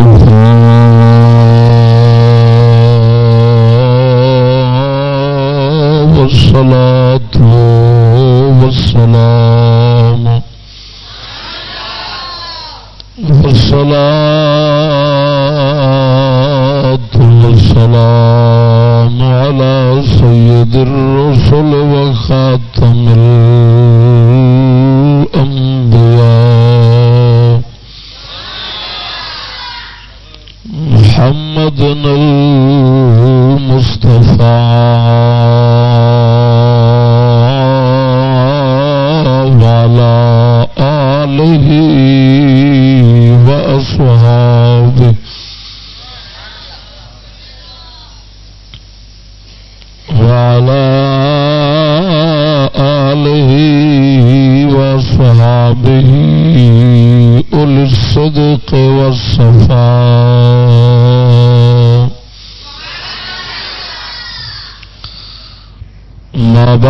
الحمد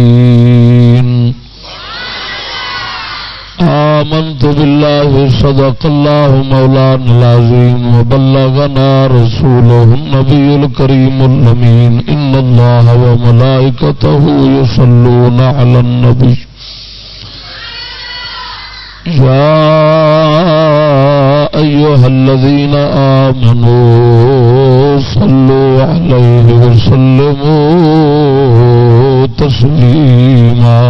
كافرين آمنت بالله صدق الله مولانا العظيم وبلغنا رسوله النبي الكريم الأمين. إن الله وملائكته يصلون على النبي. يا أيها الذين آمنوا صلوا عليه وسلموا تسليما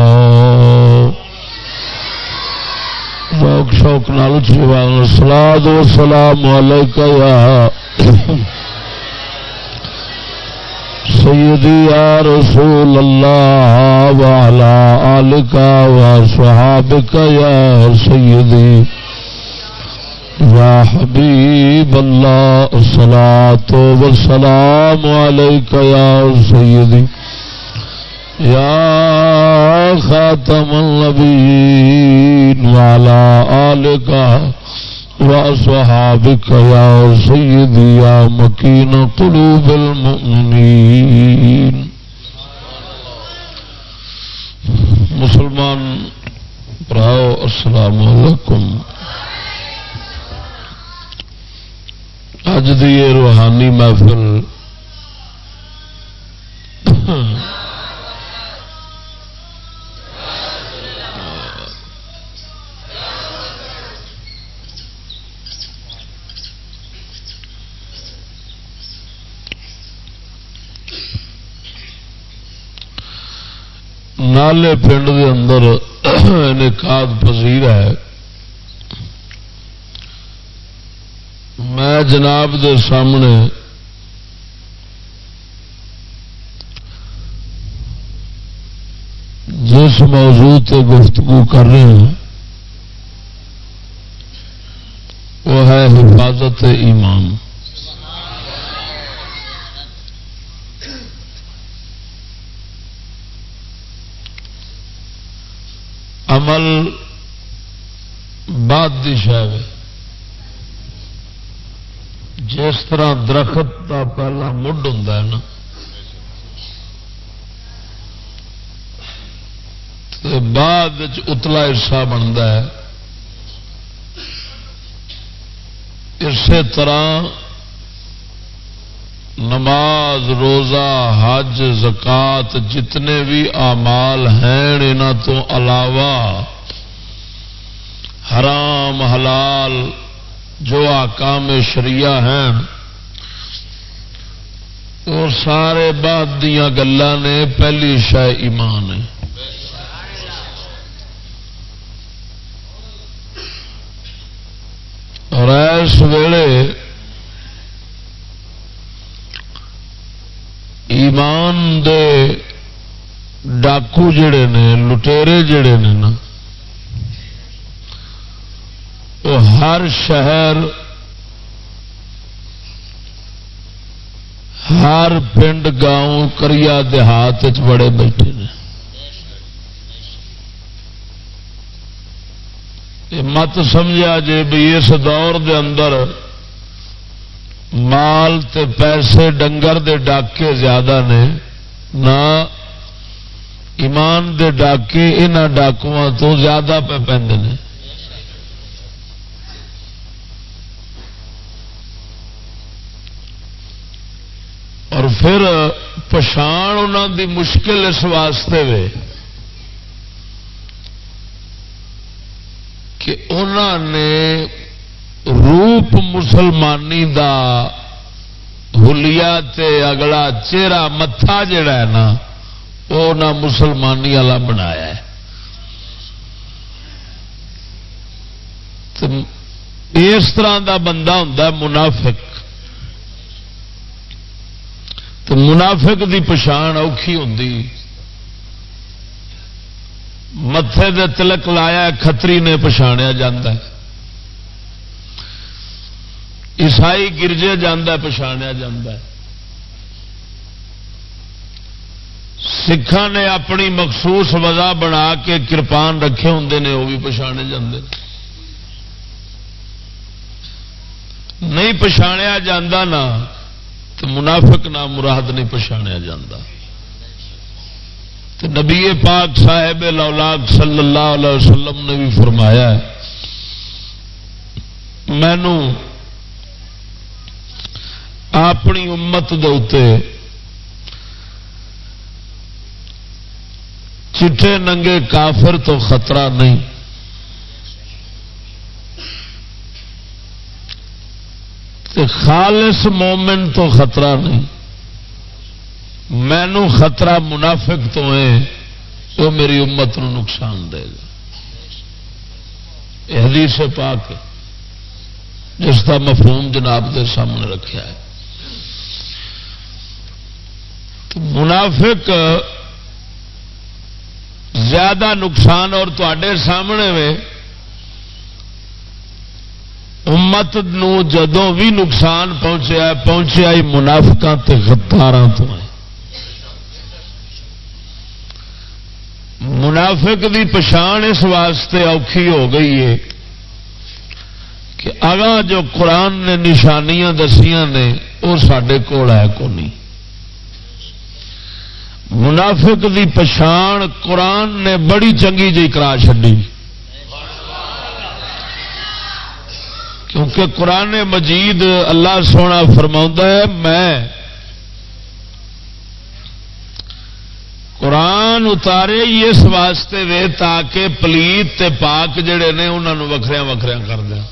شوق شوق نال جیوان سلاد و سلام علیکہ یا سیدی یا رسول اللہ والا آلکا و صحابک یا سیدی یا حبیب اللہ صلاة و سلام علیکہ یا سیدی یا خاتم النبین والا آلکا وأصحابك يا سيدي، يا مكين قلوب المؤمنين. مسلمان براؤ السلام علیکم. اج دی روحانی محفل نالے پنڈ دے اندر نکات پذیر ہے میں جناب دے سامنے جس موضوع تے گفتگو کر رہے ہیں، وہ ہے حفاظت ایمان۔ عمل بعد دی شاید جس طرح درخت کا پہلا مڈ ہوں نا بعد اتلا حصہ بنتا ہے۔ اسی طرح نماز، روزہ، حج، زکات جتنے بھی آمال ہیں ان تو علاوہ حرام، حلال جو آکام شریعہ ہیں وہ سارے بعد دیا گلا نے پہلی شہ ایمان ہے۔ اور اس ویلے ایمان دے ڈاکو جڑے نے، لٹیرے جڑے نے نا وہ ہر شہر، ہر پنڈ گاؤں کریا دیہات بڑے بیٹھے ہیں مت سمجھا جی بھی اس دور دے اندر مال تے پیسے ڈنگر دے ڈاکے زیادہ نے، نہ ایمان دے ڈاکے ان ڈاکو تو زیادہ پہ پہ اور پھر پچھان انہوں دی مشکل اس واسطے وے کہ انہوں نے روپ مسلمانی دا ہولیا تے اگلا چہرہ متھا جڑا ہے نا، وہ نہ مسلمانی والا بنایا ہے۔ اس طرح دا بندہ ہوں منافق۔ تو منافق دی پچھان اوکھی ہوں متے دے تلک لایا کتری نے پچھاڑیا جا عیسائی گرجے جانا پچھاڑیا جا سکھان نے اپنی مخصوص وجہ بنا کے کرپان رکھے ہوں نے، وہ بھی پچھانے جاندے۔ نہیں پچھاڑیا جا تو منافق نام مراد نہیں پچھاڑیا جا نبی پاک صاحب لولاک صلی اللہ علیہ وسلم نے بھی فرمایا ہے مینو اپنی امت دے چٹے ننگے کافر تو خطرہ نہیں۔ خالص مومن تو خطرہ نہیں۔ مینو خطرہ منافق تو ہے، وہ میری امت نو نقصان دے گا۔ حدیث پاک جس کا مفہوم جناب کے سامنے رکھا ہے۔ منافق زیادہ نقصان اور تے سامنے میں امت نو جدوں بھی نقصان پہنچیا پہنچیا ہی منافق غداروں تو منافق دی پچھان اس واسطے اوکھی ہو گئی ہے کہ اگاں جو قرآن نے نشانیاں دسیاں نے، وہ سڈے کول ہے کو نہیں۔ منافق دی پچھان قرآن نے بڑی چنگی جی کرا چڈی کیونکہ قرآن مجید اللہ سونا فرما ہے، میں قرآن اتارے ہی اس واسطے وے تاکہ پلیت تے پاک جڑے نے انہوں وکھریا وکھریا کر دیا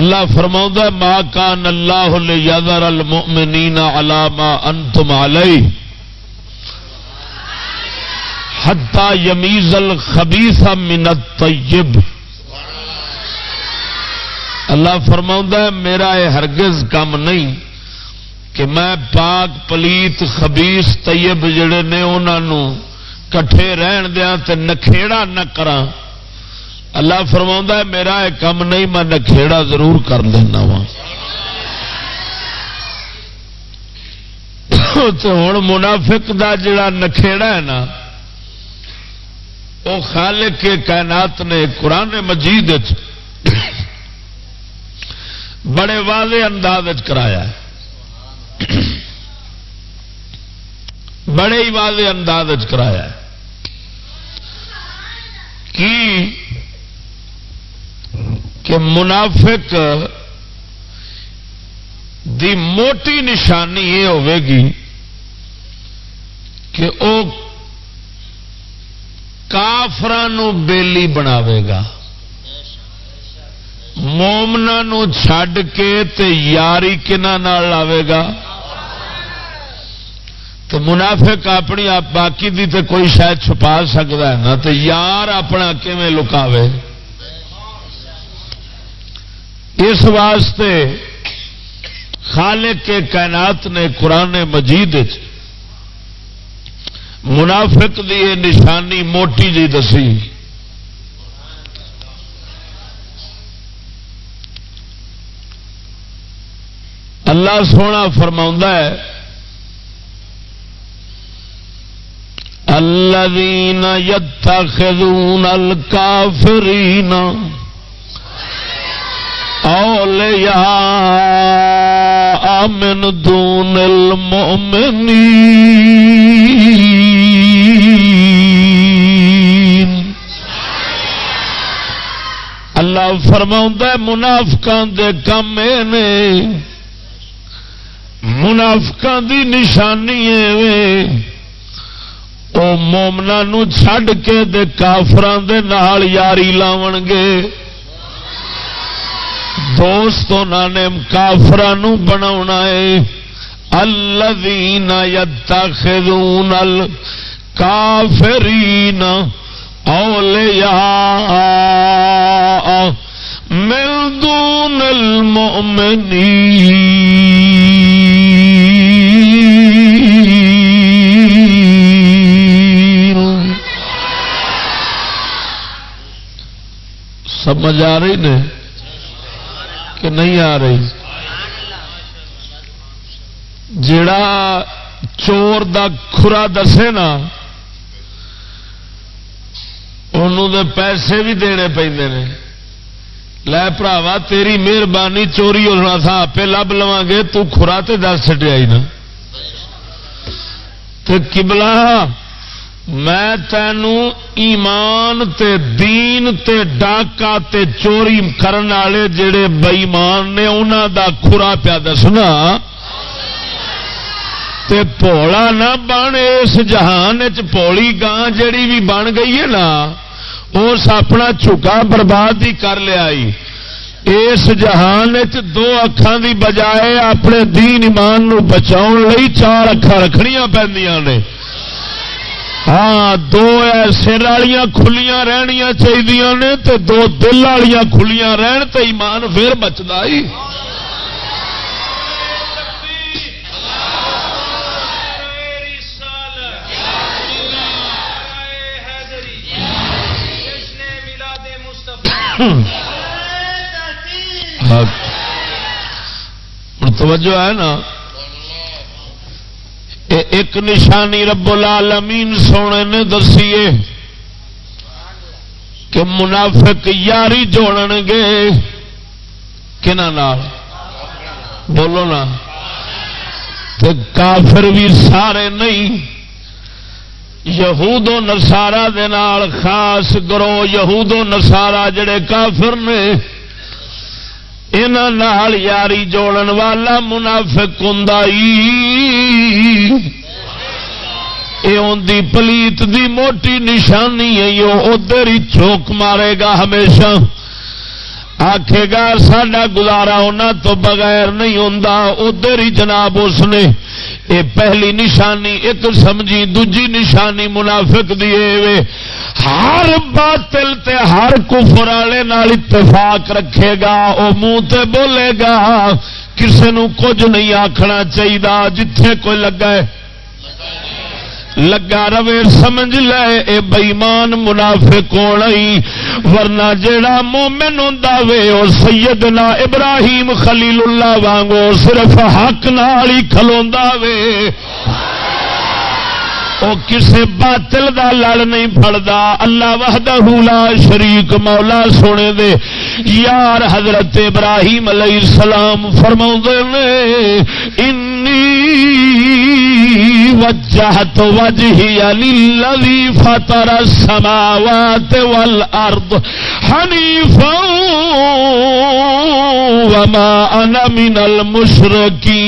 اللہ فرما ماں کان اللہ یادر المؤمنین علامہ انتم علیہ حتا یمیز الخبیث من الطیب اللہ فرما میرا یہ ہرگز کم نہیں کہ میں پاک پلیت خبیس طیب جڑے نے انہوں کٹھے رہن دیا تے نکھےڑا نہ کرا اللہ فرما میرا یہ کم نہیں، میں نکھےڑا ضرور کر دینا وا ہوں منافق دا جڑا نکھےڑا ہے نا وہ خالق کے کائنات نے قرآن مجید بڑے واضح انداز کرایا ہے۔ بڑے ہی واضح انداز کرایا کہ منافق دی موٹی نشانی یہ ہوگی کہ وہ کافران بیلی بناوے گا۔ مومنا چھڈ کے تے یاری کنا لاوے گا۔ تو منافق اپنی باقی دی تے کوئی شاید چھپا سکتا ہے نا تو یار اپنا کیون لکاوے۔ اس واسطے خالق کے کائنات نے قرآن مجید منافق دی یہ نشانی موٹی جی دسی۔ اللہ سونا فرما ہے الذين يتخذون الكافرين أولياء من دون المؤمنين اللہ فرما منافقان دے کم نے۔ منافقان دی نشانی ہے مومنا چھڈ کے دے کافران دے نال یاری لاون گے۔ دوست نے کافران بنا الذین یتخذون الکافرین اولیاء من دون المؤمنین۔ سمجھ آ رہی نے؟ کہ نہیں آ رہی۔ جڑا چور دا کھرا دسے نا انہوں دے پیسے بھی دینے پہ لے پراوا، تیری مہربانی چوری ہونا تھا آپ لب لوا گے، تو خورا تے دس چٹیا نا۔ تو کبلا میں تینوں ایمان تے دین تے ڈاکا تے چوری کرن والے جڑے بئیمان نے انہوں دا خورا پیا دسنا۔ تے پولا نہ بن، اس جہان چولی گان جڑی بھی بن گئی ہے نا، اس اپنا چکا برباد ہی کر لیا اس جہان دو اکھان دی بجائے اپنے دین ایمان نو بچاؤ لئی چار اکھان رکھنیا پہ نے۔ ہاں دو سر والیا کھلیاں رہنیا چاہیے نے تے دو دل والیا کھلیاں رہن تے ایمان پھر بچتا ہی توجہ ہے نا ایک نشانی رب العالمین سونے نے دسی کہ منافق یاری جوڑ گے کہنا بولو نا۔ کافر بھی سارے نہیں۔ یہود و نسارا خاص گرو یہود و نسارا جڑے کافر نے انہوں یاری جوڑن والا منافق ہوں یہ پلیت دی موٹی نشانی ہے ادھر ہی چوک مارے گا ہمیشہ آخے گا سڈا گزارا انہوں تو بغیر نہیں ہوں ادھر ہی جناب اس نے یہ پہلی نشانی، ایک سمجھی دجی نشانی منافق دیے ہر باطل تے ہر کفر والے اتفاق رکھے گا وہ منہ تے بولے گا۔ کسی کچھ نہیں آخنا چاہیے جتھے کوئی لگا ہے۔ لگا روے سمجھ لے، اے بئیمان منافع کون ورنہ جیڑا مومن ہوں وے، او سیدنا ابراہیم خلیل اللہ وانگو صرف حق نال ہی کھلوندا وے۔ او کسے باطل دا لڑ نہیں پڑدا اللہ وحدہ لا شریک مولا سونے دے۔ یار حضرت ابراہیم علیہ السلام فرماؤں نے انی وجہت وجہی للذی فطر السماوات والارض حنیفا وما انا من المشرکین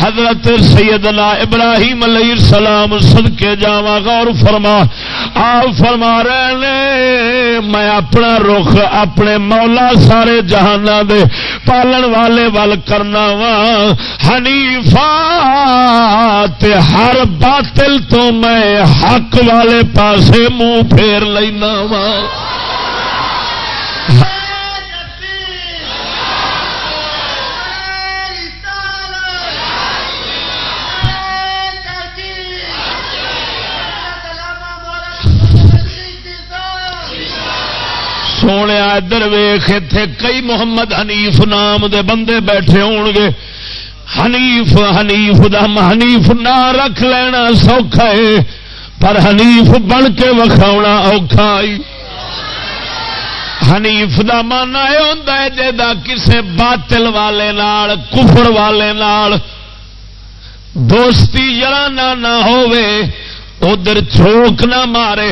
حضرت سیدنا ابراہیم علیہ السلام سد کے جا غور فرما آپ فرما رہے میں اپنا رخ اپنے مولا سارے جہان دے پالن والے ول کرنا وا ہنیفا ہر باطل تو میں حق والے پاسے منہ پھیر لینا وا سونے ادھر ویخ اتے کئی محمد حنیف نام دے بندے بیٹھے ہون گے حنیف حنیف دم حنیف نہ رکھ لینا سوکھا ہے، پر حنیف بن کے وکھاؤنا اوکھا حنیف دا مانا یہ ہوتا ہے جا کسے باطل والے نال، کفر والے نال دوستی جرانا نہ ہووے، ادھر چوک نہ مارے۔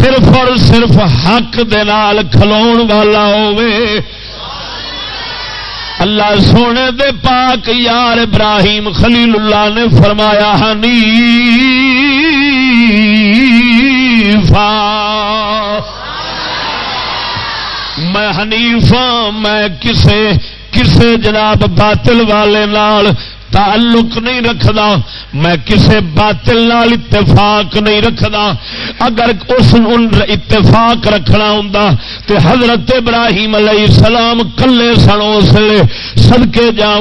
صرف اور صرف حق دال کھلو والا اللہ سونے دے پاک یار ابراہیم خلیل اللہ نے فرمایا ہنی میں حنیفا میں کسے کسے جناب باطل والے نال تعلق نہیں رکھدا، میں کسے باطل نال اتفاق نہیں رکھدا۔ اگر اس اتفاق رکھنا ہوں تے حضرت ابراہیم علیہ السلام کلے سن اس لیے سدکے جا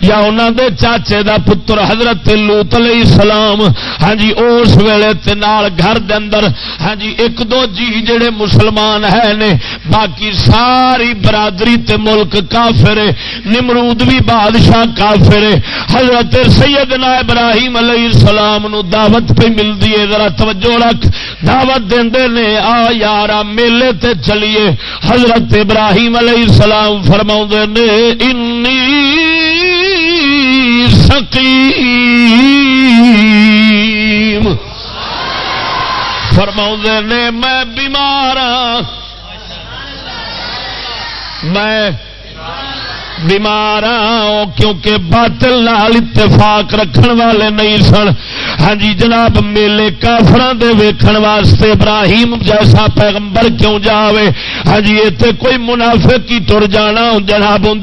یا انہوں دے چاچے دا پتر حضرت لوت علیہ السلام ہاں جی اس ویلے تے نال گھر دے اندر ہاں جی ایک دو جی جڑے مسلمان ہے نے، باقی ساری برادری تے ملک کافر نمرود بھی بادشاہ کافر حضرت سیدنا ابراہیم علیہ السلام نو دعوت پہ ملتی ہے، ذرا توجہ رکھ۔ دعوت دے نے، آ یار میلے تے چلیے۔ حضرت ابراہیم علیہ السلام فرما نے، انی سکی فرما نے، میں بیمار ہاں۔ میں بیمار ہاں کیونکہ باطل نال اتفاق رکھن والے نہیں سن۔ ہاں جی جناب، میلے کافران دے ویکھن واسطے ابراہیم جیسا پیغمبر کیوں جاوے؟ ہاں جی اتنے کوئی منافق کی تر جانا جناب ہوں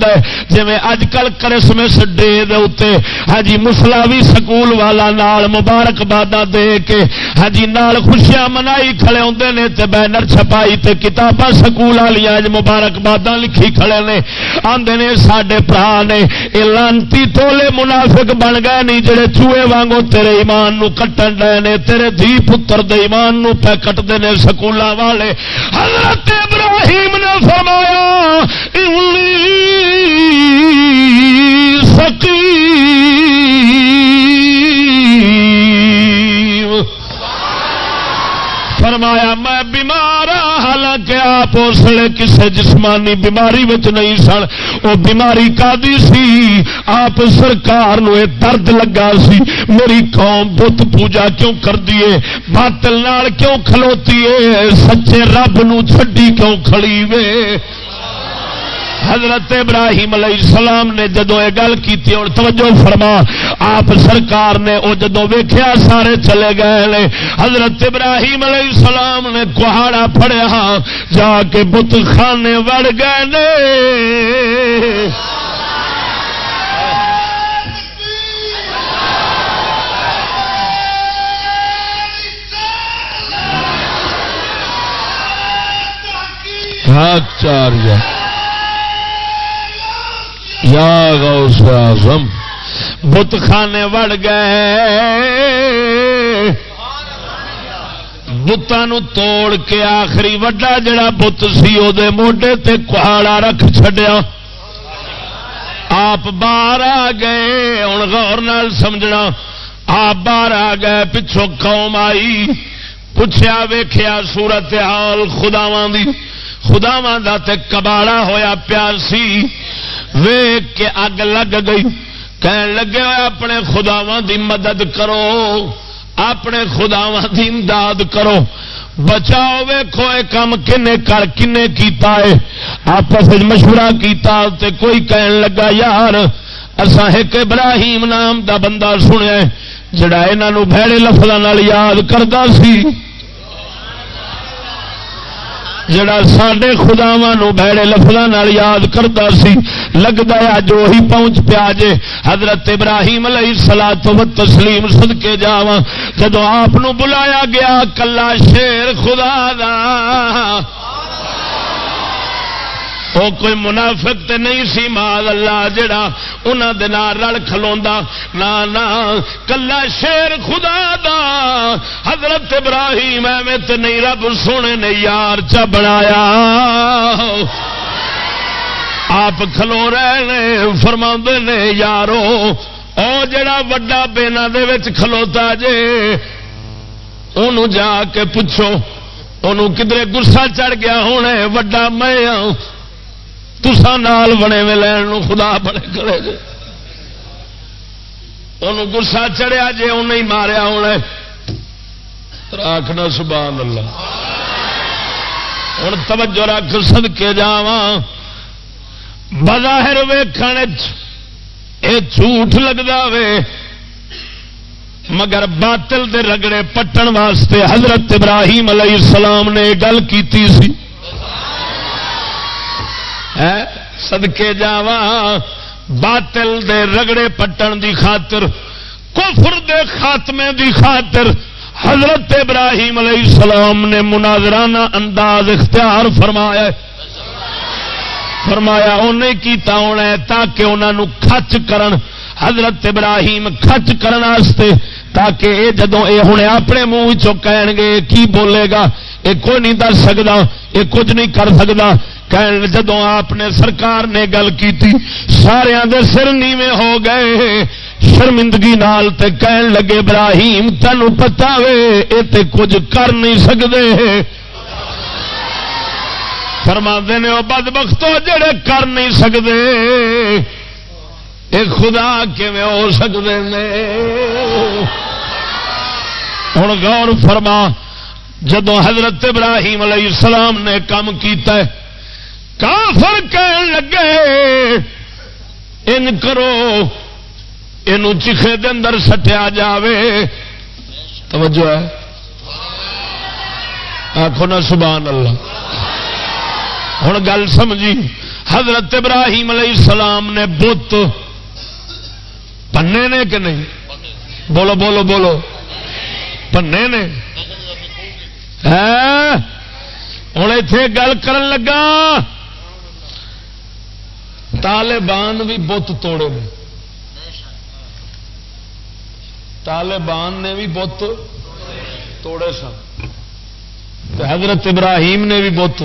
جی اج کل کرسمس ڈے دے ہاں جی مسلاوی سکول والا نال مبارکباد دے کے ہاں جی نال خوشیاں منائی کھڑے ہوں نے، تے بینر چھپائی تے کتاباں سکول والی اج مبارکباد لکھی کھڑے نے۔ آدھے نے سڈے برا نے یہ لانتی تولے منافق بن گئے نہیں جڑے چوہے وانگو تیرے ایمان نو کٹن ڈے نے تیرے دھی پتر دے ایمان نو پہ کٹتے ہیں سکولا والے حضرت ابراہیم نے فرمایا سکی فرمایا، میں بیمار ہاں حالانکہ آپ اس لیے کسی جسمانی بیماری وچ نہیں سن. وہ بیماری کا سی؟ آپ سرکار نو درد لگا سی۔ میری قوم بت پوجا کیوں کر دیے باطل نال کیوں کھلوتی ہے؟ سچے رب نو چھڈی کیوں کھڑی وے؟ حضرت ابراہیم علیہ السلام نے جدو یہ گل کی اور توجہ فرما، آپ سرکار نے وہ جدو ویخیا سارے چلے گئے حضرت ابراہیم علیہ السلام نے کہاڑا پڑیا جا کے بت خانے وڑ گئے نے۔ ہاں، چار یا غوث اعظم، بت خانے وڑ گئے۔ بتان توڑ کے آخری وڈا جڑا بت سی وہ موڈے تے کہاڑا رکھ چڈیا آپ باہر آ گئے ہوں غور نال سمجھنا۔ آپ باہر آ گئے، پچھوں قوم آئی۔ پوچھا ویخیا سورت حال خداواں دی۔ خداواں دا تے کباڑا ہویا پیار سی۔ ویگ کے اگ لگ گئی۔ کہن لگے اپنے خداوا دی مدد کرو۔ اپنے خداوا دی امداد کرو۔ بچاؤ ویخو یہ کام کن کر کن کیتا ہے آپس مشورہ کیتا تے کوئی کہن لگا، یار اصا ایک ابراہیم نام دا بندہ سنیا جڑا یہاں بھڑے لفظوں یاد کرتا سی۔ جڑا سڈے خداوا بہڑے لفظوں یاد کرتا سی لگتا ہے اج وہی پہنچ پیا جے۔ حضرت ابراہیم علیہ سلا تو تسلیم سد کے جا جب آپ بلایا گیا، کلا شیر خدا دا۔ وہ کوئی منافق تے نہیں سی مال اللہ، جڑا انہوں دے رل کھلوا نہ نا کلا شیر خدا دا۔ حضرت ابراہیم ایویں تے نہیں، رب سونے نے یار چا بنایا۔ آپ کھلو رہے نے فرما نے، یارو، او جڑا وڈا بینا دے وچ کھلوتا جے انہوں جا کے پوچھو انہوں کدھر گسا چڑھ گیا ہونے وڈا میں ہاں۔ تسا نال بنے میں لین خدا بڑے کرے جے انہوں گسا چڑھیا جے انہیں ہی ماریا ہونا راکھنا سبحان اللہ۔ ہوں توجہ رکھ سد کے جا بظاہر ویخن یہ جھوٹ لگتا وے۔ مگر باطل دے رگڑے پٹن واسطے حضرت ابراہیم علیہ السلام نے گل کی سی۔ سدکے جا باطل دے رگڑے پٹن دی خاطر، کفر دے خاتمے دی خاطر، حضرت ابراہیم علیہ السلام نے مناظرانہ انداز اختیار فرمایا فرمایا انہیں کیتا ہونا ہے تاکہ انہوں کچ کرن، حضرت ابراہیم کچ کرنے تاکہ یہ جدو یہ ہوں اپنے منہ چن گے، کی بولے گا؟ یہ کوئی نہیں دس سکتا یہ کچھ نہیں کر سکتا جدو آپ نے سرکار نے گل کی سارا دے سر نیوے ہو گئے۔ شرمندگی نال تے کہن لگے، ابراہیم تینوں پتا وے یہ تے کچھ کر نہیں سکتے فرما نے وہ بد بختو جڑے کر نہیں سکتے یہ خدا کیون ہو سکتے ہوں غور فرما جدو حضرت ابراہیم علیہ السلام نے کام کیتا ہے کافر کہن لگے، ان کرو یہ چیخے دے اندر سٹیا جاوے۔ توجہ ہے۔ آخو نا سبحان اللہ۔ ہوں گل سمجھی، حضرت ابراہیم علیہ السلام نے بت پنے نے کہ نہیں؟ بولو بولو بولو۔ پنے نے۔ ہوں اتے گل کر لگا۔ طالبان بھی بت توڑے نے۔ طالبان نے بھی بت توڑے سن۔ حضرت ابراہیم نے بھی بت۔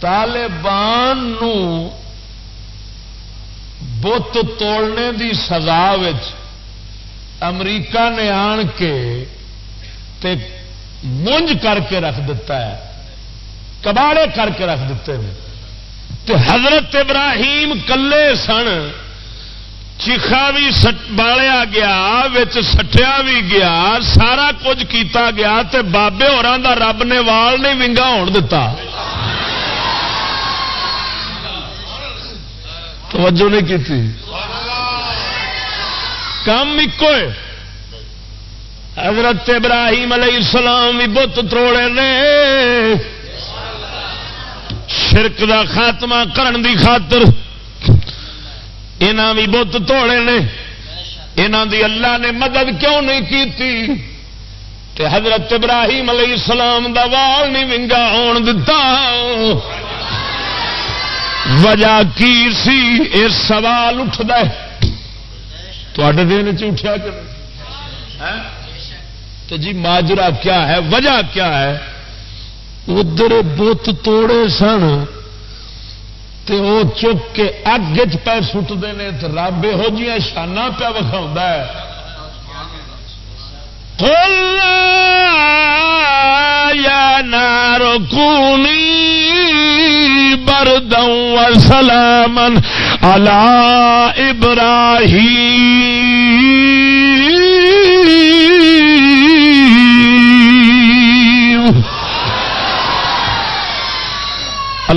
طالبان بت توڑنے دی سزا امریکہ نے آن کے تے منج کر کے رکھ دیتا ہے۔ کباڑے کر کے رکھ دیتے ہیں۔ تے حضرت ابراہیم کلے سن، چیخا بھی بالیا گیا سٹیا بھی گیا، سارا کچھ کیتا گیا تے بابے اور رب نے وال نہیں ونگا ہوتا توجہ نہیں کی کام ایک حضرت ابراہیم علیہ السلام بھی بت تروڑے نے۔ شرک دا خاتمہ کرن دی خاطر یہاں بھی بت توڑے نے۔ یہاں دی اللہ نے مدد کیوں نہیں کی تھی تے حضرت ابراہیم علیہ السلام دا وال نہیں ونگا ہون دتا۔ وجہ کی سی؟ یہ سوال اٹھتا ہاں؟ تے دن چٹیا تو جی ماجرا کیا ہے؟ وجہ کیا ہے؟ ادھر بت توڑے سن تے وہ چک کے اگ پہ سٹتے ہیں تو رب یہو جی شانہ پیا وکھا یا نارو کونی بردوں سلامن اللہ ابراہیم۔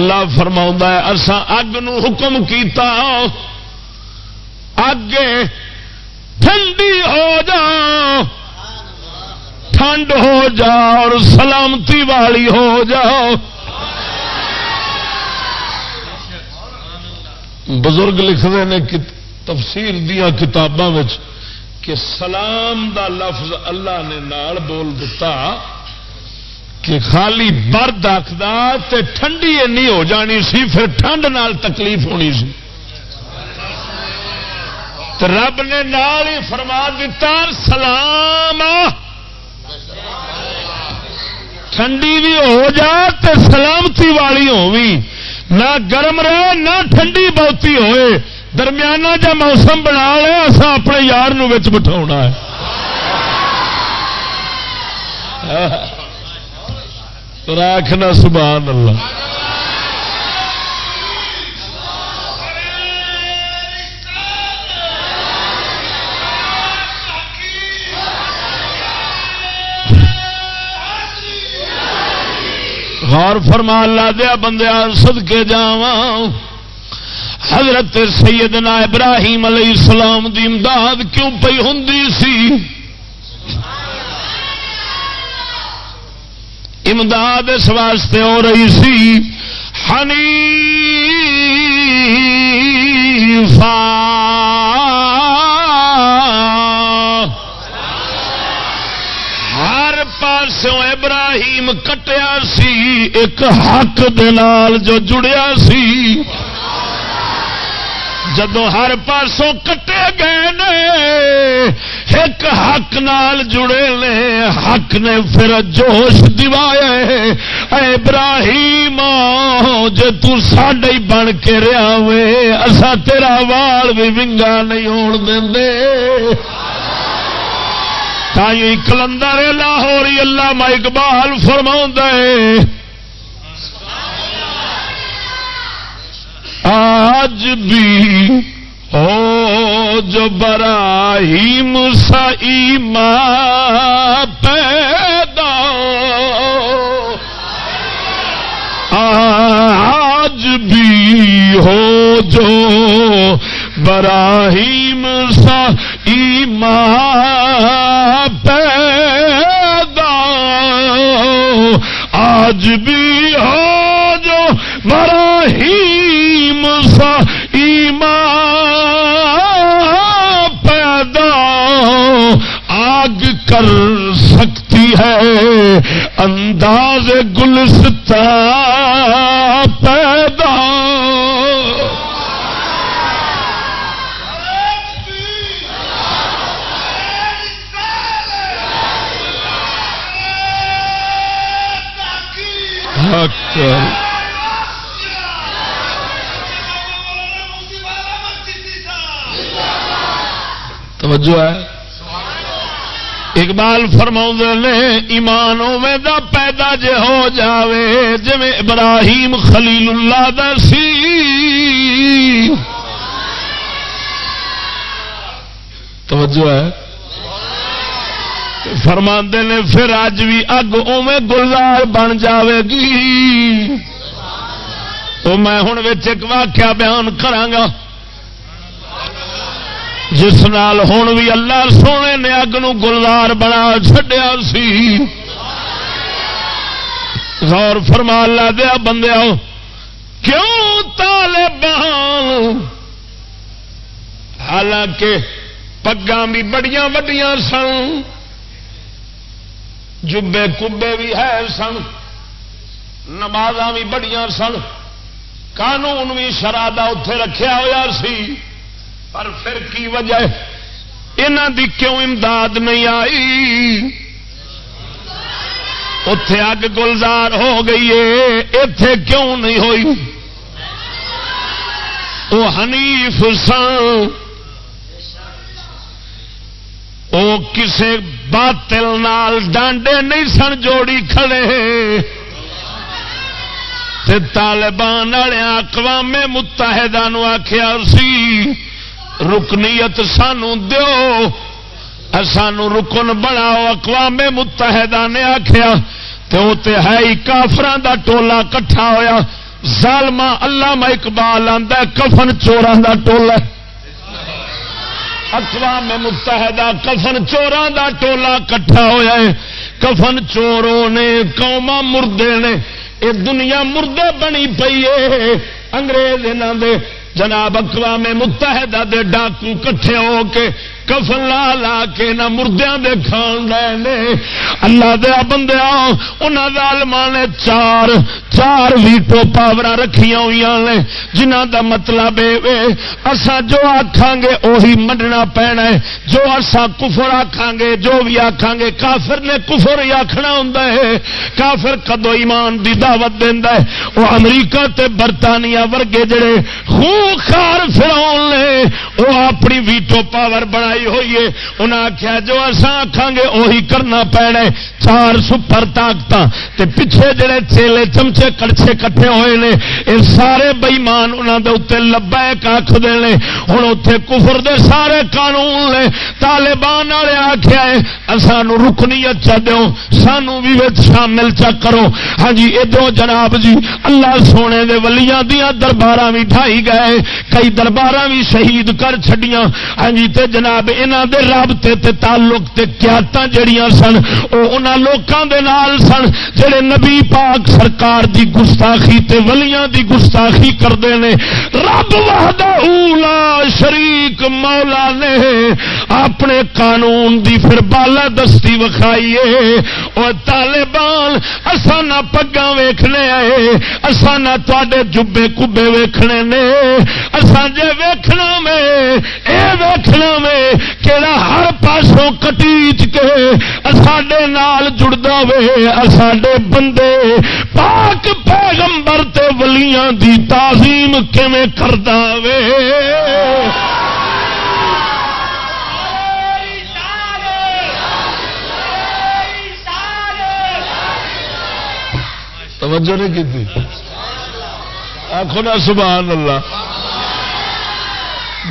اللہ فرما ہے اسا اگ حکم کیتا اگ ٹھنڈی ہو جا، ٹھنڈ ہو جا اور سلامتی والی ہو جاؤ بزرگ لکھتے ہیں کہ تفسیر دیا کتاباں کہ سلام دا لفظ اللہ نے نال بول دیتا کہ خالی برد آخر ٹھنڈی اینی ہو جانی سی، پھر ٹھنڈ نال تکلیف ہونی سی۔ رب نے نال ہی فرما دیتا، سلام۔ ٹھنڈی بھی ہو جا تو سلامتی والی ہوگی نہ گرم رہے، نہ ٹھنڈی بہتی ہوئے۔ درمیانہ جا موسم بنا لے اصا اپنے یار بٹھا ہے۔ راکھنا سبحان اللہ۔ غور فرما لا دیا بندیا سد کے جا حضرت سیدنا ابراہیم علیہ السلام دی امداد کیوں پی ہوں سی؟ امداد اس واسطے ہو رہی سی۔ ہنی ہر پاسوں ابراہیم کٹیا سی، ایک حق دال جو جڑیا سی۔ جدو ہر پاسوں کٹے گئے نے، ایک حق نال جڑے نے، حق نے پھر جوش اے ابراہیم، جے تو ساڈے ہی بن کے رہا وے اسا تیرا وال بھی ونگا نہیں ہون دے تھی کلندر لاہوری اللہ اقبال فرما ہے۔ آج بھی ہو جو براہیم سیما پیدا آج بھی ہو جو براہیم سا ایما پیدا آج بھی ہو جو براہیم سا ایمان پیدا آگ کر سکتی ہے انداز گلستا پیدا۔ توجہ ہے۔ اقبال فرما نے ایمان دا پیدا جے ہو جاوے جی ابراہیم خلیل اللہ دا سی۔ توجہ ہے۔ فرما نے، پھر اج بھی اگ اوے گلزار بن جاوے گی۔ تو میں ہوں ایک واقعہ بیان کرانگا جس نال ہوں بھی اللہ سونے نے اگ گلدار بنا چڈیا سی۔ غور فرما لا دیا بندے کیوں طالبان؟ حالانکہ پگا بھی بڑیاں وڈیاں سن، جبے کبے بھی ہے سن نماز بھی بڑیاں سن، قانون بھی شرادہ اتے رکھا ہوا سی۔ پر پھر کی وجہ یہاں دی کیوں امداد نہیں آئی؟ اتے اگ گلزار ہو گئی ہے اتے کیوں نہیں ہوئی؟ وہ حنیف سن وہ کسے باطل نال ڈانڈے نہیں سن جوڑی کھڑے۔ طالبان والے اقوام متحدہ آخیا سی رکنیت سانو دو سانو رکن بناؤ اقوام متحدہ نے آخیا تو ہے ہی کافران دا ٹولا کٹھا ہویا۔ ظالما اللہ اقبال آتا کفن چوران دا ٹولا اقوام متحدہ کفن چوران دا ٹولا کٹھا ہوا ہے۔ کفن چوروں نے قوما مردے نے یہ دنیا مردے بنی پی ہے۔ انگریز دے جناب اقوام متحدہ دے ڈاکو کٹھے ہو کے کفن لا لا کے نہ مردیا دے کھان لے اللہ دیا بندیا انہوں نے چار چار ویٹو پاور رکھیا ہوئی نے جنہ دا مطلب اسا جو آخان گے وہی مننا پینا ہے۔ جو اسا کفر آخان گے، جو بھی آخان گے، کافر نے کفر ہی آخنا ہوں کافر کدو ایمان دی دعوت دینا ہے۔ وہ امریکہ تے برطانیہ ورگے جڑے خوار فراؤن نے وہ اپنی ویٹو پاور بنائی بنائی ہوئی ہے۔ انہیں آخیا جو اصا آخان گے وہی کرنا پینا چار سپر طاقت پیچھے جڑے چیلے چمچے کڑچے کٹھے ہوئے نے یہ سارے بئیمان انہوں کے اتنے لبا ایک دے ہوں اتنے کفر دے سارے قانون نے۔ طالبان والے آخیا ہے سانو رکنیت چا دو سانو بھی شامل چا کرو۔ ہاں جی ادھر جناب جی اللہ سونے دے ولیاں دیا دربار بھی ڈھائی گئے، کئی دربار بھی شہید کر چڈیاں ہاں جی تے جناب جناب انہ دے رابطے تے تعلق تے قیادت جڑیاں سن وہ انہاں لوکاں دے نال سن، جڑے نبی پاک سرکار دی گستاخی تے ولیاں دی گستاخی کردے نے، رب وحدہ اولا شریک مولا نے اپنے قانون دی پھر بالا دستی وکھائیے او طالبان، اساں نہ پگاں ویکھنے آئے، اساں نہ تواڈے جبے کبے ویکھنے نے۔ اساں جے ویکھنا میں، اے ویکھنا میں کہڑا ہر پاسوں کٹیچ کے ساڈے نال جڑتا وے ساڈے بندے۔ پاک پیغمبر تے ولیاں دی تعظیم کیویں کردا وے؟ توجہ نہیں کی تھی؟ آخو نا سبحان اللہ۔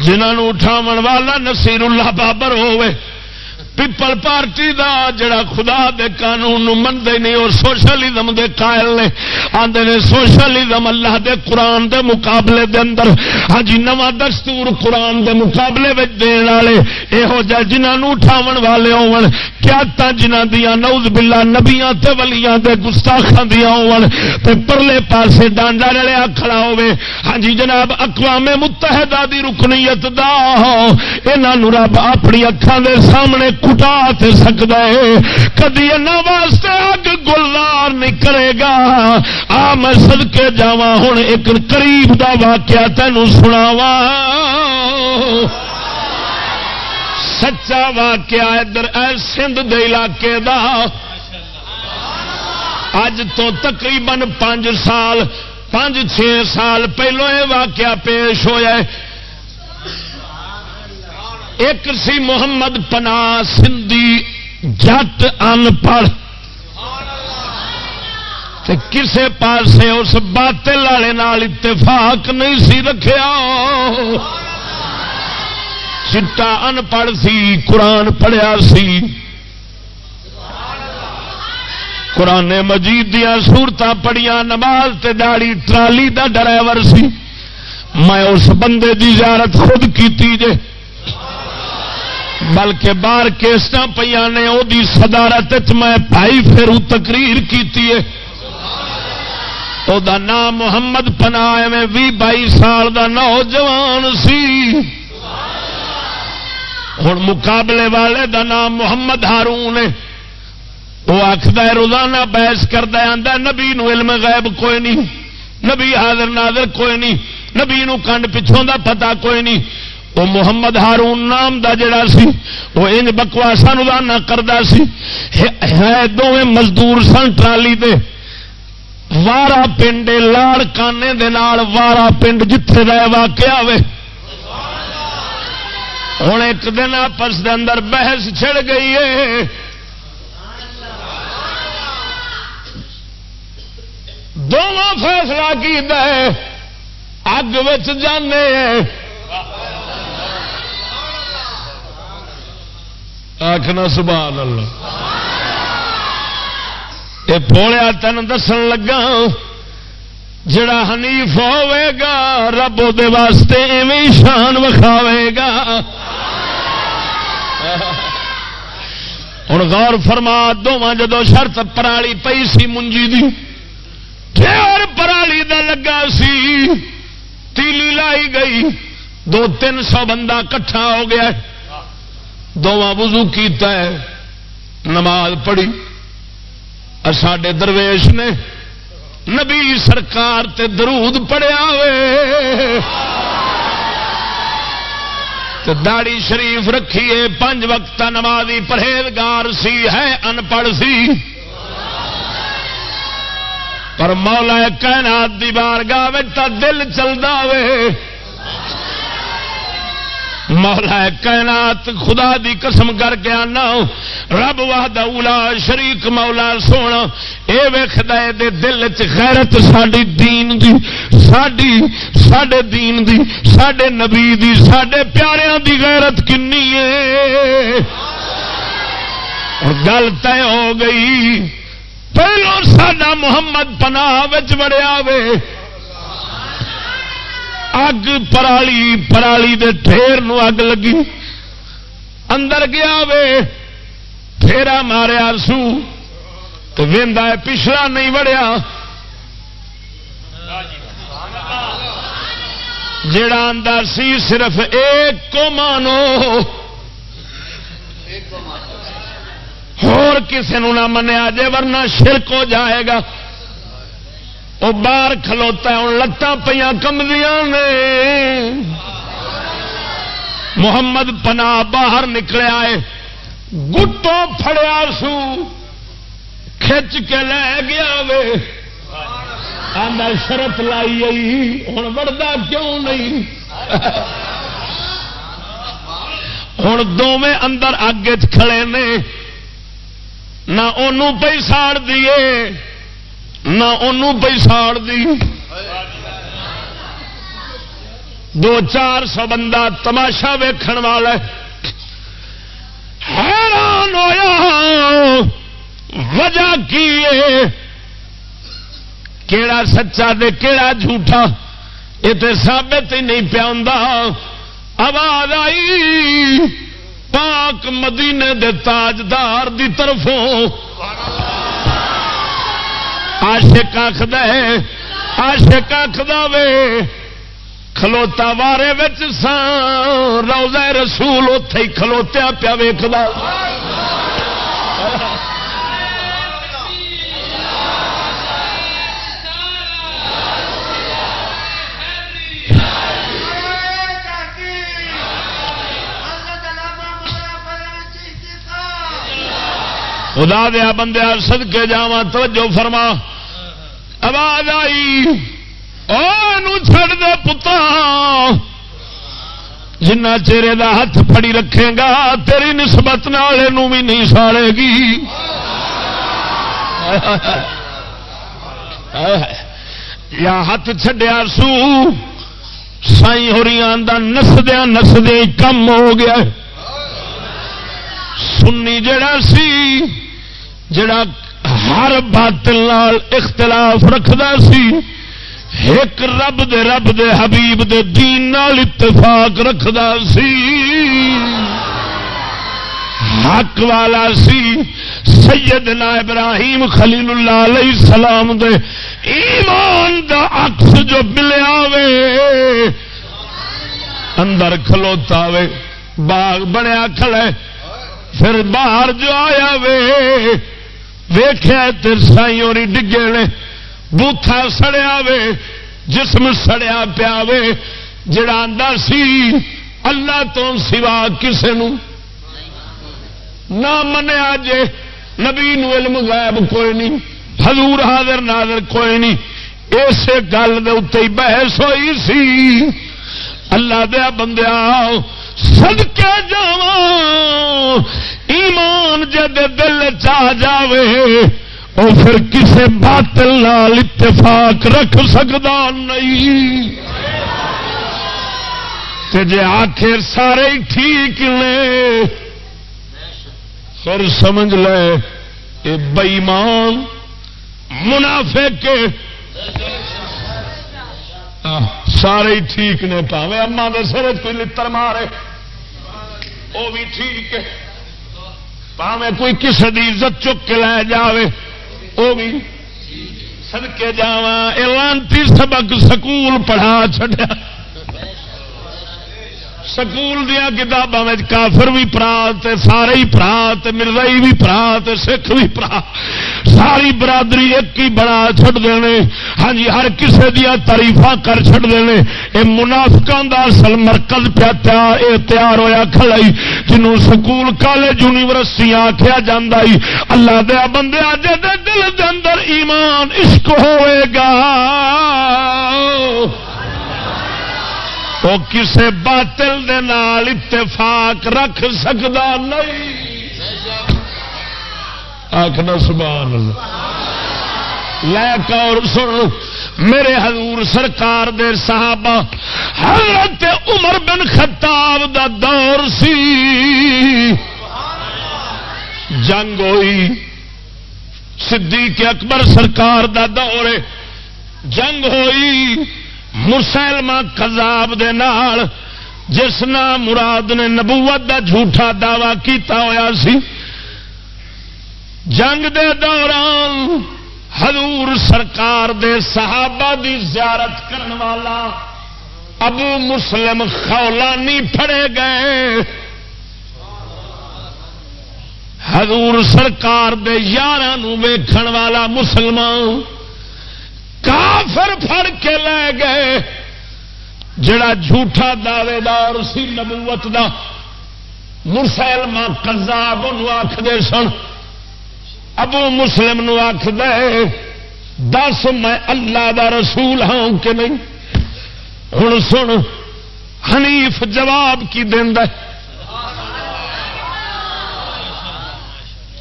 جنہوں اٹھاو والا نصیر اللہ بابر ہوئے پیپل پارٹی دا جڑا خدا دے قانون منتے نہیں اور سوشلزم دے قائل نے۔ آدھے نے سوشلزم اللہ دے قرآن دے مقابلے دے اندر۔ ہاں جی نواں دستور قرآن دے مقابلے دین والے یہو جہ جنہوں اٹھاو والے ہون۔ کیا جنہ دیا نوز بلا نبیاں تے ولیاں دے گستاخاں دیا ہون۔ تے پرلے پاسے ڈانڈا رلیا کھڑا ہوے ہاں جی جناب، اقوام متحدہ دی رکنیت دا۔ انہاں رب اپنی اکھاں دے سامنے کٹا تے سکتا ہے کدی واسطے اگ گلدار نہیں کرے گا۔ آ، میں سد کے جا ہوں ایک قریب دا واقعہ تینوں سناوا سچا واقعہ ادھر اے سندھ دے علاقے دا۔ اج تو تقریباً پانچ سال، پانچ چھ سال پہلو یہ واقعہ پیش ہوا ہے۔ ایک سی محمد پنا سندھی، جٹ ان پڑھ۔ کسے پاس اس باطل والے نال اتفاق نہیں سی رکھیا۔ چٹا ان پڑھ سی، قرآن پڑھیا سی۔ قرآن مجید دیا سورت پڑھیا، نماز تے داڑی ٹرالی دا ڈرائیور سی۔ میں اس بندے دی زیارت خود کی جے۔ بلکہ بار کیسٹ پہ نے وہ صدارت میں بھائی پھر تقریر کی نام محمد پنا میں بھی بائی سال دا نوجوان سی۔ ہوں مقابلے والے دا نام محمد ہارون وہ آخد روزانہ بحث کرتا آدھا نبی نو علم غیب کوئی نہیں، نبی حاضر ناظر کوئی نہیں، نبی نو کنڈ پچھوں دا پتا کوئی نہیں۔ وہ محمد ہارون نام دا جڑا سی، وہ ان بکواسا نہ کرتا سی۔ ہے دونیں مزدور سن ٹرالی دے۔ وارا پنڈ لاڑ کانے دے نال وارا پنڈ جتھے رہ واقع ہوئے ہوں ایک دن آپس دے اندر بحث چھڑ گئی ہے۔ دونوں فیصلہ کی دے اگ جانے۔ آخنا سبحان اللہ۔ یہ پوڑیا تین دسن لگا، جڑا حنیف ہوے گا، رب دے واسطے ایویں شان وکھاوے گا۔ ہوں غور فرما دونوں جدو شرط پرالی پئی سی منجی دی پرالی دا لگا سی، تیلی لائی گئی۔ دو تین سو بندہ کٹھا ہو گیا۔ دونوں وضو کیتا ہے، نماز پڑھی۔ ساڈے درویش نے نبی سرکار تے درود پڑیا ہوئے داڑی شریف رکھیے پانچ وقت نمازی پرہیزگار سی، ہے ان پڑھ سی۔ پر مولا کائنات دی بارگاہ دل چلتا وے۔ مولا کائنات خدا دی قسم کر کے آنا رب واہد اولا شریک مولا سونا۔ اے ویخد دے دل چ غیرت ساڈی دین دی، ساڈی، ساڈے دین دی، ساڈے نبی دی، ساڈے پیاریاں دی غیرت کنی ہے۔ اور گل طے ہو گئی۔ پہلو ساڈا محمد پناہ وڑیا وے۔ اگ پرالی پرالی دے ٹھیر نو اگ لگی۔ اندر گیا وے پھیرا ماریا سو تو وہدا پچھلا نہیں وڑیا۔ جڑا اندر سی صرف ایک کو مانو اور کسی نہ منیا جے، ورنہ شرک ہو جائے گا۔ وہ باہر کھلوتا ہوں لتان پہ کمدیا نے۔ محمد پنا باہر نکلیا ہے گٹوں فڑیا سو، کھچ کے لے گیا وے۔ آدھا شرط لائی آئی، ہوں وڑتا کیوں نہیں؟ ہوں دونیں اندر اگ کھڑے نے، نہ انہوں پہ ساڑ دیے نہ ان ساڑ دی۔ دو چار سو بندہ تماشا ویکھن والا حیران ہوا وجہ کی کیڑا سچا دے کیڑا جھوٹا؟ یہ تو سابت ہی نہیں پیا آواز آئی۔ پاک مدینے دے تاجدار دی طرفوں۔ آشک آخد آشک آخد وے کھلوتا وارے روزہ رسول اتے ہی کھلوتیا پیا ویخ خدا دیا بندے سد کے جا توجہ فرما۔ آواز آئی۔ چڑ دے پتا جنا چہرے دا ہاتھ پڑی رکھے گا، تیری نسبت نالے بھی نہیں ساڑے گی۔ یا ہاتھ چڈیا سو سائی ہو رہی نسدیا نسدے کم ہو گیا۔ سنی جڑا سی جڑا ہر باطل نال اختلاف رکھدا سی، ایک رب دے رب دے حبیب دے دین نال اتفاق رکھدا سی۔ حق والا سی، سیدنا ابراہیم خلیل اللہ علیہ السلام دے ایمان دا عکس جو ملیا وے، اندر کھلوتا وے، باغ بنیا کھڑے پھر باہر جو آیا وے ویخیا ترسائی اور ڈگے نے، بوتھا سڑیا وے، جسم سڑیا پیا وے، جڑا اندر سی، اللہ تو سوا کسے نو نہ منیا جے۔ نبی نو علم غائب کوئی نہیں، حضور حاضر ناظر کوئی نہیں۔ اسے گل دے بحث ہوئی سی۔ اللہ دیا بندیا سد کے جا ایمان جد دل چاہ جاوے اور پھر کسے باطل نال اتفاق رکھ سکتا نہیں۔ جی آخر سارے ٹھیک نے، پھر سمجھ لے یہ بئیمان منافع کے سارے ٹھیک نے، پاوے اما دے سر کوئی لڑ مارے وہ بھی ٹھیک ہے۔ پاوے کوئی کسی کی عزت چک کے لے جاوے وہ بھی سدکے جا لانتی سبق سکول پڑھا چڑیا سکول دیا کتابوں میں کافر بھی پرا سارے ہی پرا مرزائی بھی پرا سکھ بھی پرا ساری برادری ایک ہی بڑا چڑ دینے۔ ہاں جی ہر کسے دیا تاریفا کر چڑ دینے۔ اے منافقوں دا اصل مرکز پیا تیار، اے تیار ہویا کھڑائی جنوں سکول، کالج یونیورسٹی آخیا جا اللہ دیا بندے اج دل دے اندر ایمان عشق ہوئے گا۔ وہ کسے باطل دے نال اتفاق رکھ سکتا نہیں۔ آخنا سبحان اللہ۔ لے اور سن۔ میرے حضور سرکار دے صحابہ، حضرت عمر بن خطاب دا دور سی۔ جنگ ہوئی۔ صدیق اکبر سرکار دا دور۔ جنگ ہوئی۔ مسلمہ کزاب جس نام مراد نے نبوت دا جھوٹا دعوی کیتا ہویا سی۔ جنگ دے دوران حضور سرکار دے صحابہ دی زیارت کرن والا ابو مسلم خولانی پھڑے گئے۔ حضور سرکار دے یار ویکھن والا مسلمان کافر پھڑ کے لے گئے۔ جڑا جھوٹا دعوے دار سی نبوت دا مسلم کزاب آخر سن۔ ابو مسلم نو آخ دس میں اللہ دا رسول ہوں کہ نہیں؟ ہوں سن، حنیف جواب کی دینا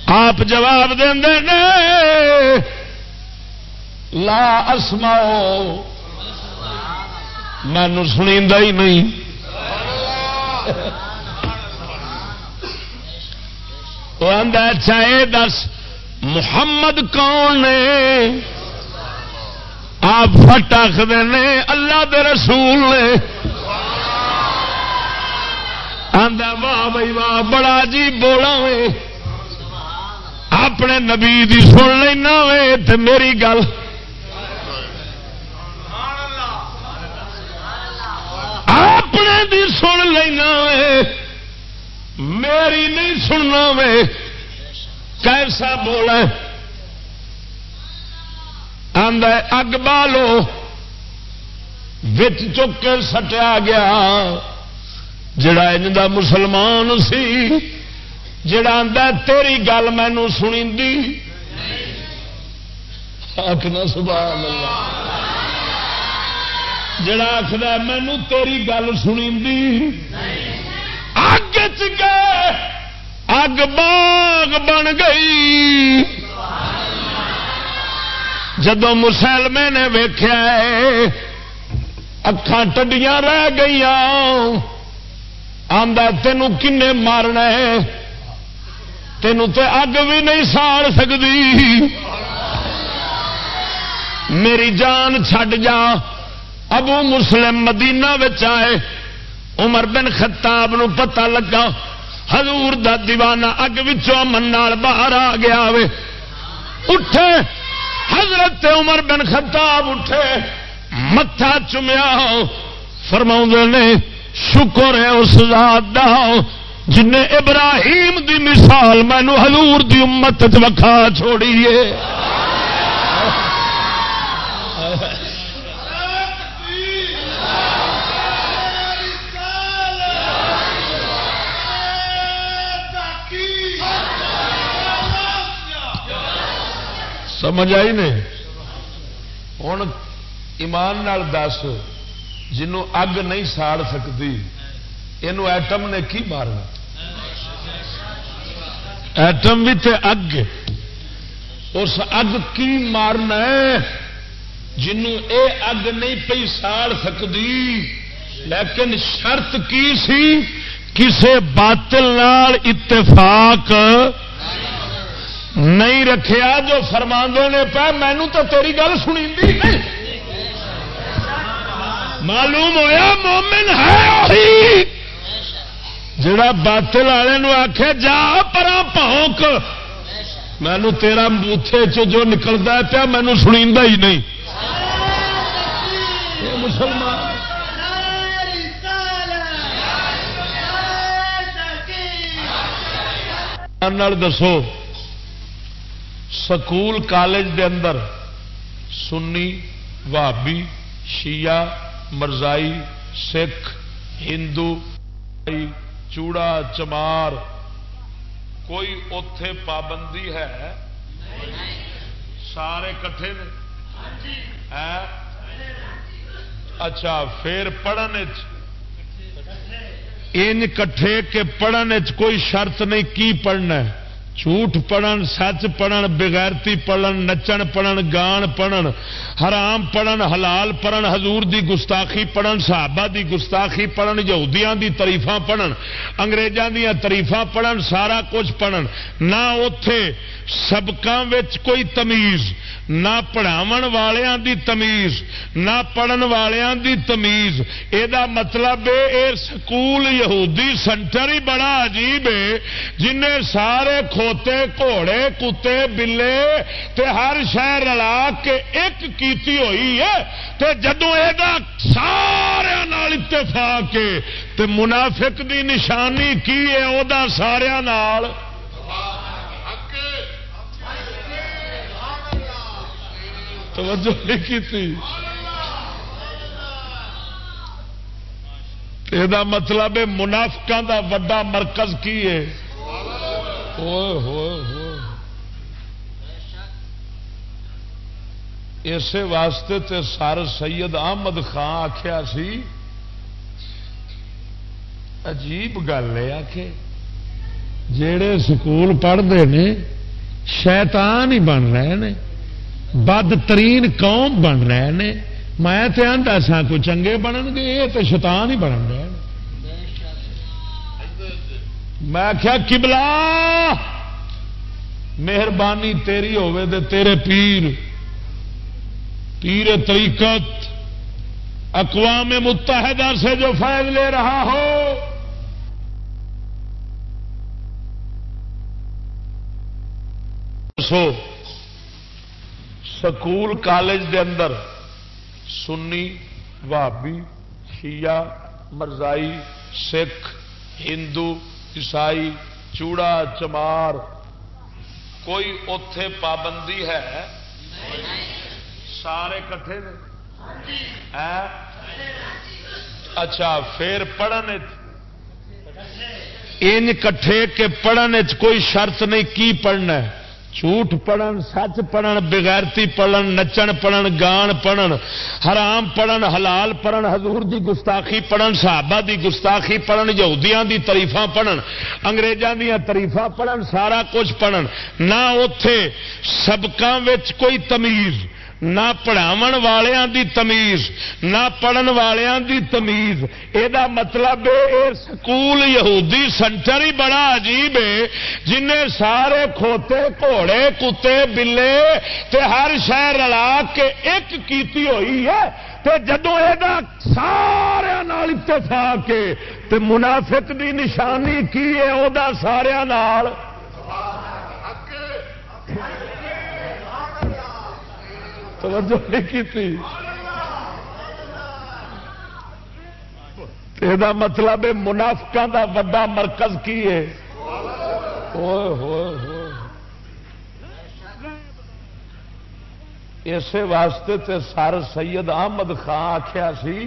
آپ جواب دے لا اسماؤ مینو سنی ہی نہیں۔ وہ آدھا اچھا چاہے دس، محمد کون نے آپ فٹ آخر نے، اللہ دے رسول نے۔ آدھا واہ بھائی، واہ، بڑا جی بولا وے اپنے نبی دی سن لینا وے تو میری گل اپنے دی سن لینا وے، میری نہیں سننا وے۔ کیسا بولا؟ اگ بالو۔ بچ چک کے سٹیا گیا۔ جڑا ان مسلمان سی، جڑا آدھا تیری گل مینو سنی آخنا سبحان اللہ۔ جڑا آخر مینو تیری گل سنی اگ گئے، اگ باغ بن گئی. جدو مسلمے نے ویخیا اکھان ٹڈیاں رہ گئی آدھا تینوں کن مارنا تینوں تے اگ بھی نہیں ساڑ سکتی میری جان چھڈ جا۔ ابو مسلم مدینہ آئے، عمر بن خطاب نو پتہ لگا، حضور دا دیوانہ اگ من باہر آ گیا وے۔ اٹھے، حضرت عمر بن خطاب اٹھے، متھا چومیا فرما نے، شکر ہے اس ذات دا، جن ابراہیم دی مثال مینو حضور دی امت وکھا چھوڑی سمجھ آئی نے ہوں ایمان نال دس جنوں اگ نہیں ساڑ سکتی یہ ایٹم نے کی مارنا؟ ایٹم بھی تے اگ۔ اس اگ کی مارنا جنوں اے اگ نہیں پی ساڑ سکتی لیکن شرط کی سی؟ کسے باطل نال اتفاق نہیں رکھیا جو فرما نے پہ مینو تو تیری گل سنی معلوم ہویا مومن ہے جڑا باطل والے آخ جا پرا پونک مینو تیرا اتے جو نکلتا پیا مینو سنی ہی نہیں۔ مسلمان۔ دسو۔ سکول کالج دے اندر سنی بھابی شیعہ، مرزائی، سکھ، ہندو چوڑا، چمار، کوئی اتے پابندی ہے؟ سارے کٹھے نے؟ اچھا پھر پڑھنے ان کٹھے کے پڑھنے کوئی شرط نہیں، کی پڑھنا ہے؟ جھوٹ پڑھن، سچ پڑھن، بغیرتی پڑھن، نچن پڑھن، گان پڑھن، حرام پڑھن، حلال پڑھن، حضور دی گستاخی پڑھن، صحابہ دی گستاخی پڑھن، یہودیاں دی تریفاں پڑھن، انگریزاں دیا تریفاں پڑھن، سارا کچھ پڑھن۔ نہ اتے سبکاں کوئی تمیز نہ پڑھاو والوں دی تمیز، نہ پڑھن والوں دی تمیز۔ یہ مطلب اے سکول یہودی سینٹر ہی بڑا عجیب ہے جن سارے کھوتے، گھوڑے، کتے، بلے تے ہر شہر رلا کے ایک کیتی ہوئی ہے۔ تے جدو یہ سارا اتفاق تے منافق دی نشانی کی ہے وہ سارا توجہ نہیں کی تھی۔ یہ مطلب منافقہ دا وڈا مرکز کی ہے؟ اسی واسطے تے سر سید احمد خان آخیا سی، عجیب گل ہے آ جڑے سکول پڑھتے ہیں شیطان ہی بن رہے ہیں بدترین قوم بن رہے ہیں میں تو آتا سا کو چنگے بنن گے؟ یہ تو شیطان ہی بن رہے میں کیا کبلا مہربانی تیری ہوے دے تیرے پیر۔ پیر طریقت۔ اقوام متحدہ سے جو فائد لے رہا ہو۔ سو۔ سکول کالج دے اندر، سنی بھابی شیعہ، مرزائی، سکھ، ہندو، عیسائی، چوڑا، چمار، کوئی اتے پابندی ہے؟ سارے کٹھے نے؟ اچھا پھر پڑھنے ان کٹھے کے پڑھنے کوئی شرط نہیں، کی پڑھنا ہے؟ جھوٹ پڑھن، سچ پڑھن، بغیرتی پڑھن، نچن پڑھن، گان پڑھن، حرام پڑھن، حلال پڑھن، حضور دی گستاخی پڑھن، صحابہ دی گستاخی پڑھن، یہودیاں دی تریفاں پڑھن، انگریزاں دیا تریفاں پڑھن، سارا کچھ پڑھن۔ نہ اتے سبکاں کوئی تمیز نہ پڑھاو والوں دی تمیز، نہ پڑھن والوں دی تمیز۔ یہ مطلب سکول یہودی سینٹر ہی بڑا عجیب ہے جن سارے کھوتے گھوڑے کتے، بلے تے ہر شہر رلا کے ایک کیتی ہوئی ہے۔ تے جدو یہ سارا اتفاق تے منافق دی نشانی کی ہے وہ سارا توجہ نہیں کی یہ مطلب منافقہ دا وڈا مرکز کی ہے۔ اسی واسطے تے سر سید احمد خان آخیا سی۔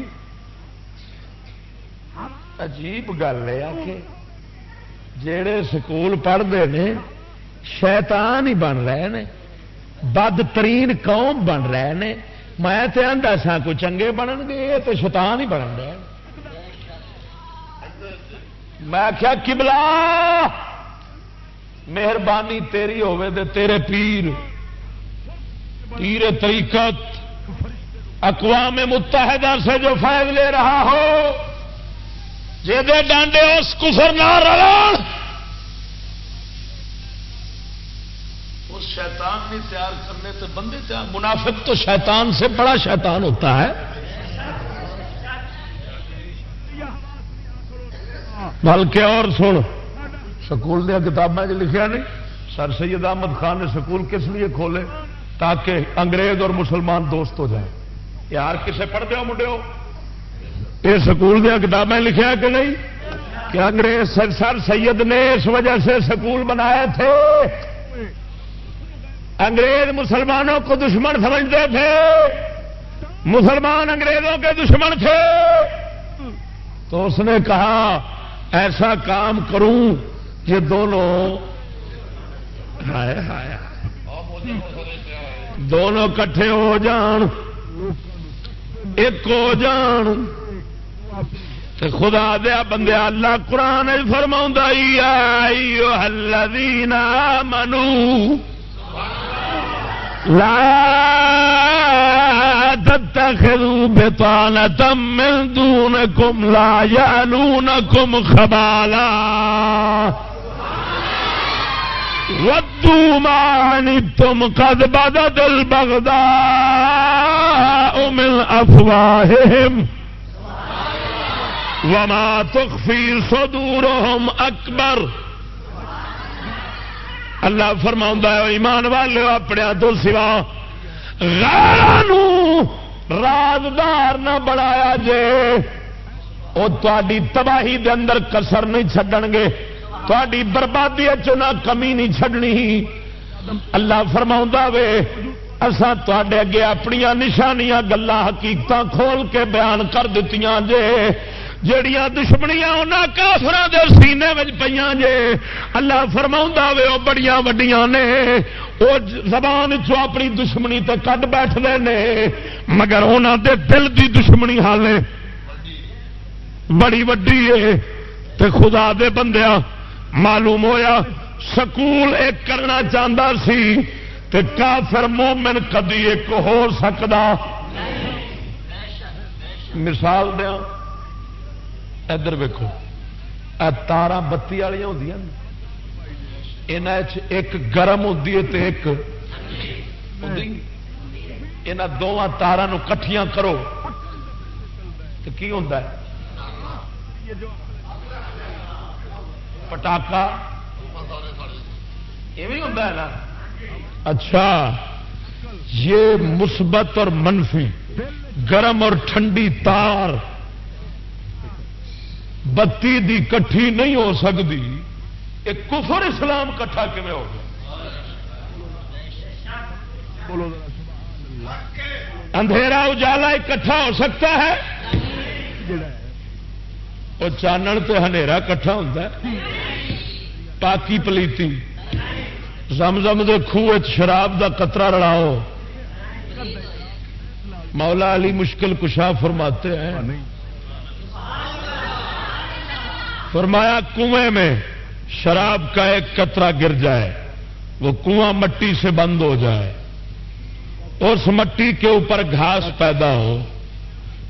عجیب گل ہے آ جڑے سکول پڑھتے ہیں شیطان ہی بن رہے ہیں بدترین قوم بن رہے ہیں میں تو آتا سا کو چنگے بنن گے یہ تو شیطان ہی بن رہے میں کیا کبلا مہربانی تیری ہوے دے تیرے پیر پیر طریقت اقوام متحدہ سے جو فائد لے رہا ہو جے ڈانڈے اس کفر نہ رلان شیطان بھی تیار کرنے تو بندے تیار منافق تو شیطان سے بڑا شیطان ہوتا ہے۔ بلکہ اور سن، سکول دیا کتابیں لکھا نہیں، سر سید احمد خان نے سکول کس لیے کھولے؟ تاکہ انگریز اور مسلمان دوست ہو جائیں۔ یار، کسے پڑھتے ہو منڈے ہو؟ یہ سکول دیا کتابیں لکھا کہ نہیں؟ کہ انگریز سر سید نے اس وجہ سے سکول بنائے تھے۔ انگریز مسلمانوں کو دشمن سمجھتے تھے۔ مسلمان انگریزوں کے دشمن تھے۔ تو اس نے کہا، ایسا کام کروں یہ دونوں دونوں کٹھے ہو جان، ایک ہو جان۔ خدا دیا بندے، اللہ قرآن فرما منو لا تتخذوا بطانة من دونكم لا يألونكم خبالا. ودوا ما عنتم قد بدت البغضاء من أفواههم. وما تخفي صدورهم أكبر. اللہ فرما ایمان والے اپنے تو سوا رازدار نہ بنایا جے۔ وہ تاری تباہی دے اندر کسر نہیں چڈن گے۔ تاری بربادی نہ کمی نہیں چڈنی اللہ فرما وے اسان تے اگے اپنی نشانیاں گلا حقیقت کھول کے بیان کر دیتی جے۔ جڑیاں دشمنیاں انہاں کافراں دے سینے وچ پیاں جے، اللہ فرماوندا وے، او بڑیاں وڈیاں نے، او زبان چو اپنی دشمنی تے کڈ بیٹھدے نے، مگر انہاں دے دل دی دشمنی حالے بڑی وڈی ہے تے خدا دے بندیا معلوم ہویا، سکول ایک کرنا چاہتا سی، تے کافر مومن کدی ایک ہو سکتا مثال دیا ادھر ویکو تارا بتی والی ہوں ایک گرم ہوتی ہے ایک یہاں دونوں تارا کٹیاں کرو۔ تو کی ہوتا ہے؟ پٹاخا یہ ہوتا ہے نا؟ اچھا۔ یہ مثبت اور منفی، گرم اور ٹھنڈی تار۔ بتی دی کٹھی نہیں ہو سکتی، ایک کفر اسلام کٹھا کھے ہو گیا؟ اندھیرا اجالا اکٹھا ہو سکتا ہے؟ وہ چانن تو ہنیرا کٹھا ہوتا ہے۔ پاکی پلیتی۔ زمزم دے خوہ شراب دا قطرہ رڑاؤ۔ مولا علی مشکل کشا فرماتے ہیں۔ فرمایا کنویں میں شراب کا ایک قطرہ گر جائے، وہ کنواں مٹی سے بند ہو جائے۔ اس مٹی کے اوپر گھاس پیدا ہو،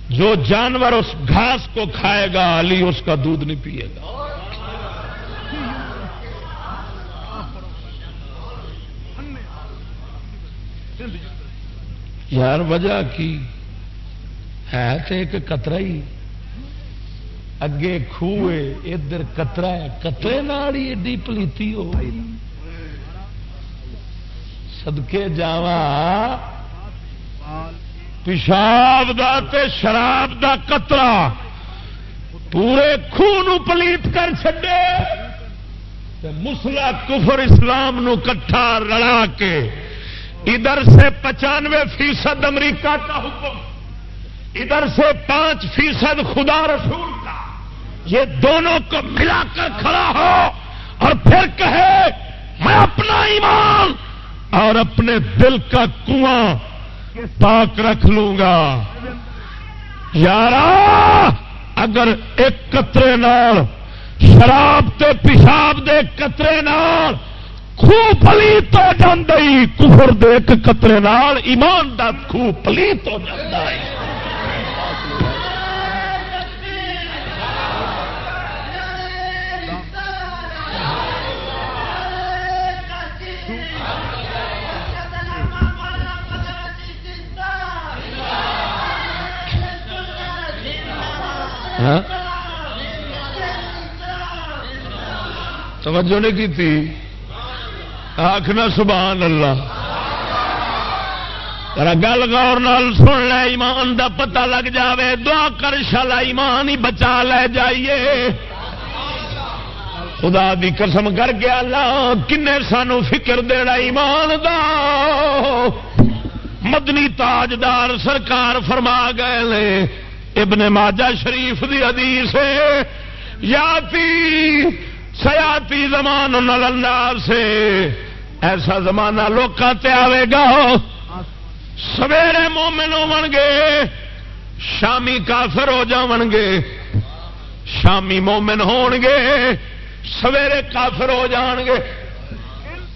جو جانور اس گھاس کو کھائے گا، علی اس کا دودھ نہیں پیے گا۔ یار وجہ کی؟ ہے تو ایک قطرہ ہی۔ اگے خوے ادھر کترا کترے نال ہی ایڈی پلیتی ہو سدکے جاوا پیشاب دا تے شراب دا کترا۔ پورے خون پلیت کر چڈے مسلا کفر اسلام نو کٹھا رلا کے ادھر سے پچانوے فیصد امریکہ کا حکم، ادھر سے پانچ فیصد خدا رسول یہ دونوں کو ملا کر کھڑا ہو اور پھر کہے، میں اپنا ایمان اور اپنے دل کا کنواں پاک رکھ لوں گا۔ یار اگر ایک قطرے نال شراب تے پیشاب دے قطرے نال خوہ پلیت ہو جی کفر دے ایک قطرے نال ایمان دا خوہ پلیت ہو جاتا ہے ہاں؟ توجہ نہیں کی تھی آخنا سبحان اللہ۔ گل گور سن لے، ایمان دا پتہ لگ جاوے۔ دعا کر شالا ایمان ہی بچا لے، جائیے۔ خدا دی قسم کر کے اللہ، کنے سانو فکر دینا ایمان دا۔ مدنی تاجدار سرکار فرما گئے ابن ماجہ شریف دی حدیث یاتی، سیاتی زمان نلندار سے ایسا زمانہ لوکاں تے آئے گا۔ سویرے مومن ہو گے، شامی کافر ہو جا گے۔ شامی مومن ہون گے، سویرے کافر ہو جان گے۔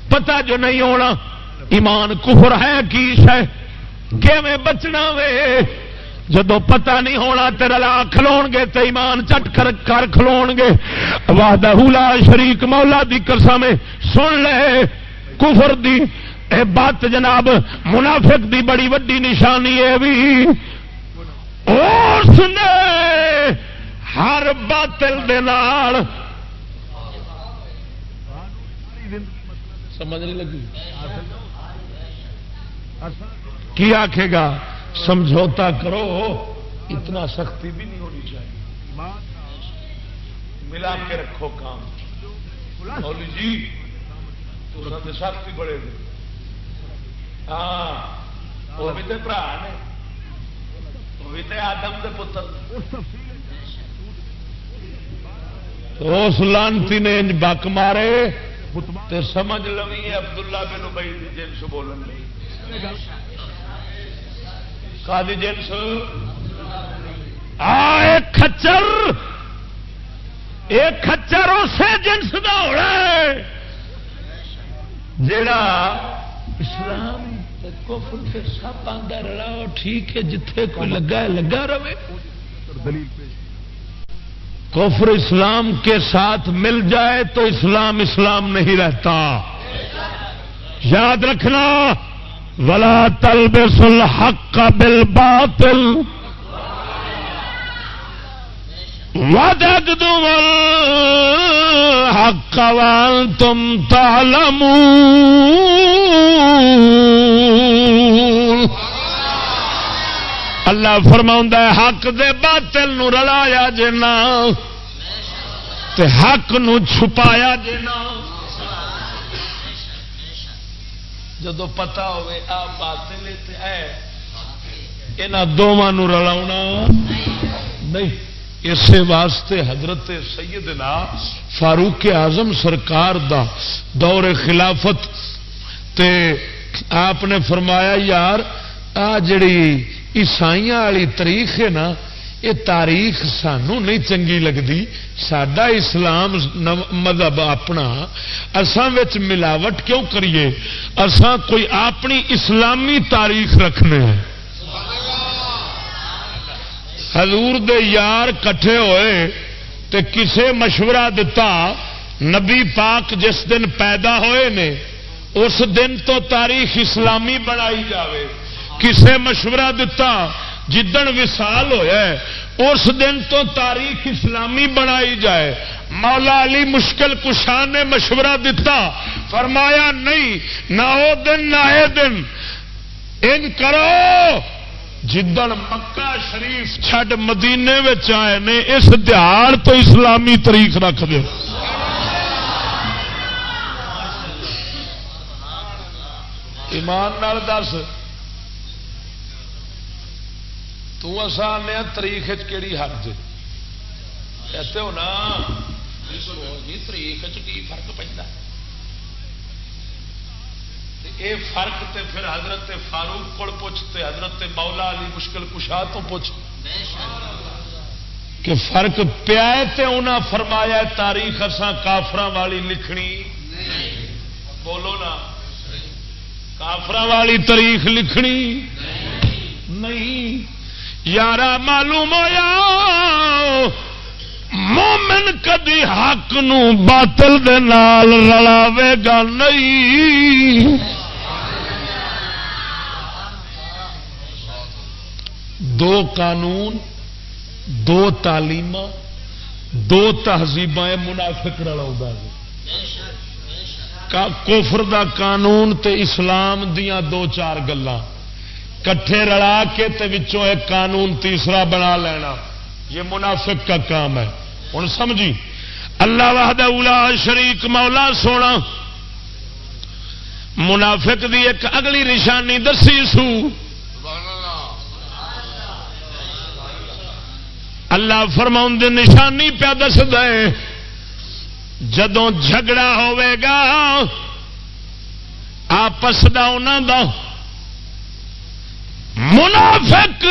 پتا جو نہیں ہونا، ایمان کفر ہے کیش ہے کہ بچنا وے؟ جدو پتا نہیں ہونا تیرا کھلو گے تو ایمان چٹ کر کر کھلو گے۔ واہدہ شریک مولا دی قسم سن لے کفر دی۔ اے بات جناب منافق دی بڑی وڈی نشانی ہے بھی۔ اس نے ہر باطل دے نال۔ سمجھ نہیں لگی۔ کی آخے گا؟ سمجھوتا کرو، اتنا سختی بھی نہیں ہونی چاہیے۔ ملا کے رکھو کام۔ جی تو سختی بڑے ہاں وہ بھی تو برا نے۔ وہ بھی تو آدم کے پتر۔ اس لانتی نے بک مارے۔ تے سمجھ لو عبداللہ بن بھائی جنس بولن نہیں کا جنس ایک کچر ایک کچر اسے جنس کا ہونا جڑا اسلام کفر سے سب آدھا رلاؤ ٹھیک ہے، جتھے کوئی لگا ہے، لگا رہے۔ کفر اسلام کے ساتھ مل جائے تو اسلام اسلام نہیں رہتا۔ یاد رکھنا۔ ولا تل بل حق کا بل باطل ودگ حق وال تم حق دے باطل نو رلایا جنا تے حق نو چھپایا جنا جدو پتا ہوئے آ باطل ہے یہاں دونوں رلا نہیں۔ اسی واسطے حضرت سیدنا فاروق اعظم سرکار دا دور خلافت تے آپ نے فرمایا، یار، آ جڑی عیسائی والی تاریخ ہے نا یہ تاریخ سانو نہیں چنگی لگتی سڈا اسلام مذہب اپنا اسان ملاوٹ کیوں کریے؟ اسان کوئی اپنی اسلامی تاریخ رکھنے۔ حضور دے یار کٹھے ہوئے تے کسے مشورہ دتا، نبی پاک جس دن پیدا ہوئے نے، اس دن تو تاریخ اسلامی بنائی جاوے۔ کسے مشورہ دتا جدن وسال ہوا اس دن تو تاریخ اسلامی بنائی جائے۔ مولا علی مشکل کشان نے مشورہ دتا، فرمایا نہیں، نہ وہ دن، نہ یہ دن۔ ان کرو۔ جدن مکہ شریف چھڈ مدینے آئے نے، اس دیہڑ تو اسلامی تاریخ رکھ دو ایمان دس۔ تسانے تاریخ کہڑی حد ایسے ہونا جی, جی، تاریخ کی فرق پہ یہ فرق تے پھر حضرت فاروق کو پوچھتے حضرت مولا علی مشکل کشا تو پوچھ۔ کہ فرق پیا تے انہاں فرمایا تاریخ اساں کافر والی لکھنی؟ بولو نا۔ کافر والی تاریخ لکھنی؟ نہیں۔ یار معلوم ہوا مومن کدی حق نو باطل دے نال رلاوے گا نہیں۔ دو قانون، دو تعلیم دو تہذیب منافق رلا کوفر دا قانون تے اسلام دیا دو چار گلا کٹھے رلا کے تے وچوں ایک قانون تیسرا بنا لینا۔ یہ منافق کا کام ہے۔ ہوں سمجھی؟ اللہ وحد اولا شریک مولا سونا۔ منافق دی ایک اگلی نشانی دسی سو۔ اللہ فرما نشانی پیا دس دے جدو جھگڑا ہوے گا، آپس دا دا۔ منافق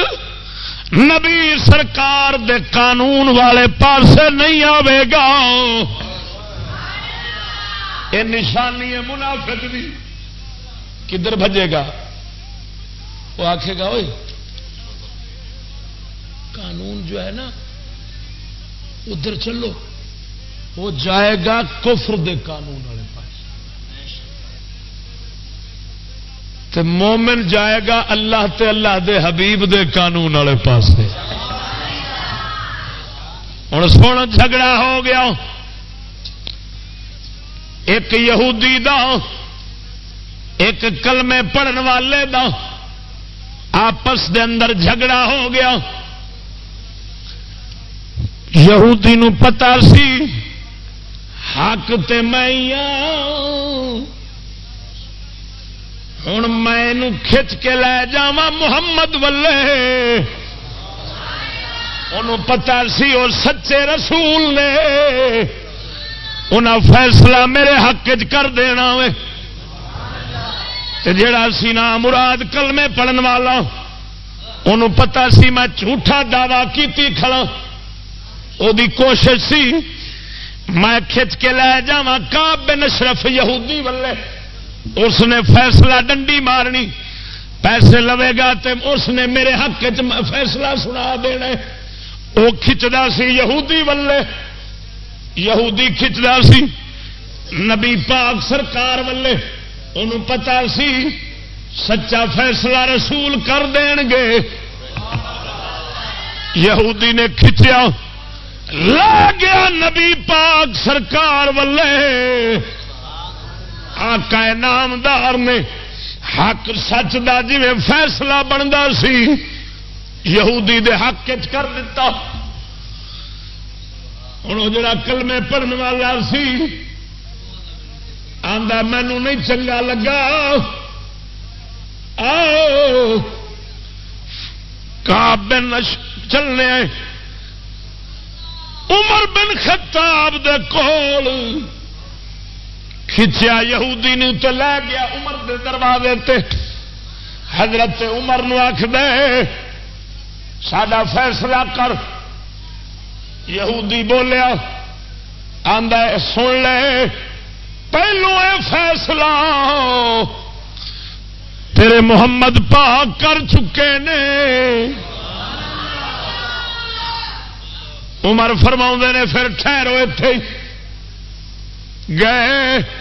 نبی سرکار دے قانون والے پاسے نہیں آئے گا۔ یہ نشانی ہے منافق بھی کدھر بجے گا؟ وہ آخے گا وہ قانون جو ہے نا، ادھر چلو۔ وہ جائے گا کفر دے قانون والے تے مومن جائے گا اللہ تے اللہ دے حبیب دے قانون والے پاس ہوں سونا جھگڑا ہو گیا۔ ایک یہودی دا، ایک کلمے پڑھن والے دا آپس دے اندر جھگڑا ہو گیا۔ یہودی نو پتا سی، حق تے میں ہوں میں کھچ کے لے جا محمد ولے ان پتا سی اور سچے رسول نے۔ انہیں فیصلہ میرے حق چ کر دینا جڑا سی نا مراد کلمے پڑھن والا، انہوں پتا سی میں جھوٹا دعوی کی کھڑا۔ وہ کوشش سی، میں کھچ کے لے جا کا بن شرف یہودی ولے اس نے فیصلہ ڈنڈی مارنی، پیسے لوے گا تے اس نے میرے حق فیصلہ سنا دینا وہ کھچتا سی یہودی ولے یہودی کھچتا سی نبی پاک سرکار ولے انہوں پتا سی سچا فیصلہ رسول کر دین گے۔ یہودی نے کھچیا، لا گیا نبی پاک سرکار ولے آقا نامدار نے۔ حق سچ دا جی فیصلہ بنتا سی، یہودی دے حق کر دیتا ہوں جا کلمے پڑھن والا سی آدھا مینو نہیں چنگا لگا۔ آؤ کا بن چلنے۔ عمر بن خطاب دے کول۔ کھچیا یہودی نے تو لے گیا عمر دے دروازے تے۔ حضرت عمر نو آخ دے سڈا فیصلہ کر۔ یہودی بولیا آدھا سن لے، پہلو اے فیصلہ۔ تیرے محمد پاک کر چکے نے۔ عمر فرما نے، پھر ٹھہرو اتے گئے۔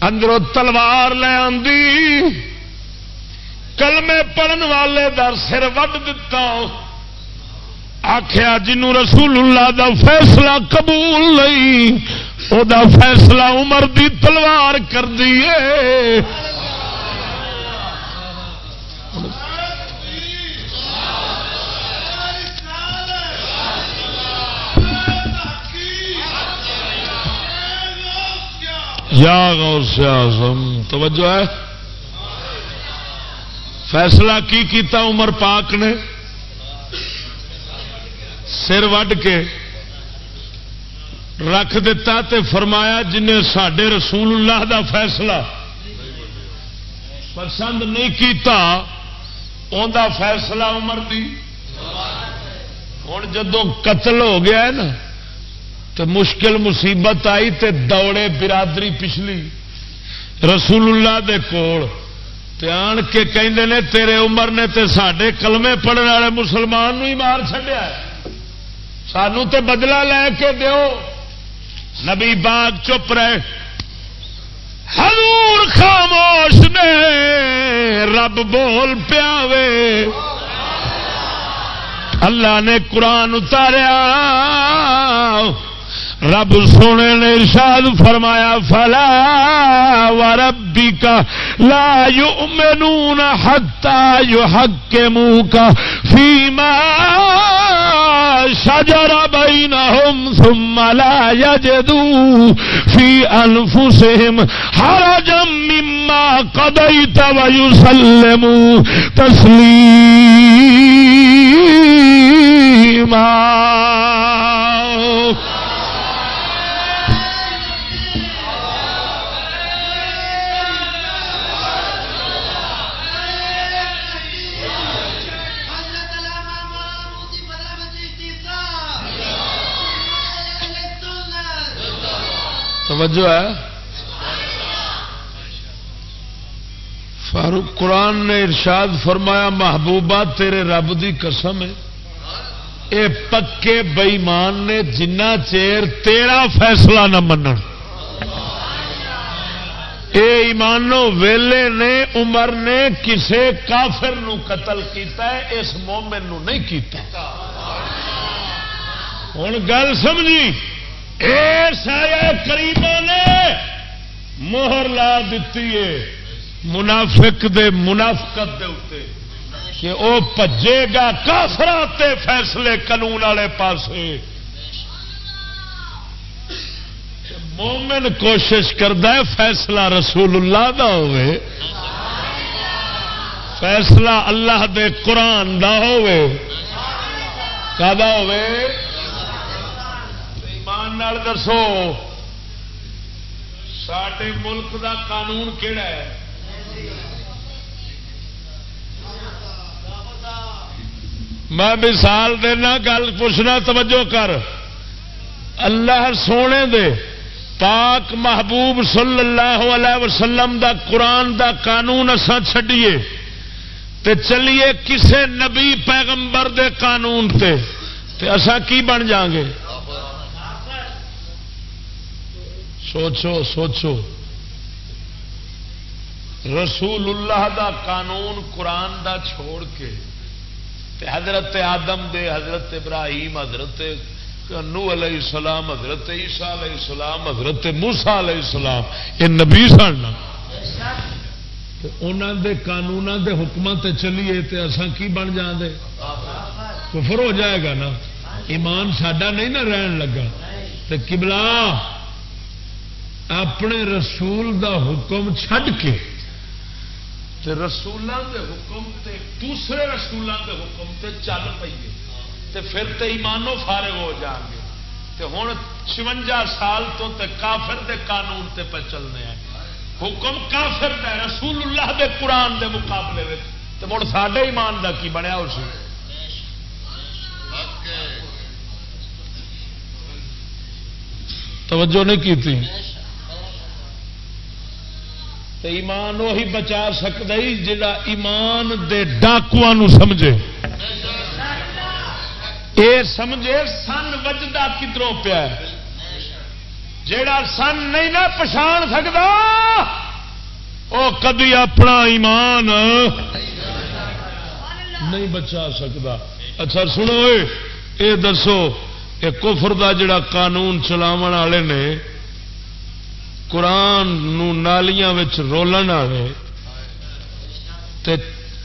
اندروں تلوار لے آندی۔ کلمے پڑھن والے در سر وڈ دتا۔ آخیا جنوں رسول اللہ دا فیصلہ قبول نہیں، او دا فیصلہ عمر دی تلوار کر دیے یا غور سے آزم توجہ ہے؟ فیصلہ کی کیتا عمر پاک نے؟ سر وڈ کے رکھ دیتا تے فرمایا جن سڈے رسول اللہ دا فیصلہ پسند نہیں کیتا ان دا فیصلہ عمر دی۔ ہوں جدو قتل ہو گیا ہے نا تو مشکل مصیبت آئی تے دوڑے برادری پچھلی۔ رسول اللہ دے کول۔ تے آن کے کہندے نے تیرے عمر نے تے ساڈے کلمے پڑھنے والے مسلمان ہی مار چڈیا سانو تے بدلہ لے کے دیو۔ نبی باغ چپ رہے۔ حضور خاموش نے رب بول پیاوے۔ اللہ نے قرآن اتاریا۔ رب سونے نے ارشاد فرمایا، فلا و ربی کا لا یؤمنون حتی یحکمو کا فیما شجر بینہم ثم لا یجدو فی انفسهم حرجا مما قضیت ویسلمو تسلیما توجہ ہے؟ فاروق قرآن نے ارشاد فرمایا، محبوبہ تیرے رب دی قسم ہے۔ اے پکے بئیمان نے جنہ چیر تیرا فیصلہ نہ من اے ایمانو، ویلے نے، عمر نے کسے کافر نو قتل کیتا ہے، اس مومن نو نہیں کیتا۔ ہوں گل سمجھی؟ کریما نے مہر لا دیتی ہے منافق دے منافقت دے اتنے کہ وہ پجے گا تے فیصلے قانون والے پاس مومن کوشش کرتا ہے فیصلہ رسول اللہ دا ہوئے فیصلہ اللہ دے قرآن دا ہوئے ہوئے ایمان دسو سڈے ملک دا قانون کہڑا ہے؟ میں مثال دینا، گل پوچھنا، توجہ کر۔ اللہ سونے دے، پاک محبوب صلی اللہ علیہ وسلم دا قرآن دا قانون اسان چڈیے تے چلیے کسے نبی پیغمبر دے قانون تے۔ تے اسا کی بن جاؤں گے؟ سوچو سوچو۔ رسول اللہ دا قانون قرآن دا چھوڑ کے تے حضرت آدم دے، حضرت ابراہیم، حضرت نو علیہ السلام، حضرت عیسیٰ علیہ السلام، حضرت موسا علیہ السلام، یہ نبی سن انہوں دے قانون دے حکمت چلیے تے اساں کی بن جان دے کفر ہو جائے گا نا۔ ایمان ساڈا نہیں نا رہن لگا۔ تے قبلہ اپنے رسول دا حکم چھڈ کے تے رسولوں دے حکم تے دوسرے رسولوں دے حکم تے چل پیے تے پھر تے ایمانو فارغ ہو جان گے۔ تے ہوں چونجا سال تو تے کافر دے قانون تے پہ چلنے ہیں۔ حکم کافر دے، رسول اللہ دے قرآن دے مقابلے میں تے مڑ ساڈے ایمان دا کی بنیا اس توجہ نہیں کی تھی تو ایمان وہی بچا سکتا ہی جا ایمان دے ڈاکو سمجھے۔ اے سمجھے سن وجدہ کدروں پیا جیڑا سن نہیں نہ پچھان سکتا وہ کدی اپنا ایمان نہیں بچا سکتا۔ اچھا سنو اے دسو یہ کفر دا جڑا قانون چلاو والے نے قرآن نالیاں رولن والے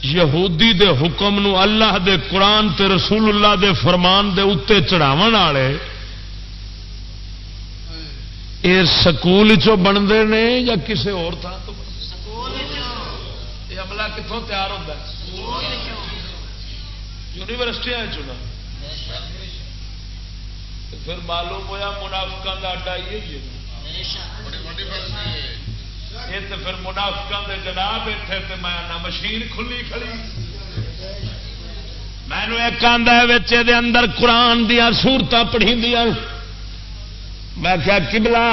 یہودی دے حکم نو اللہ دے قرآن تے رسول اللہ دے فرمان دے اتنے چڑھاو والے یہ سکول چو بنتے ہیں یا کسی اور تھان تو عملہ کتوں تیار ہوتا ہے؟ یونیورسٹی چنا پھر معلوم ہوا منافقہ کا اڈا یہ یہ تو پھر منافقہ دے جناب اتنے تو میں مشین کھلی کھڑی۔ مینو ایک آدھا دے اندر قرآن دیا سورت پڑھی دیا میں کیا کبلا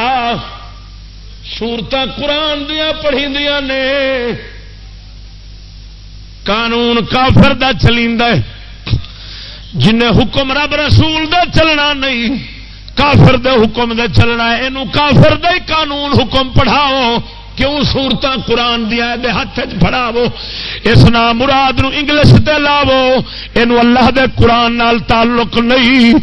سورت قرآن دیا پڑھی دیا نے۔ قانون کافر دا چلی جن حکم رب رسول دا چلنا نہیں۔ کافر دے حکم دے چلنا ہے یہ کافر دے قانون حکم پڑھاؤ۔ کیوں سورت قرآن دیا دے ہاتھ پڑھاو اس نام مراد نو انگلش تے لاو یہ اللہ دے قرآن نال تعلق نہیں۔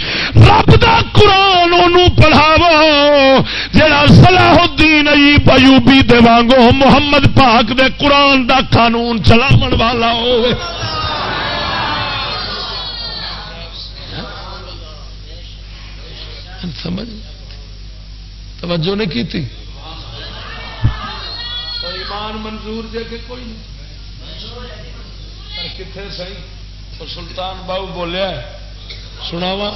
رب دا قرآن انہوں پڑھاو جڑا صلاح الدین ایوب ایوبی دے وانگو محمد پاک دے قرآن دا قانون چلاون والا ہوئے۔ سمجھ۔ توجہ نہیں کی تھی؟ ایمان منظور جے کہ کوئی نہیں۔ کتنے سی تو سلطان باؤ بولیا سناوا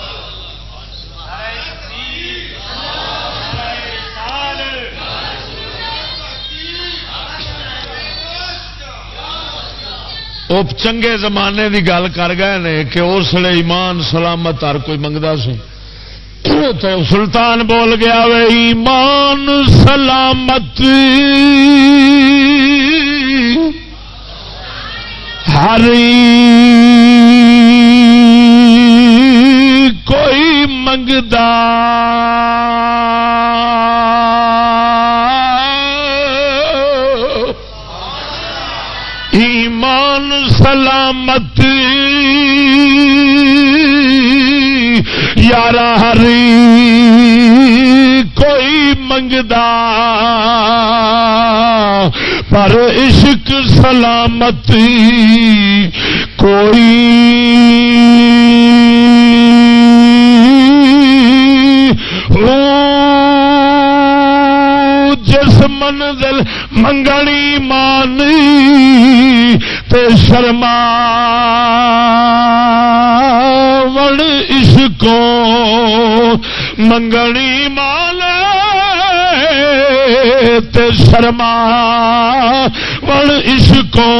وہ چنگے زمانے کی گل کر گئے نے کہ اس لیے ایمان سلامت ہر کوئی منگتا سی سلطان بول گیا وے ایمان سلامت۔ ہر کوئی منگتا۔ ایمان سلامت۔ یار ہری کوئی منگدا پر عشق سلامتی کوئی جس منزل منگنی مانی تے شرما وڑ کو منگنی مال تے شرما وڑ کو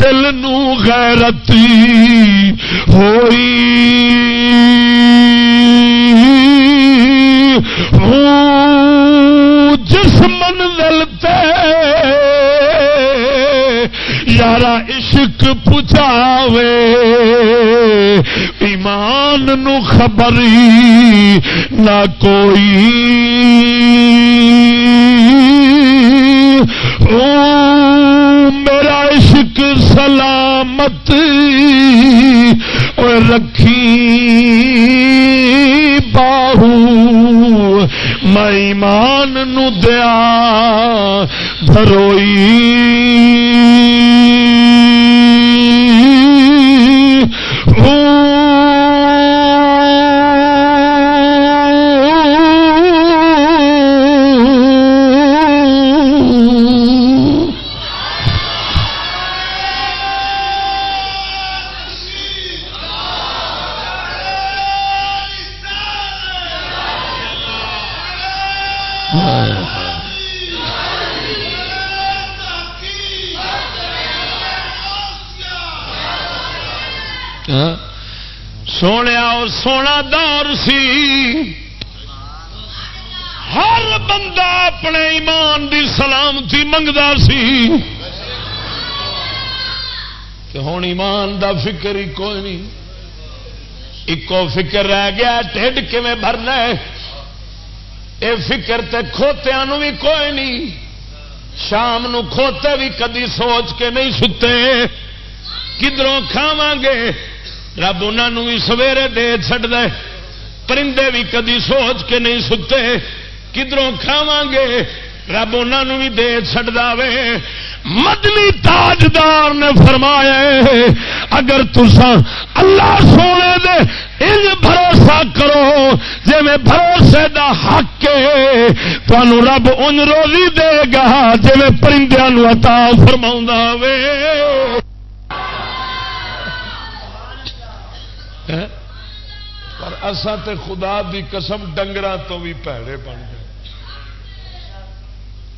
دل نو غیرتی ہوئی۔ جس منزل تے یارا عشق پچاوے ایمان نو خبری نہ کوئی۔ او میرا عشق سلامت اور رکھی باہو۔ میں ایمان نو دیا دھروئی بندہ اپنے ایمان دی سلامتی منگتا سی۔ ہوں ایمان دا فکر ہی کوئی نہیں۔ ایکو فکر رہ گیا، ٹھڈ کھے بھرنا یہ فکر تے کھوتیا بھی کوئی نہیں۔ شام نو کھوتے بھی کدی سوچ کے نہیں ستے۔ کدھروں کھاوا گے؟ رب انہوں بھی سویرے دے چڈ دے پرندے بھی کدی سوچ کے نہیں ستے۔ کدھروں کھاوا گے رب انہوں بھی دے چڈا وے۔ مدنی تاجدار نے فرمایا اگر تسا اللہ سونے دے ان بھروسہ کرو جی میں بھروسے دا حق تمہوں رب ان روزی دے گا جی میں پرندے عطا فرما وے۔ ہاں؟ پر اسا تے خدا دی قسم ڈنگر تو بھی پیڑے بن گئے۔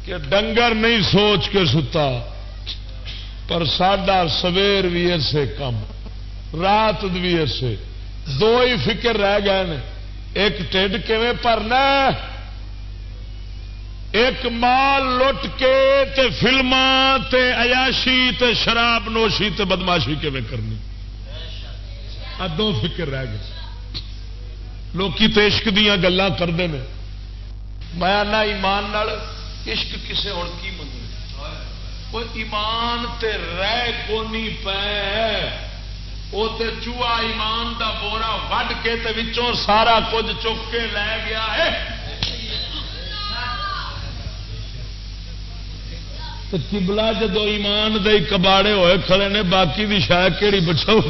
کہ ڈنگر نہیں سوچ کے ستا، پر ساڈا سویر بھی ایسے کم، رات بھی ایسے دو ہی فکر رہ گئے نے۔ ایک ٹھڈ کیون پرنا ایک مال لٹ کے تے فلما تے عیاشی تے شراب نوشی تے بدماشی کیون کرنی؟ دو فکر رہ گئے۔ لوکی تو عشق دیا گلان کرتے ہیں میں نہ ایمان نال عشق کسے ہوں کی منگ کوئی ایمان تے رہ کو پے۔ وہ چوہا ایمان دا بورا وڈ کے وچوں سارا کچھ چک کے لے گیا ہے۔ تو کبلا جدو ایمان دے کباڑے ہوئے کھڑے نے، باقی بھی شاید کہڑی بچاؤ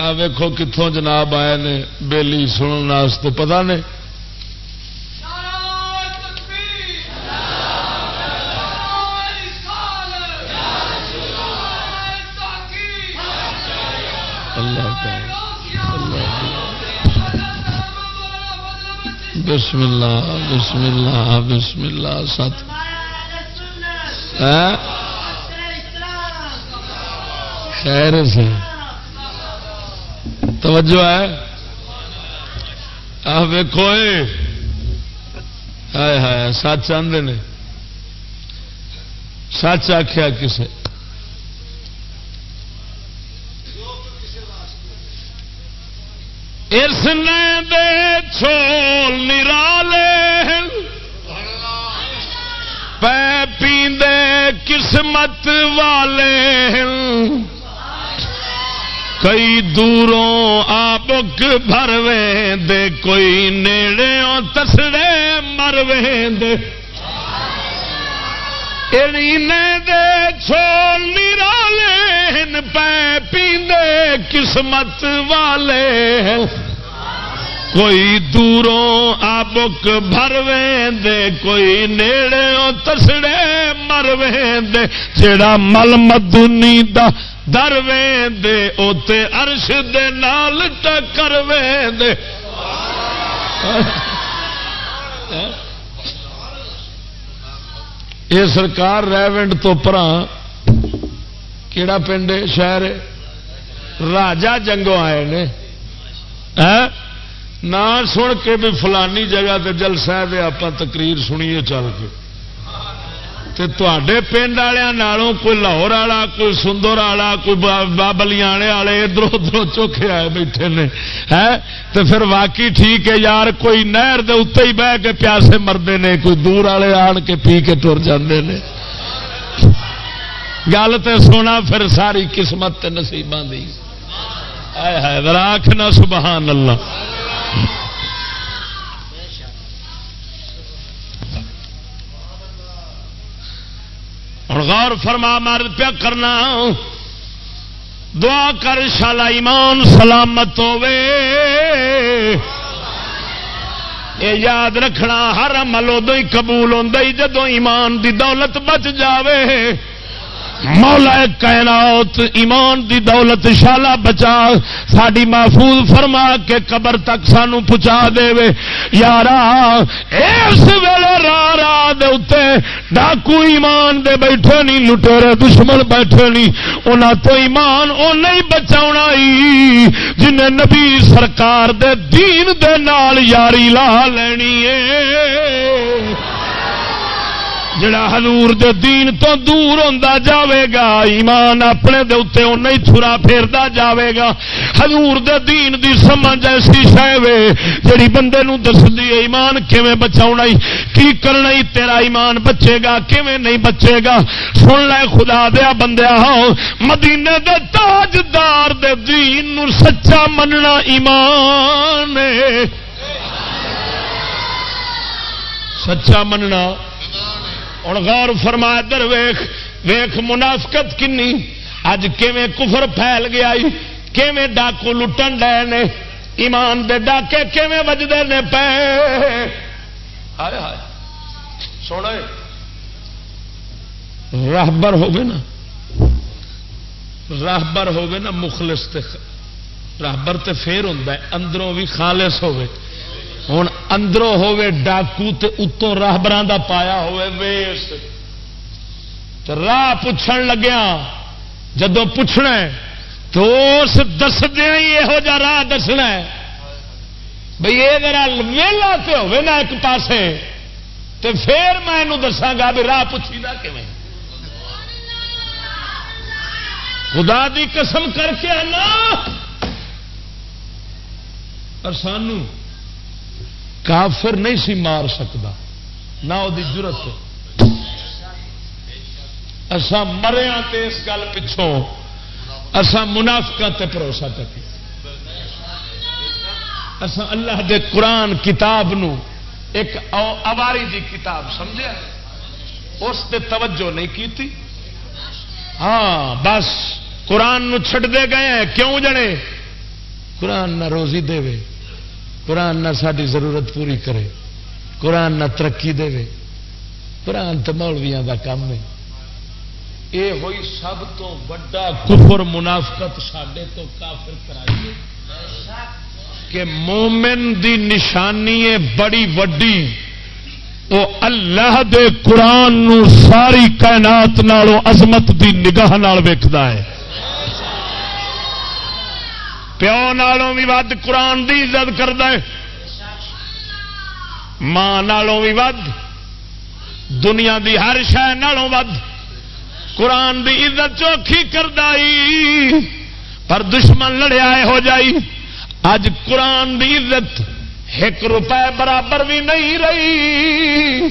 ویکو کتوں جناب آئے نے بےلی سننے پتا نہیں بسم اللہ بسم اللہ بسم اللہ سات۔ ہاں؟ خیر سے توجہ ہے؟ آ ویکو ہائے ہائے سچ آدھے نے۔ سچ آخیا کسے۔ اس نے دے چھول نرالے پہ پیندے قسمت والے ہیں۔ کئی دوروں آبک بھرویں دے، کوئی نیڑے تسڑے مرویں دے۔ دے چھول نرالے پہ پیندے قسمت والے۔ کوئی دوروں آبک بھرویں دے، کوئی نیڑے تسڑے مرویں دے۔ جڑا مل مدنی دا درویں دے اوتے عرش دے نال ٹکرویں دے یہ سرکار ریونڈ تو پرا کیڑا پنڈ شہر راجا جنگوں آئے نے۔ ہاں؟ نہ سن کے بھی فلانی جگہ تے جل دے آپ تقریر سنیے چل کے۔ تے پنڈ والوں کوئی لاہور والا کوئی سندر والا کوئی بابلیانے والے ادھر ادھر چوکھے آئے بیٹھے نے تو پھر واقعی ٹھیک ہے یار، کوئی نہر دے اتنے ہی بہ کے پیاسے مردے نے، کوئی دور والے آن کے پی کے ٹر جاندے نے۔ گل تو سونا پھر ساری قسمت نصیباں دی۔ راک نہ سبحان اللہ۔ ہوں غور فرما مرد پیا کرنا۔ دعا کر شالا ایمان سلامت ہوے یہ یاد رکھنا، ہر عمل ادو ہی قبول ہوتا جدو ایمان دی دولت بچ جاوے۔ مولا کائنات ایمان دی دولت شالا بچا۔ ساری محفوظ فرما کے قبر تک سانو پہنچا دے یار اس ڈاکو ایمان دے بیٹھے نہیں لٹے دشمن بیٹھے نہیں۔ انہوں تو ایمان وہ نہیں بچا جنہیں نبی سرکار دے دین دے نال یاری لا لینی ہے جڑا حضور دے دین تو دور ہوتا جاوے گا، ایمان اپنے دے اتنے اُنہ ہی چھرا پھیرتا جاوے گا۔ حضور دے دین دی سمجھ ایسی شہ جڑی بندے نو دس دی ایمان کیویں بچاؤنا کی کرنا تیرا ایمان بچے گا، کیویں نہیں بچے گا؟ سن لے خدا دیا بندیا مدینے دے تاجدار دے دین نو سچا مننا ایمان سچا مننا ہوں غور فرما در ویخ ویخ منافقت کنی۔ اج کیویں کفر پھیل گیا کیویں ڈاکو لٹن ڈے نے، ایمان دے ڈاکے کیویں وجدے نے پے۔ سونا راہبر ہوگے نا۔ راہبر ہوگے نا مخلص تے راہبر تے پھر ہوں اندروں بھی خالص ہوگے۔ ہوں اندروں ہوے ڈاکو تے اتوں راہبر دا پایا ہوے ویس۔ راہ پوچھن لگیا جدو پوچھنا تو اس دسدیا ہی یہو جا راہ دسنا بھائی یہ میرا ویلا تو ہوے نا ایک پاسے۔ تو پھر میں دساگا بھی راہ پوچھی دا کیون خدا دی قسم کر کے آنا۔ اور سانو کافر نہیں سی مار سکتا، نہ وہ ضرورت اسا مریا تے اس گل پچھوں اسا منافقہ بھروسہ ٹکی اسا اللہ دے قرآن کتاب نو ایک اواری دی کتاب سمجھا اس تے توجہ نہیں کی ہاں بس قرآن نو چھڑ دے گئے ہیں۔ کیوں جڑے؟ قرآن نہ روزی دے وے۔ قرآن نہ ساری ضرورت پوری کرے، قرآن نہ ترقی دے۔ قرآن تو مولویا کا کام ہے۔ یہ ہوئی سب تو بڑا کفر منافقت سڈے تو کافر کرائیے کہ مومن دی نشانی ہے بڑی وڈی وہ اللہ دے قرآن نو ساری کائنات نالوں عظمت دی نگاہ نال ویکھدا ہے۔ پیو نالوں بھی ود قرآن دی عزت کرد ماں نالوں بھی ود۔ دنیا دی ہر شہ نالوں ود۔ قرآن دی عزت چوکھی کردائی پر دشمن لڑیا ہو جائی۔ اج قرآن دی عزت ایک روپے برابر بھی نہیں رہی۔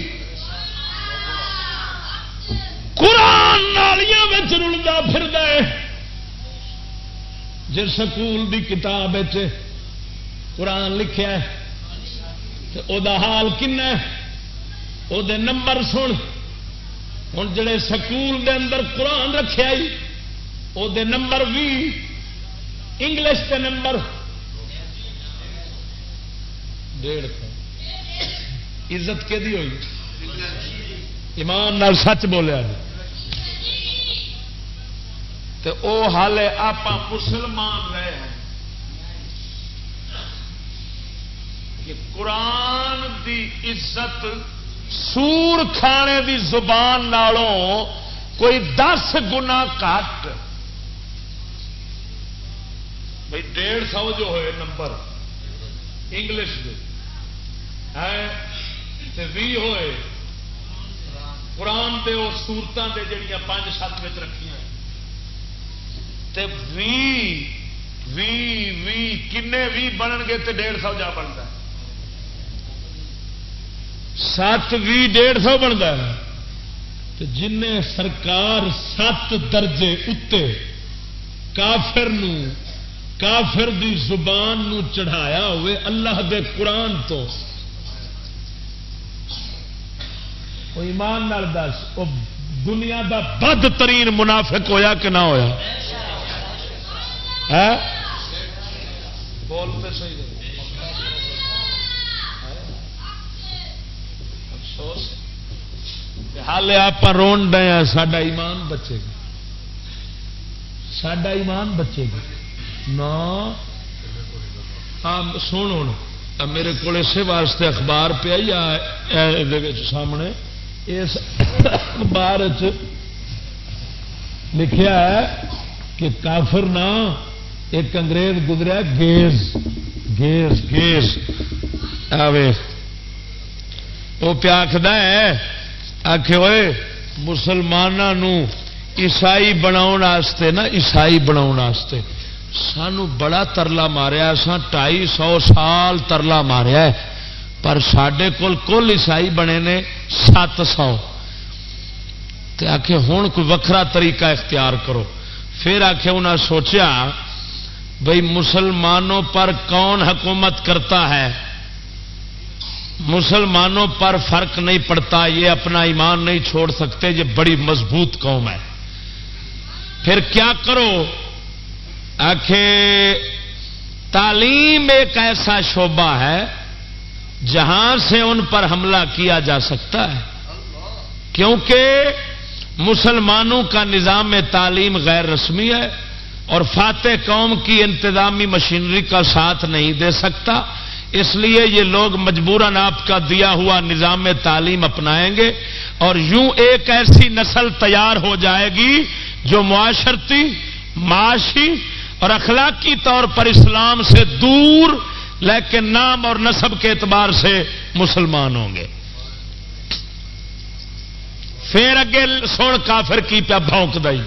قرآن نالیاں رلتا پھر دے جس سکول دی کتاب قرآن لکھا تو دا حال کن وہ نمبر سن۔ ہوں جڑے سکول دے اندر قرآن رکھے وہ نمبر بھی انگلش کے نمبر۔ ڈیڑھ سو۔ عزت کہ ہوئی؟ ایمان نال سچ بولیا جی۔ تو او حال آپ مسلمان رہے ہیں۔ کہ قرآن دی عزت سور کھانے دی زبان نالوں کوئی دس گنا کٹ۔ بھائی ڈیڑھ سو جو ہوئے نمبر انگلش بھی ہوئے۔ قرآن دے وہ سورتوں کے جڑیاں پانچ سات رکھیاں کنے بھی بنن گے تو ڈیڑھ سو جا بنتا سات بھی ڈیڑھ سو بنتا ہے۔ جن سرکار سات درجے اتنے کافر نو، کافر دی زبان نو چڑھایا ہوئے اللہ دے قرآن تو۔ ایمان نال دس، وہ دنیا دا بد ترین منافق ہویا کہ نہ ہویا؟ بولتے افسوس حال آپ رو ڈے سڈا ایمان بچے گا۔ سڈا ایمان بچے گا۔ نہ سن ہوں میرے کو اسی واسطے اخبار پیا سامنے۔ اس اخبار لکھا ہے کہ کافر نہ ایک انگریز گزرا گیز گیز گیز۔ آوے وہ پیا آخد ہے آخ ہوئے مسلمانوں عیسائی بناؤ نا، عیسائی بناؤ سانو بڑا ترلا ماریا سا ٹائی سو سال ترلا ماریا ہے۔ پر سڈے کول کل عیسائی بنے نے سات سو۔ آخ ہوں کوئی وکرا طریقہ اختیار کرو۔ پھر آخ انہیں سوچا بھائی مسلمانوں پر کون حکومت کرتا ہے؟ مسلمانوں پر فرق نہیں پڑتا، یہ اپنا ایمان نہیں چھوڑ سکتے، یہ بڑی مضبوط قوم ہے۔ پھر کیا کرو؟ آخ تعلیم ایک ایسا شعبہ ہے جہاں سے ان پر حملہ کیا جا سکتا ہے۔ کیونکہ مسلمانوں کا نظام تعلیم غیر رسمی ہے۔ اور فاتح قوم کی انتظامی مشینری کا ساتھ نہیں دے سکتا۔ اس لیے یہ لوگ مجبوراً آپ کا دیا ہوا نظام تعلیم اپنائیں گے اور یوں ایک ایسی نسل تیار ہو جائے گی جو معاشرتی، معاشی اور اخلاقی طور پر اسلام سے دور، لیکن نام اور نصب کے اعتبار سے مسلمان ہوں گے۔ پھر اگے سن کافر کی پیا بونک دئی۔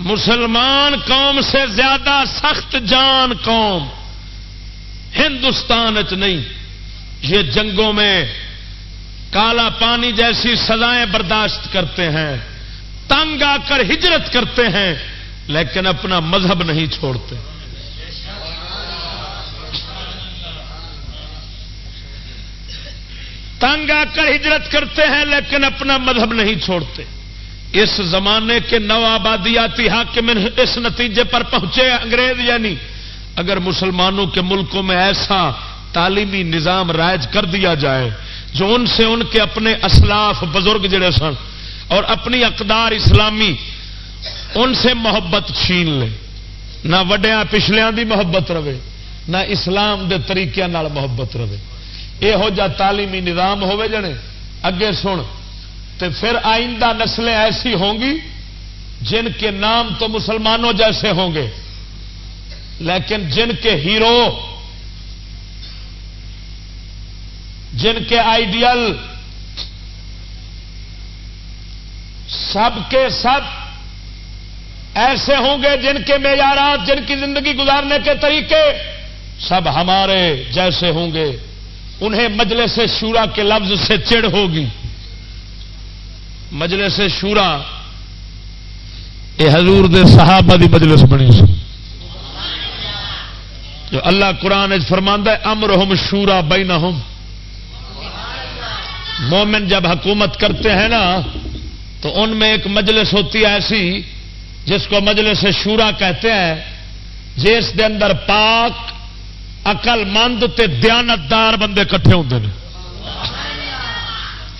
مسلمان قوم سے زیادہ سخت جان قوم ہندوستان چ نہیں۔ یہ جنگوں میں کالا پانی جیسی سزائیں برداشت کرتے ہیں، تنگ آ کر ہجرت کرتے ہیں، لیکن اپنا مذہب نہیں چھوڑتے۔ تنگ آ کر ہجرت کرتے ہیں، لیکن اپنا مذہب نہیں چھوڑتے۔ اس زمانے کے نو آبادیاتی حاکم اس نتیجے پر پہنچے انگریز یعنی۔ اگر مسلمانوں کے ملکوں میں ایسا تعلیمی نظام رائج کر دیا جائے جو ان سے ان کے اپنے اسلاف بزرگ جڑے سن اور اپنی اقدار اسلامی ان سے محبت چھین لے، نہ وڈیا پچھلیا دی محبت رہے، نہ اسلام دے طریقے محبت رہے۔ یہو جا تعلیمی نظام ہوے جنے، اگے سن تو پھر آئندہ نسلیں ایسی ہوں گی جن کے نام تو مسلمانوں جیسے ہوں گے۔ لیکن جن کے ہیرو، جن کے آئیڈیل، سب کے سب ایسے ہوں گے جن کے معیارات، جن کی زندگی گزارنے کے طریقے سب ہمارے جیسے ہوں گے۔ انہیں مجلس شورا کے لفظ سے چڑ ہوگی۔ مجلس شورا، یہ حضور دے صحابہ دی مجلس بنی سی۔ جو اللہ قرآن فرماندہ امر ہوم شورا بین مومن جب حکومت کرتے ہیں نا، تو ان میں ایک مجلس ہوتی ہے ایسی، جس کو مجلس شورا کہتے ہیں، جس دے اندر پاک اقل مند تے دیانتدار بندے کٹھے ہوتے ہیں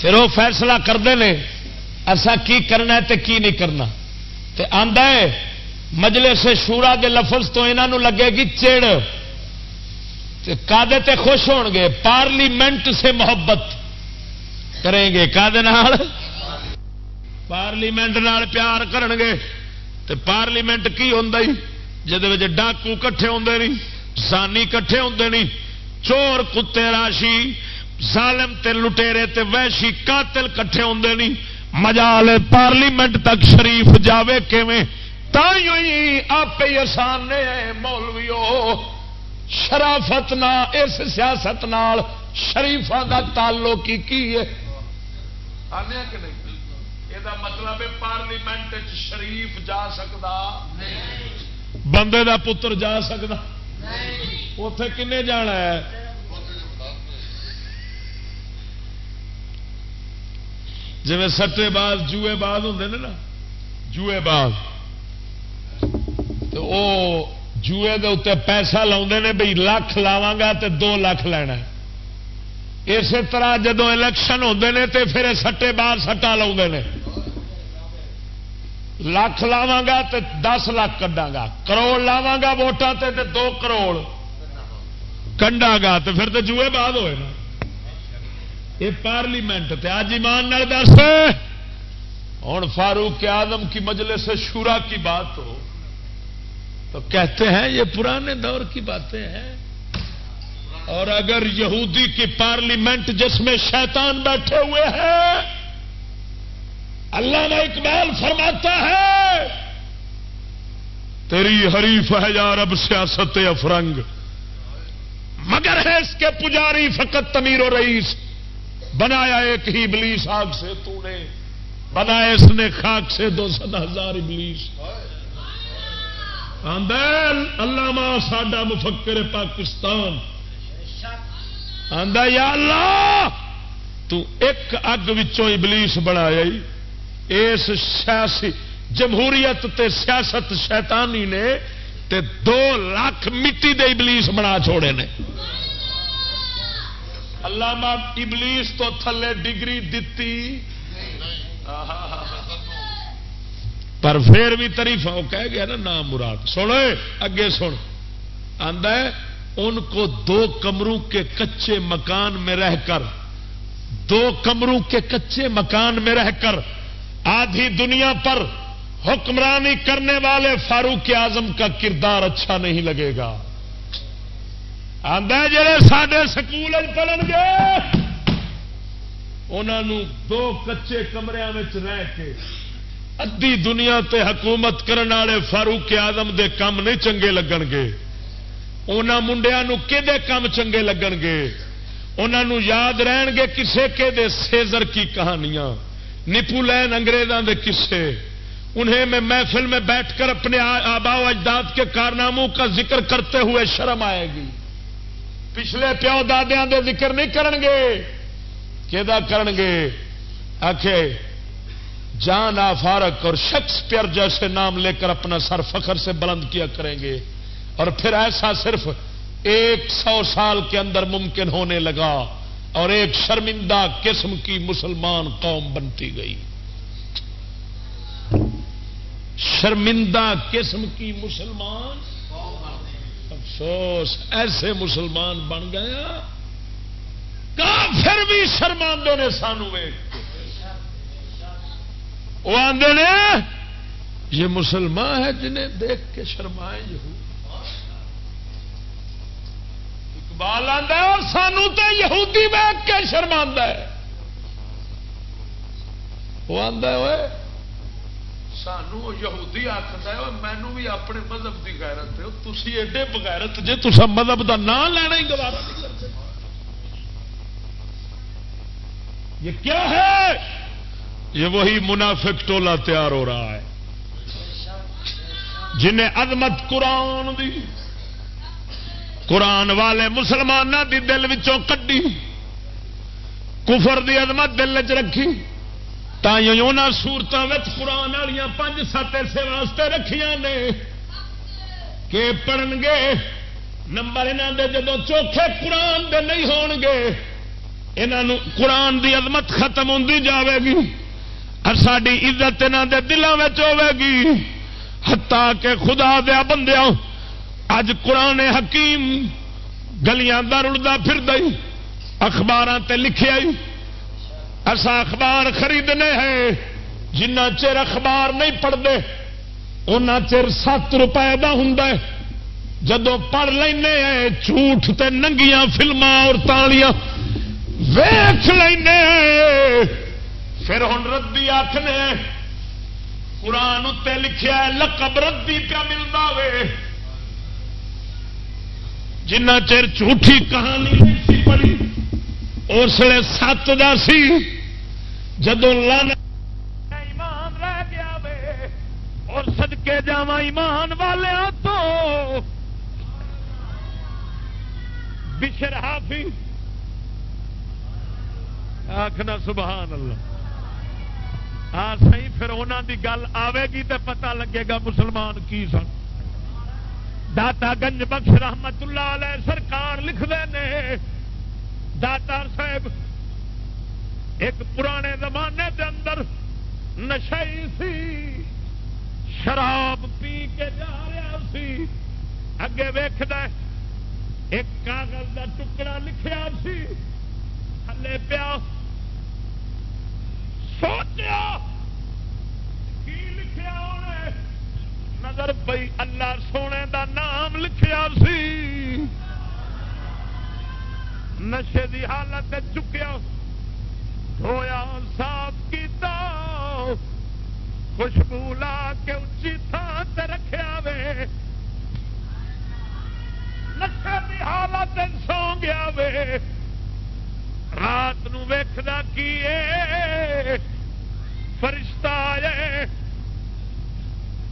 پھر وہ فیصلہ کرتے ہیں ایسا کی کرنا ہے تے کی نہیں کرنا؟ تے آندا ہے مجلے سے شورا کے لفظ تو انہوں لگے گی چڑ۔ کادے تے خوش ہون گے، پارلیمنٹ سے محبت۔ کریں گے کادے نال؟ پارلیمنٹ نال پیار کرن گے۔ تے پارلیمنٹ کی ہوں جہد ڈاکو کٹھے ہوں نہیں سانی کٹھے ہوں نہیں چور کتے راشی، ظالم تے لٹیرے تے ویشی قاتل کٹھے ہوں نہیں مجال پارلیمنٹ تک شریف جاوے کیویں؟ آپ آسان نے مولویو شرافت نہ اس سیاست نال شریفا کا تعلق کی کی ہے؟ یہ مطلب پارلیمنٹ شریف جا سکتا بندے دا پتر جا سکتا اتے کنے جانا ہے؟ جی سٹے باز جوئے باز ہوں نا؟ جوئے باز۔ تو وہ جوئے دے اتنے پیسہ لا بھائی لکھ لاوا گا تو دو لکھ لینا اسی طرح جدو الیکشن ہوتے ہیں تو پھر سٹے باز سٹا لا لکھ لاوا گا تو دس لاکھ کڈا گا۔ کروڑ لاوا گا ووٹان تے دو کروڑ۔ کنڈا گا تو پھر تو جوئے بعد ہوئے نا۔ یہ پارلیمنٹ تے آج ایمان دس ہوں فاروق آدم کی مجلس سے شورا کی بات ہو۔ تو کہتے ہیں یہ پرانے دور کی باتیں ہیں۔ اور اگر یہودی کی پارلیمنٹ جس میں شیطان بیٹھے ہوئے ہیں، اللہ اقبال فرماتا ہے، تیری حریف ہے یار اب سیاست افرنگ۔ مگر ہے اس کے پجاری فقط تمیر و رئیس۔ بنایا ایک ہی ابلیس آگ سے تو نے، بنایا اس نے خاک سے دو سد ہزار ابلیس۔ اللہ ساڈا مفکر پاکستان۔ آندا یا اللہ، تو ایک اگ وچوں ابلیس بنایا اس سیاسی، جمہوریت تے سیاست شیطانی نے تے دو لاکھ مٹی دے ابلیس بنا چھوڑے نے۔ علامہ ابلیس تو تھلے ڈگری دتی۔ پر پھر بھی تریف وہ کہہ گیا نا نام مراد۔ سن اگے سن۔ آدھا ان کو دو کمروں کے کچے مکان میں رہ کر، دو کمروں کے کچے مکان میں رہ کر، آدھی دنیا پر حکمرانی کرنے والے فاروق اعظم کا کردار اچھا نہیں لگے گا۔ آدھا جڑے سڈے سکول پڑھن گے انہوں دو کچے کمرے رہ کے ادی دنیا تے حکومت کرنے والے فاروق آدم دے کام نہیں چنگے لگن گے۔ انہوں منڈیا کہ کام چنگے لگن گے؟ انہوں یاد رہن گے کسے کے دے سیزر کی کہانیاں۔ نپو لین انگریزوں کے کسے انہیں میں محفل میں بیٹھ کر اپنے آبا و اجداد کے کارناموں کا ذکر کرتے ہوئے شرم آئے گی۔ پچھلے پیو دادیا دے ذکر نہیں کرن گے کہ کرن گے آخے جان آ فارک اور شیکسپیئر جیسے نام لے کر اپنا سر فخر سے بلند کیا کریں گے اور پھر ایسا صرف ایک سو سال کے اندر ممکن ہونے لگا اور ایک شرمندہ قسم کی مسلمان قوم بنتی گئی۔ شرمندہ قسم کی مسلمان افسوس، ایسے مسلمان بن گیا کافر بھی شرما نے سانو وہ آدھے یہ مسلمان ہے جنہیں دیکھ کے شرمائے اقبال آدھا اور سانو تو یہودی ویگ کے شرما ہے۔ وہ آدھا ہوئے سانو یہودی آخر ہے مینو بھی اپنے مذہب کی غیرت ہے۔ تھی ایڈے بغیرت جی تصا مذہب کا نام لینا ہی گوارا نہیں کرتے۔ یہ کیا ہے؟ یہ وہی منافق ٹولا تیار ہو رہا ہے۔ جنہیں عظمت قرآن دی، قرآن والے مسلمانوں دی دل وچوں کڈی، کفر دی عظمت دل چ رکھی۔ سورتوں قرآن والی پانچ سات ایسے واسطے رکھیا نے کہ پڑھن گے نمبر یہاں دے جدو چوکھے قرآن دے نہیں ہون گے انہوں قرآن دی عظمت ختم ہوتی جاوے گی اور ساری عزت یہاں دے دلوں میں ہوے گی ہتا کہ خدا دیا بندیا اج قرآن حکیم گلیاں در اڑتا پھر دئی اخبار تے لکھے آئی اصا اخبار خریدنے ہیں، جنہ چر اخبار نہیں پڑھتے ان چر سات روپئے کا ہوں جدو پڑھ لینے جھوٹ تے ننگیاں فلما اور تالیاں ویخ لینے پھر ہوں ردی آخنے قرآن اتنے لکھیا لقب ردی پیا ملتا وے۔ جنہ چر جھوٹھی کہانی نہیں سی اس لیے سات دا سی جدو لانا ایمان رہ گیا وے اور سدکے جا ایمان والے تو۔ بشر حافظ۔ آخنا سبحان اللہ۔ ہاں سی پھر انہوں کی گل آئے گی تو پتا لگے گا مسلمان کی سن۔ داتا گنج بخش رحمت اللہ علیہ سرکار لکھتے ہیں داتا صاحب، ایک پرانے زمانے کے اندر نشئی سی، شراب پی کے جا رہا سی۔ اگے ویخد ایک کاغذ کا ٹکڑا لکھا سی۔ تھلے پیا۔ سوچیا، کی لکھیا انہیں نظر پئی اللہ سونے دا نام لکھیا سی۔ نشے دی حالت چکیا۔ دھویا صاف کیتا خوشبو لا کے اچھی تھان سے رکھا وے نشے دی حالت سو گیا وے رات ویخنا کی فرشتہ آئے۔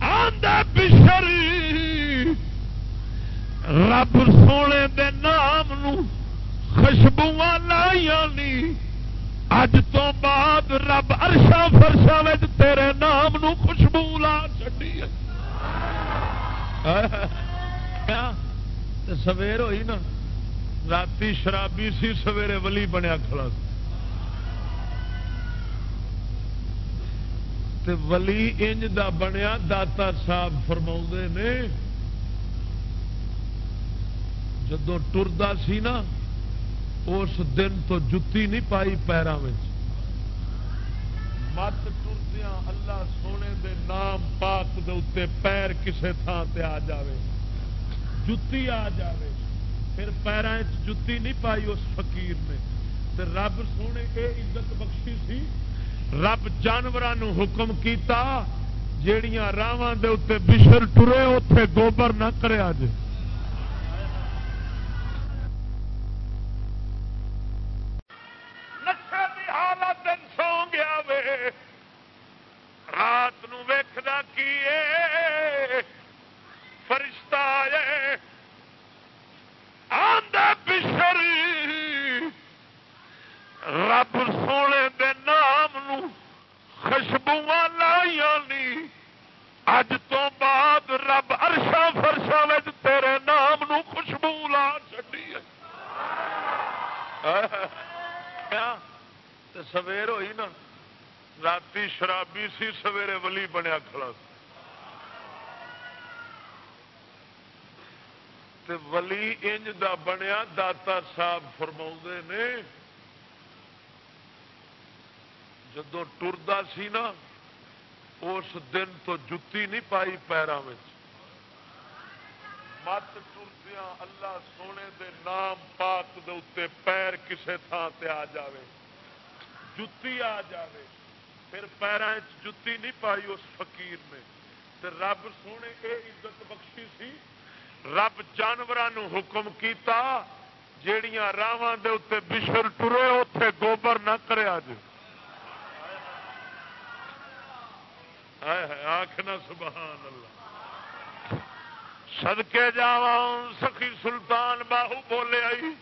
آدھا پشری رب سونے دے نام خوشبو لائی نی اج تو بعد رب ارشا فرشا تیرے نام نو خوشبو لا چڈی سویر ہوئی نا رات شرابی سی سویرے ولی بنیا کھڑا تے ولی انج دا بنیا داتا صاحب فرما نے جدو ٹردا سی نا اس دن تو جتی نہیں پائی پیروں میں مت ٹردیا اللہ سونے دے نام پاک دے اتنے پیر کسے تھان تے آ جاوے۔ جتی آ جاوے۔ پھر پیروں جتی نہیں پائی اس فقیر نے۔ تو رب سونے یہ عزت بخشی سی۔ رب جانوروں حکم کیتا، جیڑیاں راواں دے اتنے بشر ٹرے اتے گوبر نہ کرے گیا وے۔ رات ویخنا کی فرشتہ آئے۔ آدھا بشر۔ رب سونے دے نام نو خوشبو لائی آنی اج تو بعد رب ارشا فرشا تیرے نام خوشبو لا چی سویر ہوئی نا۔ رات شرابی سی، سویرے ولی بنیا کھڑا ولی انج دا بنیا، داتا صاحب فرما نے، جدو ٹرتا سی نا، اس دن تو جتی نہیں پائی پیروں میں مت ٹردیا اللہ سونے دے نام پاک دے اتنے پیر کسے تھان تے آ جاوے۔ جتی آ جاوے۔ پھر پیروں جتی نہیں پائی اس فقیر نے۔ تے رب سونے یہ عزت بخشی سی۔ رب جانوروں حکم کیتا جیڑیاں راواں دے اتنے بشر ٹرے اتے گوبر نہ کرے آج آخنا سبحان اللہ۔ سدکے جا سخی سلطان باہو بولے آئی۔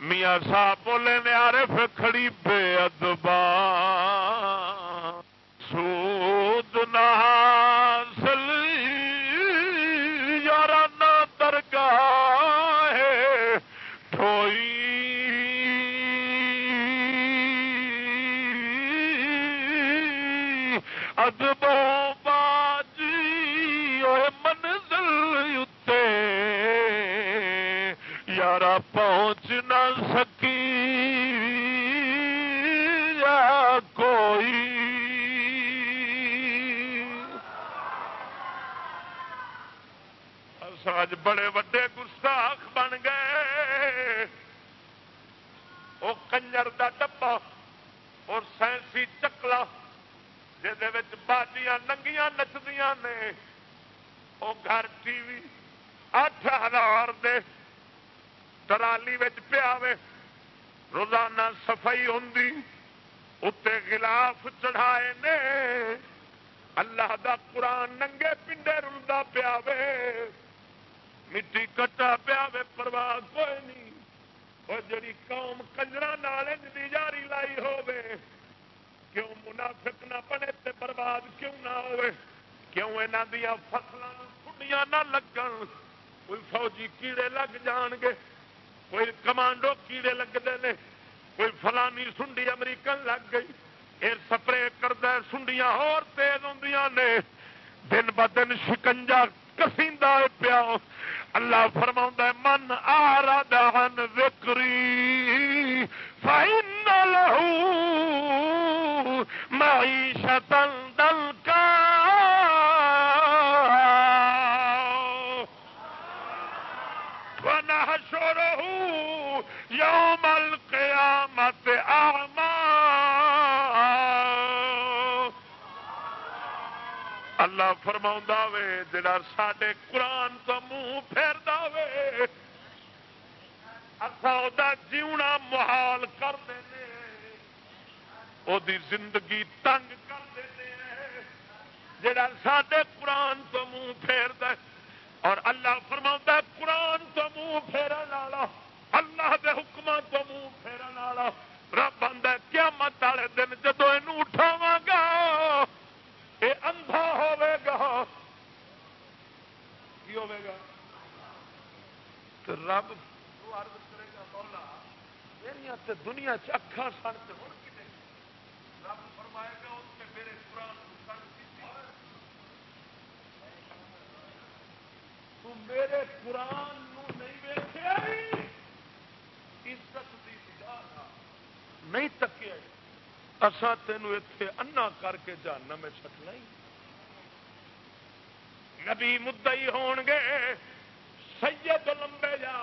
میاں صاحب بولے نے عارف پھر کھڑی بے ادبا۔ سود نہ درگاہ۔ اج بڑے وڈے گستاخ بن گئے۔ وہ کنجر دا ڈبا اور سائنسی چکلا جہد باجیاں ننگیاں نچدیاں نے۔ وہ گھر ٹی وی اٹھ ہزار دے ترالی پیا روزانہ صفائی ہوں اتنے گلاف چڑھائے نے۔ اللہ دا قرآن ننگے پنڈے رلتا پیا مٹی کٹا پیا پرواہ کوئی نہیں اور جڑی قوم کنجرا نال جاری لائی ہوے کیوں منافق نہ بنے تے برباد کیوں نہ ہوئے کیوں یہاں دیا فصلوں کنڈیاں نہ لگن کوئی فوجی کیڑے لگ جان گے کوئی کمانڈو کیڑے لگتے ہیں کوئی فلانی سنڈی امریکن لگ گئی پھر سپرے کرد سنڈیاں اور تیز ہوں نے دن ب دن شکنجا کسیدا پیا اللہ فرما من آ رہا وکری فائن لہو معیشت دل کا یوم القیامت آما اللہ فرما وے جڑا سڈے قرآن تو منہ پھیر دے اصا جیونا محال کر دے وہ زندگی تنگ کر دے جڑا سڈے قرآن تو منہ پھیر دے۔ اور اللہ فرما قرآن تو منہ پھیرن والا، اللہ دے حکم تو منہ پھیرن والا۔ رب آدھا کیا مت والے دن جدو یہ اٹھاوا گا یہ اندھا ہوے گا۔ کی ہوے گا؟ تو رب عرض کرے گا، مولا میرا ہاں دنیا چکھا سن تو رب فرمائے گا، اس کے میرے قرآن سن تو میرے قرآن نہیں ویچیا عزت نہیں تکیا۔ اصا تینوں اتے انا کر کے جاننا میں چکنا ہی نبی مدئی ہون گے، سید لمبے جا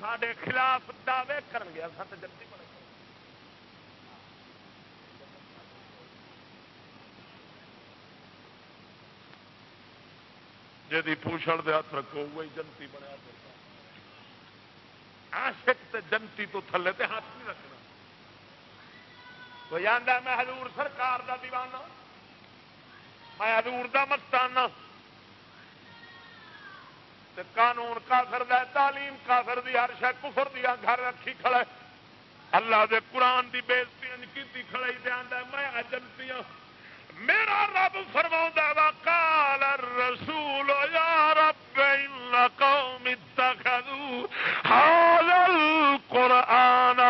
سڈے خلاف دعوے کر گیا سات جلدی بڑے جی پوچھڑ دے ہاتھ رکھو وہی جنتی بنیا عاشق تے جنتی تو تھلے تے ہاتھ نہیں رکھنا۔ کوئی آدھا میں حضور سرکار دا دیوانہ؟ میں حضور دا مستانہ۔ قانون کافر دا تعلیم کافر دی، ہر شہ کفر دیا گھر رکھی کھڑا اللہ دے قرآن دی بےزتی کی کھڑائی دیا میں اجنتی ہوں میرا رب فرما وا کال رسول یا رب قوم اتخذوا هذا القرآن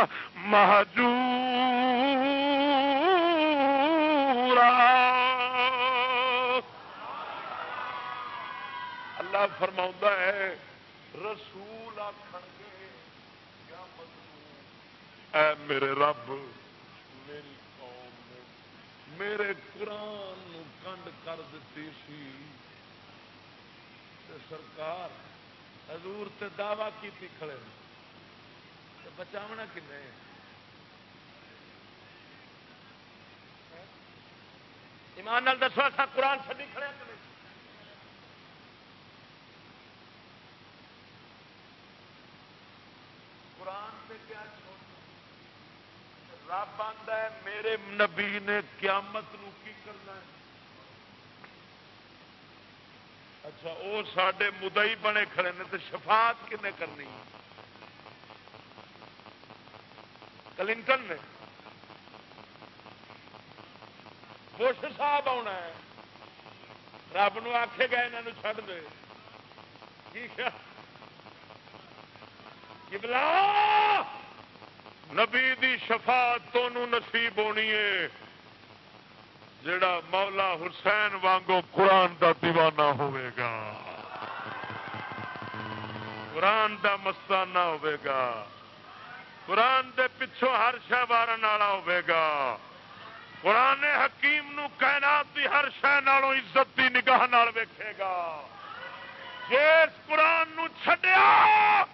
اللہ فرما ہے، رسول آخر گے اے میرے رب، میری قوم نے میرے قرآن کنڈ کر دیتی سی۔ سرکار، حضور تے دعوی کی کھڑے بچاونا کن ایمان دسو قرآن چڑی کھڑے قرآن سے کیا چھوڑ رب آتا ہے، میرے نبی نے قیامت نو کی کرنا ہے؟ اچھا وہ سڈے مدئی بنے کھڑے نے تو شفاعت کنے کرنی کلنٹن نے؟ بش صاحب آنا ہے۔ رب نو آخے گا یہاں چڑھ دے۔ ٹھیک ہے بلا نبی دی شفاعت تو نصیب ہونی ہے۔ جڑا مولا حسین وانگو قرآن دا دیوانہ ہوئے گا۔ قرآن دا مستانہ ہوئے گا۔ قرآن دے پچھوں ہر شہ مارن والا ہوئے گا۔ قرآن حکیم نو کائنات دی ہر شہ نالوں عزت دی نگاہ نال ویکھے گا۔ جس قرآن نو چھڈیا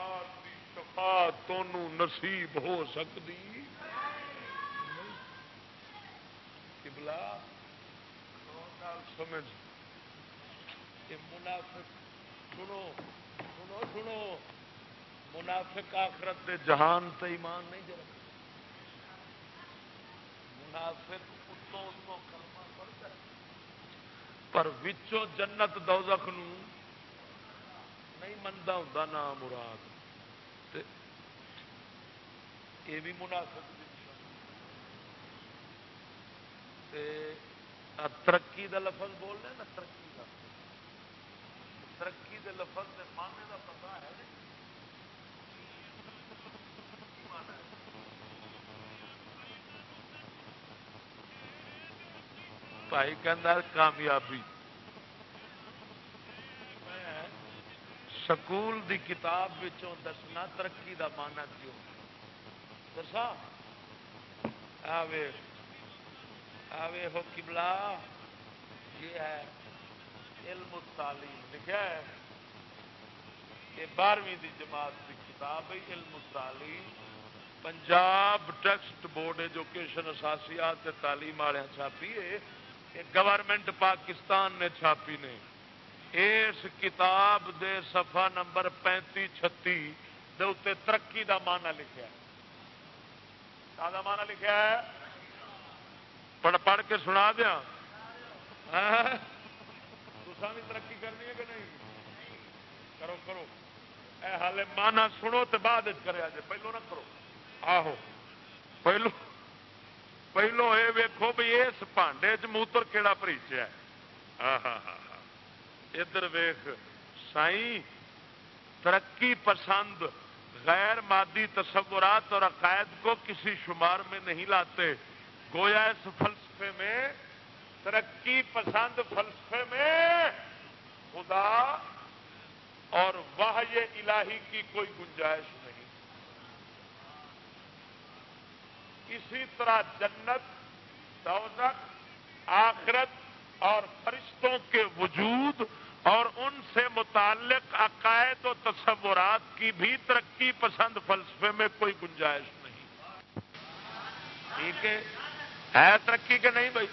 سرکار دی شفاعت تونوں نصیب ہو سکتی قبلہ سمجھ۔ کہ منافق، سنو سنو سنو۔ منافق آخرت دے جہان تے ایمان نہیں جرم منافق اتوں اتوں کلمہ پڑتا ہے پر وچوں جنت دوزخ نو نہیں منتا ہوں نا مراد تے یہ بھی منافق ترقی دا لفظ بول رہے نا، ترقی کا ترقی دے لفظ دے معنی دا پتا ہے بھائی کامیابی۔ سکول دی کتاب دسنا ترقی دا مانا کیوں دسا آوے ہو کبلا یہ ہے علم تعلیم لکھا ہے کہ بارہویں دی جماعت کی کتاب ہے علم تعلیم پنجاب ٹیکسٹ بورڈ ایجوکیشن اساسیات تعلیم والے چھاپی ہے گورنمنٹ پاکستان نے چھاپی نے اس کتاب دے صفحہ نمبر پینتی چھتی دے اتنے ترقی دا مانا لکھا ہے کا مانا لکھا ہے۔ پڑھ پڑھ کے سنا دیا بھی ہاں۔ ترقی کرنی ہے کہ نہیں؟ کرو کرو۔ اے حالے مانا سنو تو بعد کرے پہلو نہ کرو۔ آہو۔ پہلو پہلو یہ ویکو بھی اس پانڈے چ موتر کہڑا پریچیا ادھر ویخ سائی ترقی پسند غیر مادی تصورات اور عقائد کو کسی شمار میں نہیں لاتے۔ گویا اس فلسفے میں، ترقی پسند فلسفے میں خدا اور وہ الہی کی کوئی گنجائش نہیں۔ اسی طرح جنت دوزک آخرت اور فرشتوں کے وجود اور ان سے متعلق عقائد و تصورات کی بھی ترقی پسند فلسفے میں کوئی گنجائش نہیں۔ ٹھیک ہے؟ ہے ترقی کہ نہیں بھائی؟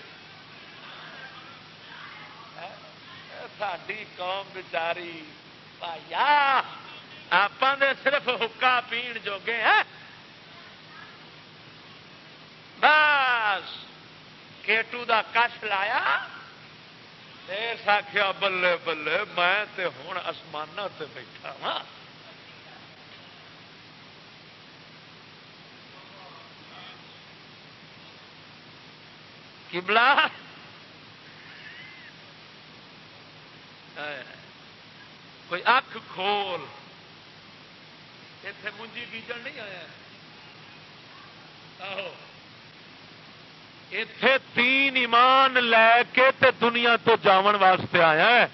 ساری قوم بچاری۔ آپ نے صرف حکا پیڑ جوگے ہیں۔ بس، کیٹو دا کش لایا۔ آخیا بلے بلے میں ہوں آسمان سے بیٹھا وا کبلا کوئی اکھ کھول۔ اتے منجی بیجن نہیں آیا؟ اتے تین ایمان لے کے تے دنیا تو جاون واسطے آیا ہے۔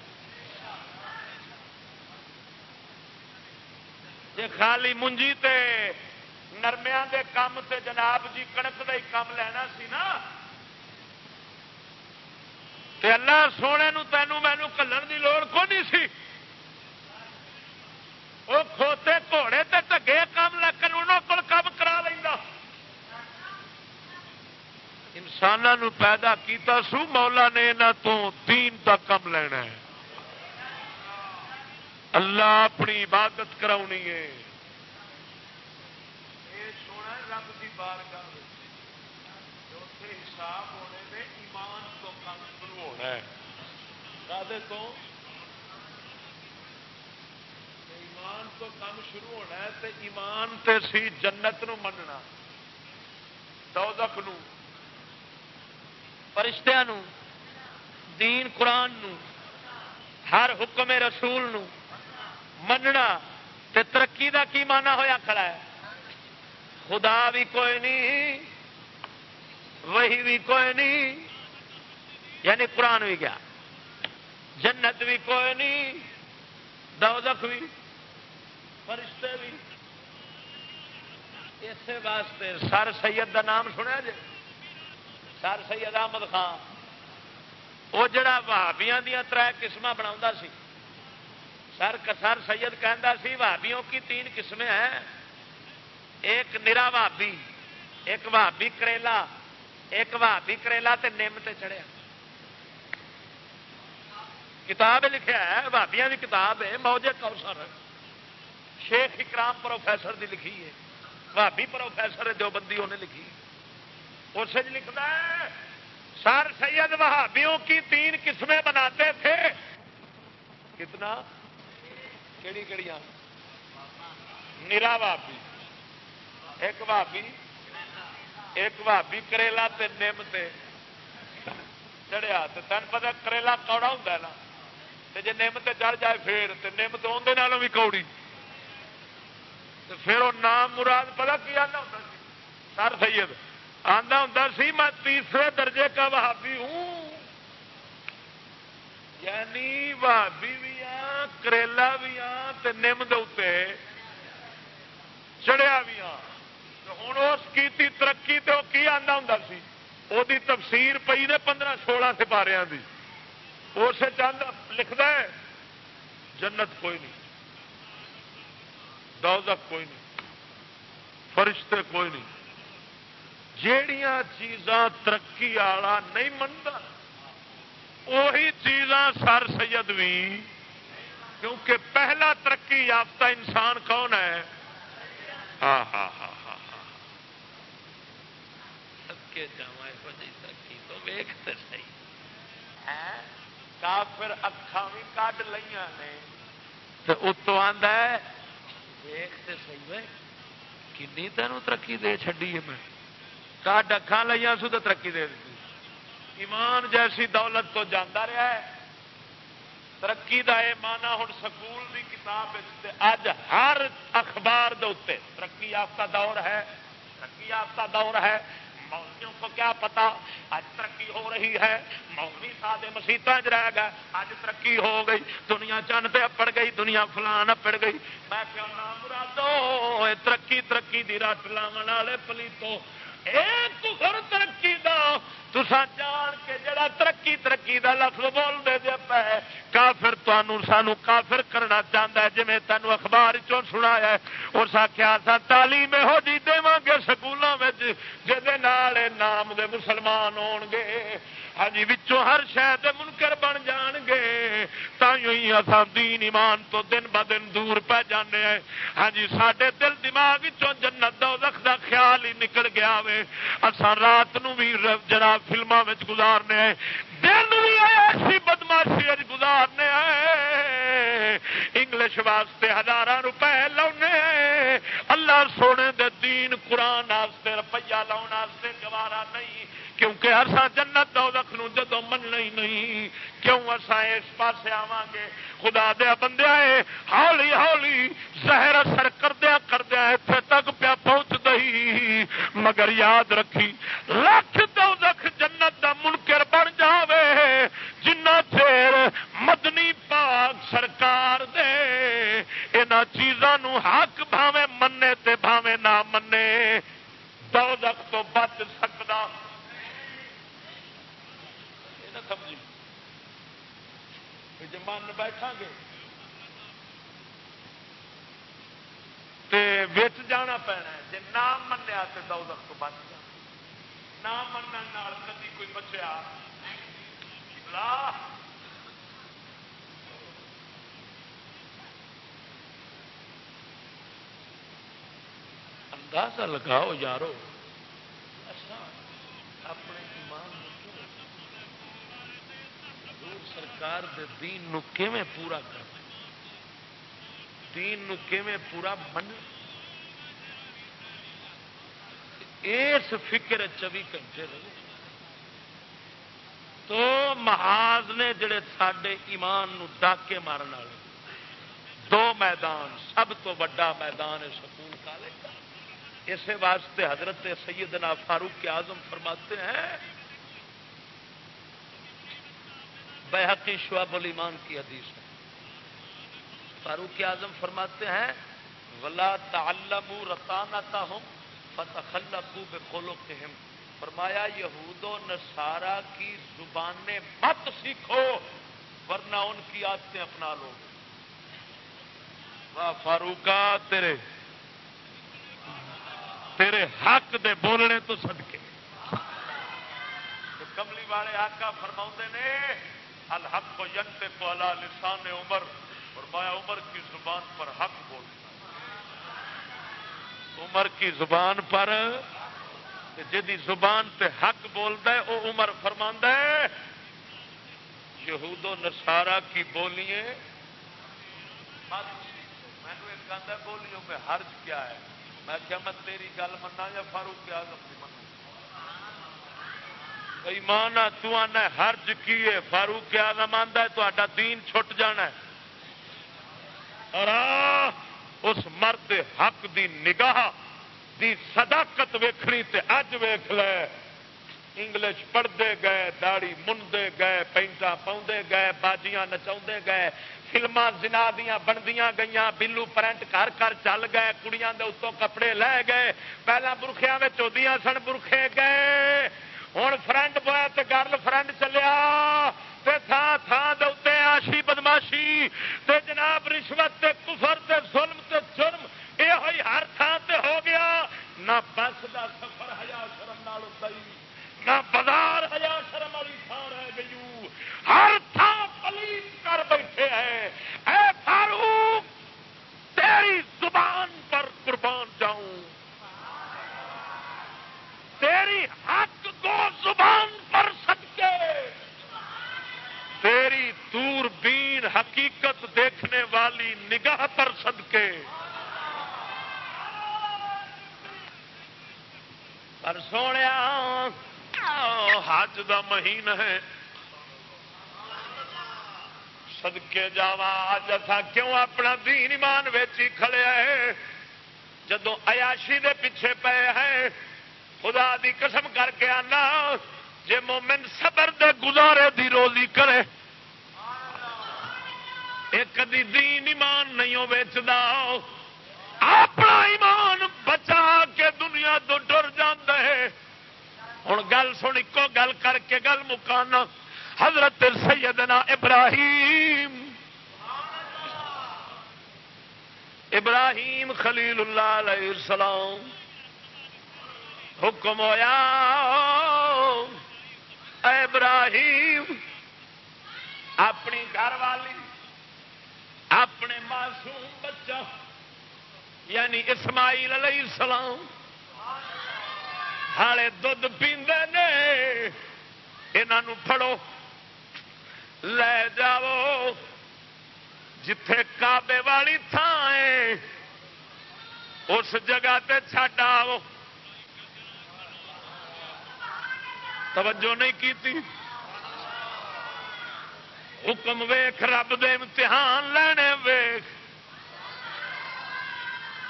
جی خالی منجی تے نرمیا دے کام تے جناب جی کنک کا ہی کام لینا سی نا۔ تے اللہ سونے نو تینوں مینو کلن دی لوڑ کو نہیں سی۔ وہ کھوتے گھوڑے تے ٹگے کام لیکن انہوں کو کام کرا لینا انسانوں پیدا کیتا سو مولا نے یہاں تو دین کا کم لینا ہے۔ اللہ اپنی عبادت کرانی ہے۔ رب کی بار حساب ہونے میں ایمان تو کم شروع ہونا ہے۔ تو ایمان تو کم شروع ہونا ہے، تے ایمان تے سی جنت نو مننا۔ دوزخ نو۔ فرشتیاں نو، دین قرآن نو، ہر حکم رسول نو مننا تے ترقی دا کی مانا ہویا کھڑا ہے؟ خدا بھی کوئی نہیں وہی بھی کوئی نہیں یعنی قرآن بھی کیا؟ جنت بھی کوئی نہیں دوزخ بھی، فرشتے بھی۔ اسی واسطے سر سید دا نام سنیا جی سر سید احمد خان، وہ جڑا بھابیاں دیا تر قسم بنا سی۔ سر سر سید کہہ سی بھابیوں کی تین قسمیں ہیں۔ ایک نرا بھابی ایک بھابی کریلا، ایک بھابی کریلا تے نم تے چڑھیا۔ کتاب لکھا ہے بھابیاں کی کتاب ہے موجے کوسر شیخ اکرام پروفیسر دی لکھی ہے۔ بھابی پروفیسر جو بندی انہیں لکھی ہے۔ اس لکھتا ہے، سر سید وہابیوں کی تین قسمیں بناتے تھے. کتنا؟ کہڑی کہڑی نرا بھابی ایک بھابی ایک بھابی کریلا تے نیم تے چڑھیا تو تین پتا کریلا کوڑا ہوں نا۔ جی نیم تے چڑھ جائے پھر نیم تو اندر بھی کوڑی۔ پھر وہ نام مراد پتا کی آنا ہوں سر سید۔ آتا ہوں سی، میں تیسرے درجے کا وہابی ہوں۔ یعنی بھابی بھی ہاں کریلا بھی ہاں نم دے چڑیا بھی ہاں۔ ہوں اس کی ترقی تو کی آتا ہوں سی؟ وہ تفسیر پی نے پندرہ سولہ سپارے کی اس چند لکھتا ہے، جنت کوئی نہیں، دوزخ کوئی نہیں، فرشتے کوئی نہیں۔ جیڑیاں چیزاں ترقی والا نہیں منتا وہی چیزاں سر سید بھی کیونکہ پہلا ترقی یافتہ انسان کون ہے؟ ہاں ہاں ہاں ہاں ہاں ترقی تو ویختے کافر بھی کٹ لیا نے۔ اتو آدھا ویختے سی بھائی کنی تینوں ترقی دے چڈی ہے میں؟ کٹ اکھان لیا سو تو ترقی دے دی ایمان جیسی دولت تو جانا رہا ہے ترقی کا یہ مانا ہوں سکول کی کتاب اج ہر اخبار دے ترقی یافتہ دور ہے ترقی یافتہ دور ہے مولویوں کو کیا پتا اج ترقی ہو رہی ہے مولوی سادے مسیطا چ رہ گئے اج ترقی ہو گئی دنیا چند پہ اپڑ گئی دنیا فلان اپڑ گئی میں کیا نام مرادو ترقی ترقی دی رٹ لاو والے پلیتو ترقی دا تسا جان کے جڑا ترقی ترقی دا لفظ بول دے دے پہ کافر تانوں سانو کافر کرنا چاہتا ہے جی تینوں اخبار چوں سنایا ہے۔ اس آخیا سا تعلیم یہو جی دے گے سکولوں میں جہد نام دے مسلمان ہون گے۔ ہاں جی ہر شہر منکر بن جان گے۔ ہوئی دین ایمان تو دن ب دن دور پہ جانے ہیں۔ ہاں جی سڈے دل دماغ جنت دوزخ دا خیال ہی نکل گیا وے۔ اسان رات نو بھی جناب فلموں گزارنے ہیں۔ دن بھی ایسی بدماشی گزارنے انگلش واسطے ہزار روپے لاؤنے اللہ سونے دے دین قرآن واسطے روپیہ لاؤ گوارا نہیں۔ کیونکہ اصا جنت دوزخ نو جدو مننا ہی نہیں، کیوں اصا اس پاسے آواں گے خدا دیا بندیا ہولی ہولی زہر اثر کردیا کردیا اتنے تک پیا پہنچ دئی مگر یاد رکھی، لکھ دوزخ جنت دا منکر بن جاوے، جنہ چیر مدنی پاک سرکار دے۔ ان چیزوں حق بھاوے منے تے بھاوے نہ منے دوزخ تو بچ سکتا سمجھی جی من بیٹھا گے۔ بچ جانا پینا جی نہ منیا تو دودھ تو بچ جا۔ نہ من کدی کوئی بچیا۔ اندازہ لگاؤ یارو۔ اچھا، اپنے سرکار دے دین نو کیویں پورا کر دین نو کیویں پورا من اس فکر چوبی گھنٹے رہے تو محاذ نے جڑے سڈے ایمان نو ڈاکے مارن والے، دو میدان، سب تو بڑا میدان ہے سکول کالج۔ اسی واسطے حضرت سیدنا فاروق کے اعظم فرماتے ہیں بحقی شعب الایمان کی حدیث ہے۔ فاروق اعظم فرماتے ہیں، ولا تعلم رتانتا ہوں فتح بے فرمایا، یہود و نسارا کی زبانیں مت سیکھو، ورنہ ان کی عادتیں اپنا لو۔ واہ فاروقہ، تیرے تیرے حق دے بولنے تو سدکے کملی والے آقا فرما نے الحق کو ینتے کو اللہ لسان عمر اور عمر کی زبان پر حق بول۔ عمر کی زبان پر جی زبان پہ حق بولتا ہے وہ عمر فرما ہے۔ یہود و نسارا کی بولیے میں بولیوں میں حرج کیا ہے۔ میں کیا میں تیری گل منا یا فاروق کیا منا ایمان تو آنا حرج کیے فاروق آزم آدھا تا دین چھٹ جانا ہے اور اس مرد حق دی نگاہ دی صداقت ویکھنی تے اج ویخ لے انگلش پڑھتے گئے داڑی منڈے گئے پینٹا پاؤندے گئے باجیاں نچا گئے فلما زنا دیا بندیاں گئی بلو پرنٹ کر کر چل گئے کڑیاں دے اتوں کپڑے لے گئے پہلے برخیا میں چودیاں سن برخے گئے ہوں فرنڈ پایا تو گرل فرنڈ چلیا تھان تھان دے آشی بدماشی تے جناب رشوت تے کفر تے ظلم تے جرم یہ ہوئی ہر تھان تے ہو گیا نہ بس کا سفر ہزار شرم نال نہ بازار ہزار شرم والی تھان رہ گئی ہر تھان پلیت کر بیٹھے ہیں اے فاروق تیری زبان پر قربان جاؤں تیری حق کو زبان پر سکے تیری دور بین حقیقت دیکھنے والی نگاہ پر صدقے۔ پر سونے حج دا مہین ہے۔ سدکے جاوا اج اصا کیوں اپنا دین ایمان ویچی کھڑے ہیں؟ جدو عیاشی دے پیچھے پے ہیں خدا دی قسم کر کے آنا، جے مومن صبر دے گزارے دی روزی کرے۔ ایک دی دین ایمان نہیں ویچتا اپنا ایمان بچا کے دنیا تو ڈر ہے۔ ہوں گل سن ایک گل کر کے گل مکانا۔ حضرت سیدنا ابراہیم۔ ابراہیم خلیل اللہ علیہ السلام۔ حکم ہوا ابراہیم، اپنی گھر والی اپنے معصوم بچہ یعنی اسماعیل علیہ السلام ہالے دھد پیندے نے انہوں پھڑو، لے جاؤ، جتھے کعبے والی تھان ہے، اس جگہ تے چھڈ آو توجہ نہیں کی حکم ویخ رب دے امتحان لینے ویخ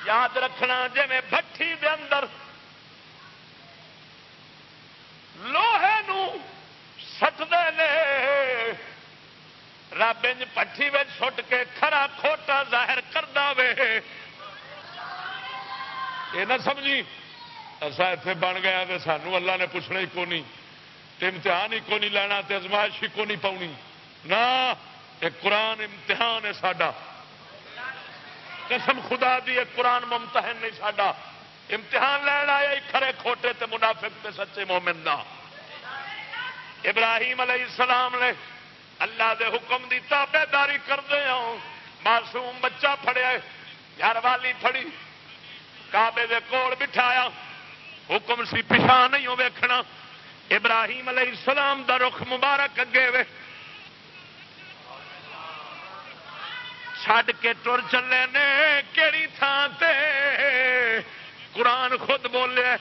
یاد رکھنا جی بٹھی دے اندر لوہے سٹتے ہیں رب انج پٹھی میں سٹ کے کھڑا کھوٹا ظاہر کر دے یہ نہ سمجھی ایسا اتنے بن گیا تو سانو اللہ نے پوچھنا ہی کونی۔ امتحان ہی کونی لینا ازمائش ہی کونی پاؤنی نہ قرآن امتحان ہے ساڈا۔ قسم خدا دی، ایک قرآن ممتحن نہیں ساڈا۔ امتحان لینا آیا کھڑے کھوٹے تے منافق تے سچے مومن دا ابراہیم علیہ السلام نے اللہ دے حکم دی تابے داری کرتے ہوں۔ معصوم بچہ فڑیا یار والی فڑی کابے دے کول بٹھایا۔ حکم سی پچھا نہیں ویکھنا۔ ابراہیم علیہ السلام دا رخ مبارک اگے وے۔ چھڈ کے ٹر چلے نے کہڑی تھان تے؟ قرآن خود بولے۔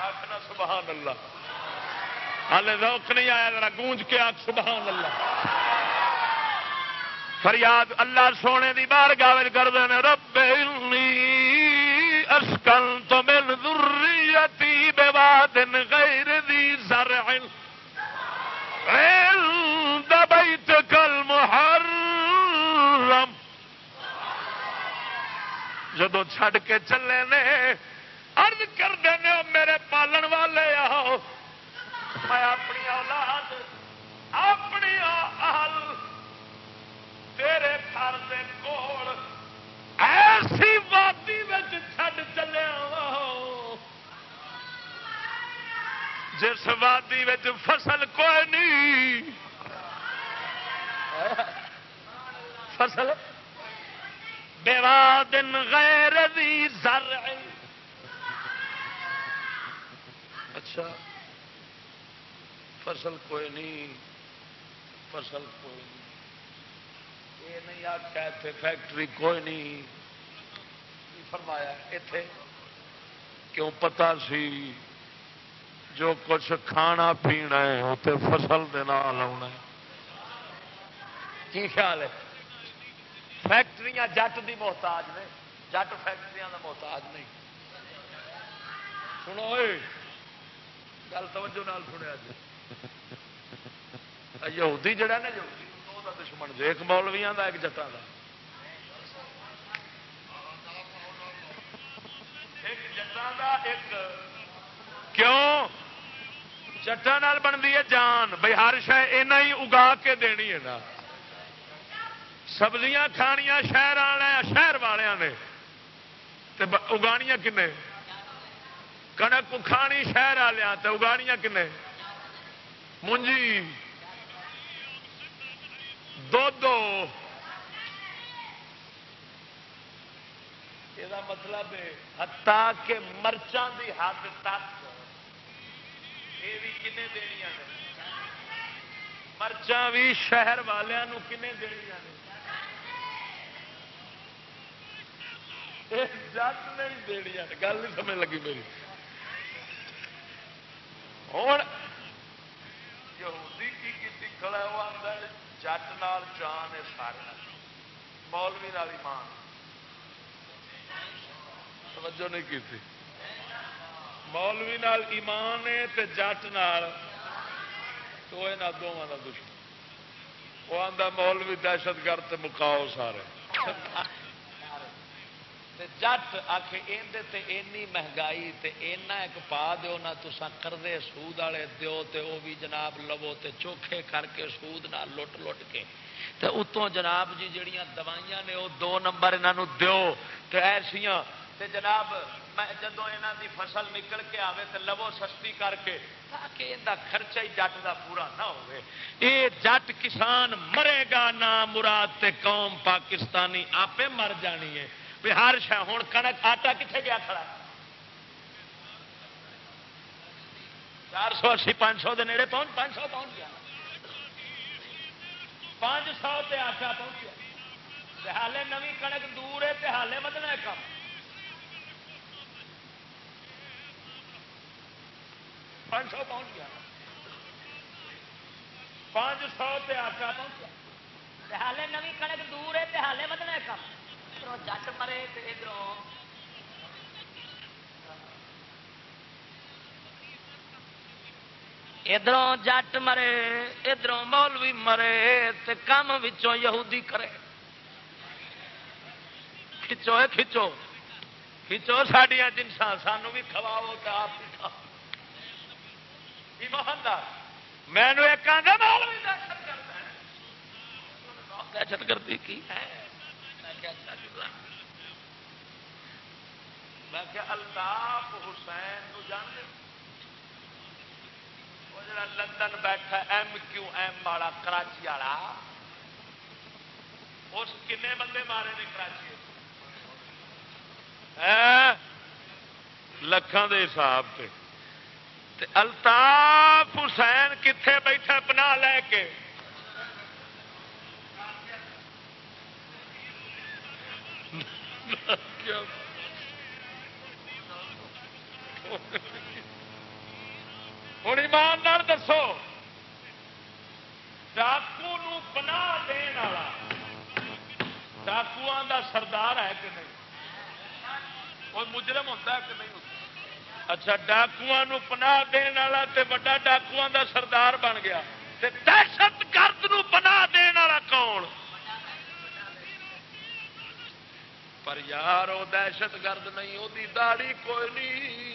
آخنا سبحان اللہ۔ ہال روک نہیں آیا، ذرا گونج کے آگ سبحان اللہ۔ فریاد اللہ سونے دی بار گاوج کر دیں رب انی اسکل تو مل ذریتی بے وادن غیر دی زرع. عند بیتک المحرم. جدو چھڑ کے چلے نے، عرض کر دینے میرے فصل کوئی نہیں۔ یہ نہیں آخیا اتنے فیکٹری کوئی نہیں۔ فرمایا اتے کیوں پتا سی جو کچھ کھانا پینا ہے اتنے فصل دے نال آنا کی خیال ہے؟ فیکٹری جٹ دی محتاج نے۔ جٹ فیکٹری کا محتاج نہیں۔ سنو گل توجہ نال سنیا جی۔ یہودی جڑا نا یہودی دشمن جو ایک مولویا کا ایک جٹان کا کیوں؟ جٹان بنتی ہے جان۔ بھائی ہر شہ ہی اگا کے دینی ہے نا۔ سبزیاں کھانیاں شہر والے شہر والوں نے۔ اگانیاں کنے؟ کنک کھانی شہر والوں اگانیاں کنے؟ مونجی۔ دو یہ مطلب ہتا کہ مرچان کی حد تک یہ بھی کنے دنیا مرچاں بھی شہر والوں کنے دنیا جت نہیں دنیا گل نہیں سمجھ لگی میری ہوں یہودی کی کھڑا وہ آتا جٹ نال جان ہے سارا مولوی نال ایمان توجہ نہیں کی تھی مولوی نال ایمان ہے تے جٹ نال تو یہاں دونوں کا دشمن وہ آتا مولوی دہشت گرد مکاؤ سارے جٹ آخ اینی مہنگائی تے اینا ایک پا دو نہ تسا کردے سود والے دیو تے او بھی جناب لو تے چوکھے کر کے سود نہ لٹ لٹ کے۔ تے اتوں جناب جی جڑیاں دوائیاں نے وہ دو نمبر یہاں دیو تے ایسیاں۔ تے جناب میں جدو یہاں دی فصل نکل کے آوے تے لوو سستی کر کے تاکہ یہ خرچہ ہی جٹ دا پورا نہ ہوئے اے جٹ کسان مرے گا نہ مراد تے قوم پاکستانی آپ مر جانی ہے۔ ہر شہ ہوں کنک آٹا کتنے گیا کھڑا؟ چار سو اسی، پانچ سو کے نیڑے پہنچ، پانچ سو پہنچ گیا۔ پانچ سو تے آٹا پہنچ گیا۔ ہالے نوی کنک دور ہے ہالے بدنا ہے کام۔ پانچ سو پہنچ گیا۔ پانچ سو تے آٹا پہنچ گیا۔ ہالے نوی کنک دور ہے ہالے بدنا ہے کام۔ جٹ مرے ادھر ادھر جٹ مرے، ادھر مولوی مرے کم یہودی کرے۔ کھچو کھچو۔ کھچو سڈیا جنسا سانو بھی کھواؤ تو آپ بھی کھاؤ۔ میں ایک دہشت گردی کی ہے میں کہ الطاف حسین جان وہ جڑا لندن بیٹھا ایم کیو ایم والا کراچی والا، اس کنے بندے مارے نے کراچی لکھان دے حساب سے الطاف حسین کتنے بیٹھا پناہ لے کے؟ ہوں ایمان دسو ڈاکو بنا دن والا ڈاکو کا سردار ہے کہ نہیں کوئی مجرم ہوتا ہے کہ نہیں ہوتا اچھا ڈاکو پناہ دن والا وا ڈاکو کا سردار بن گیا دہشت گرد پناہ دن والا کون پر یار وہ دہشت گرد نہیں وہ داڑی کوئی نہیں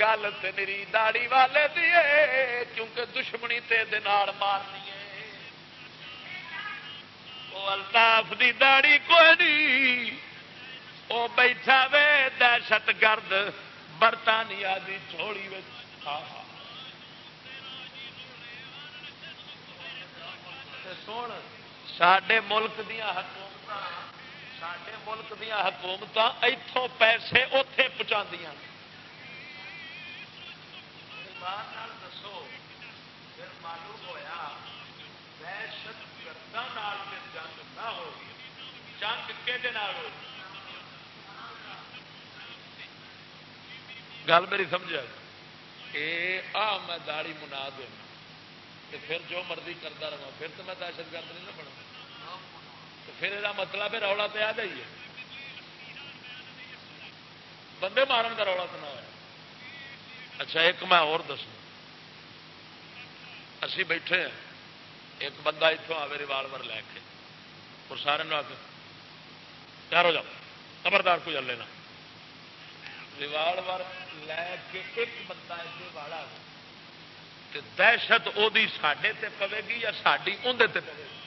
گل تو میری داڑی والے دیے کیونکہ دشمنی تے مارنی وہ الطاف دی داڑی کوئی نہیں وہ بیٹھا وے دہشت گرد برطانیہ دی چھوڑی ہاں، ہاں۔ سن سڈے ملک دیا حکومت سڈے ملک دیا حکومت اتوں پیسے اتے پہنچا دسو، پھر معلوم ہوا دہشت گردوں جنگ نہ ہو جنگ کہ گل میری سمجھا جی؟ یہ آ میں داڑی منا دینا پھر جو مرضی کرتا رہا پھر تو میں دہشت گرد نہیں نہ بنا پھر یہ مطلب ہے، رولا تو آ جائیے۔ بندے مارن کا رولا تو نہ ہوا اچھا ایک میں اور دس اسی بیٹھے ہیں۔ ایک بندہ اتوں آئے ریوالور لے کے۔ اور سارے آ کے تیار ہو جاؤ، خبردار کو چل لینا۔ ریوالور لے کے ایک بندہ اتنے والا دہشت وہ سڈے پوے گی یا ساری اندر پوے گی؟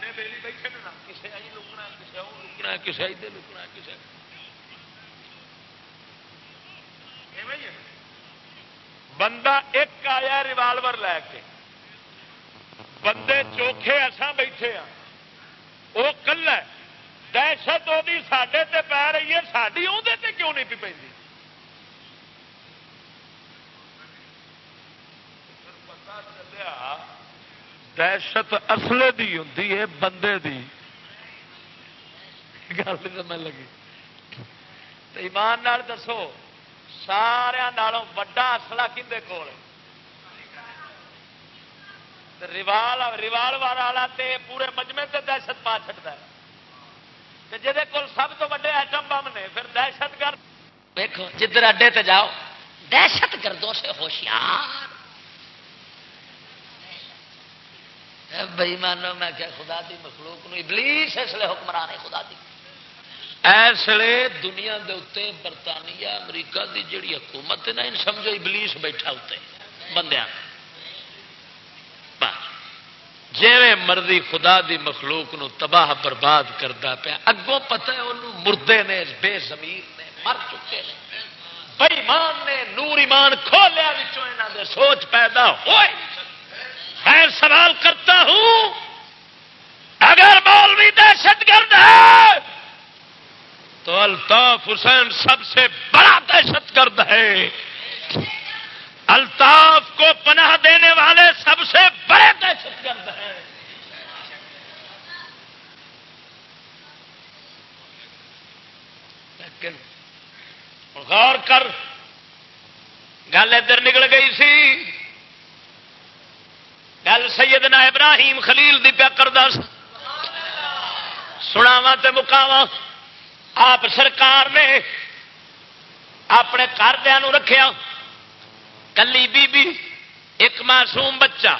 جن بیلی بیٹھے نا کسی آئی لکنا کسی وہ لکنا کسی آئی دے لکنا کسی بندہ ایک آیا ریوالور لے کے۔ بندے چوکھے اسان بیٹھے ہاں۔ وہ کلا دہشت وہ سڈے پی رہی ہے ساری اندر کیوں نہیں پی پی دہشت اصلے دی ہوں بندے دی۔ گل میں لگی۔ ایمان نال دسو۔ سارا وا اصلا کھے کول روال روال والا تے پورے مجمے تے دہشت پا چڑتا ہے جہد کول سب تو وڈے ایٹم بم نے پھر دہشت گرد دیکھو جدھر اڈے تے جاؤ دہشت گردوں سے ہوشیار بئی مانو میں کیا خدا دی مخلوق نو ابلیس اس لیے حکمران ہے خدا دی اس لیے دنیا دے اتنے برطانیہ، امریکہ دی جڑی حکومت ہے نا، ان سمجھو ابلیس بیٹھا اتنے بندیاں۔ بس۔ جیویں مرضی خدا دی مخلوق نو تباہ برباد کرتا پیا، اگوں پتہ ہے انہوں مردے نے بے زمیر نے مر چکے نے۔ بئیمان نے نور ایمان کھولیا یہاں دے سوچ پیدا ہوئے خیر سوال کرتا ہوں، اگر مولوی دہشت گرد ہے تو الطاف حسین سب سے بڑا دہشت گرد ہے۔ الطاف کو پناہ دینے والے سب سے بڑے دہشت گرد ہیں۔ لیکن غور کر، گل ادھر نکل گئی سی۔ گل سیدنا ابراہیم خلیل دی پیا کردا سناوا تے مکاوا آپ سرکار نے اپنے گھردیا رکھیا۔ کلی بی بی ایک معصوم بچہ۔